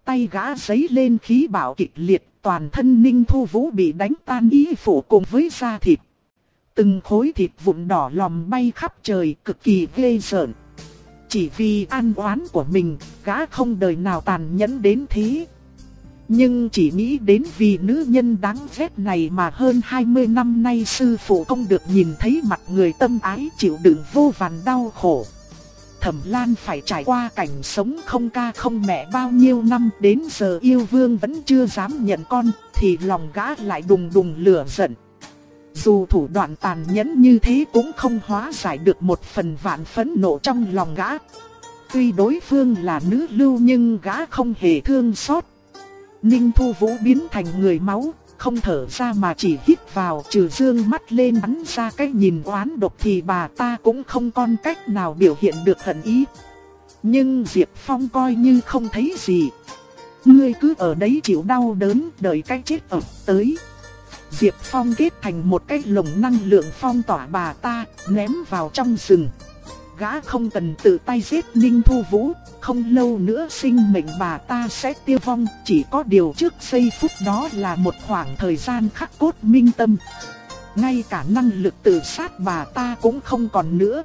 Tay gã giấy lên khí bảo kịch liệt, toàn thân Ninh Thu Vũ bị đánh tan y phủ cùng với da thịt. Từng khối thịt vụn đỏ lòm bay khắp trời cực kỳ ghê rợn. Chỉ vì an oán của mình, gã không đời nào tàn nhẫn đến thế. Nhưng chỉ nghĩ đến vì nữ nhân đáng ghét này mà hơn 20 năm nay sư phụ không được nhìn thấy mặt người tâm ái chịu đựng vô vàn đau khổ. Thẩm Lan phải trải qua cảnh sống không ca không mẹ bao nhiêu năm, đến giờ yêu vương vẫn chưa dám nhận con, thì lòng gã lại đùng đùng lửa giận. Dù thủ đoạn tàn nhẫn như thế cũng không hóa giải được một phần vạn phẫn nộ trong lòng gã. Tuy đối phương là nữ lưu nhưng gã không hề thương xót. Ninh Thu Vũ biến thành người máu, không thở ra mà chỉ hít vào trừ dương mắt lên bắn ra cái nhìn oán độc thì bà ta cũng không còn cách nào biểu hiện được hận ý. Nhưng Diệp Phong coi như không thấy gì. Ngươi cứ ở đấy chịu đau đớn đợi cái chết ập tới. Diệp Phong kết thành một cái lồng năng lượng phong tỏa bà ta, ném vào trong rừng. Gã không cần tự tay giết Ninh Thu Vũ, không lâu nữa sinh mệnh bà ta sẽ tiêu vong, chỉ có điều trước giây phút đó là một khoảng thời gian khắc cốt minh tâm. Ngay cả năng lực tự sát bà ta cũng không còn nữa,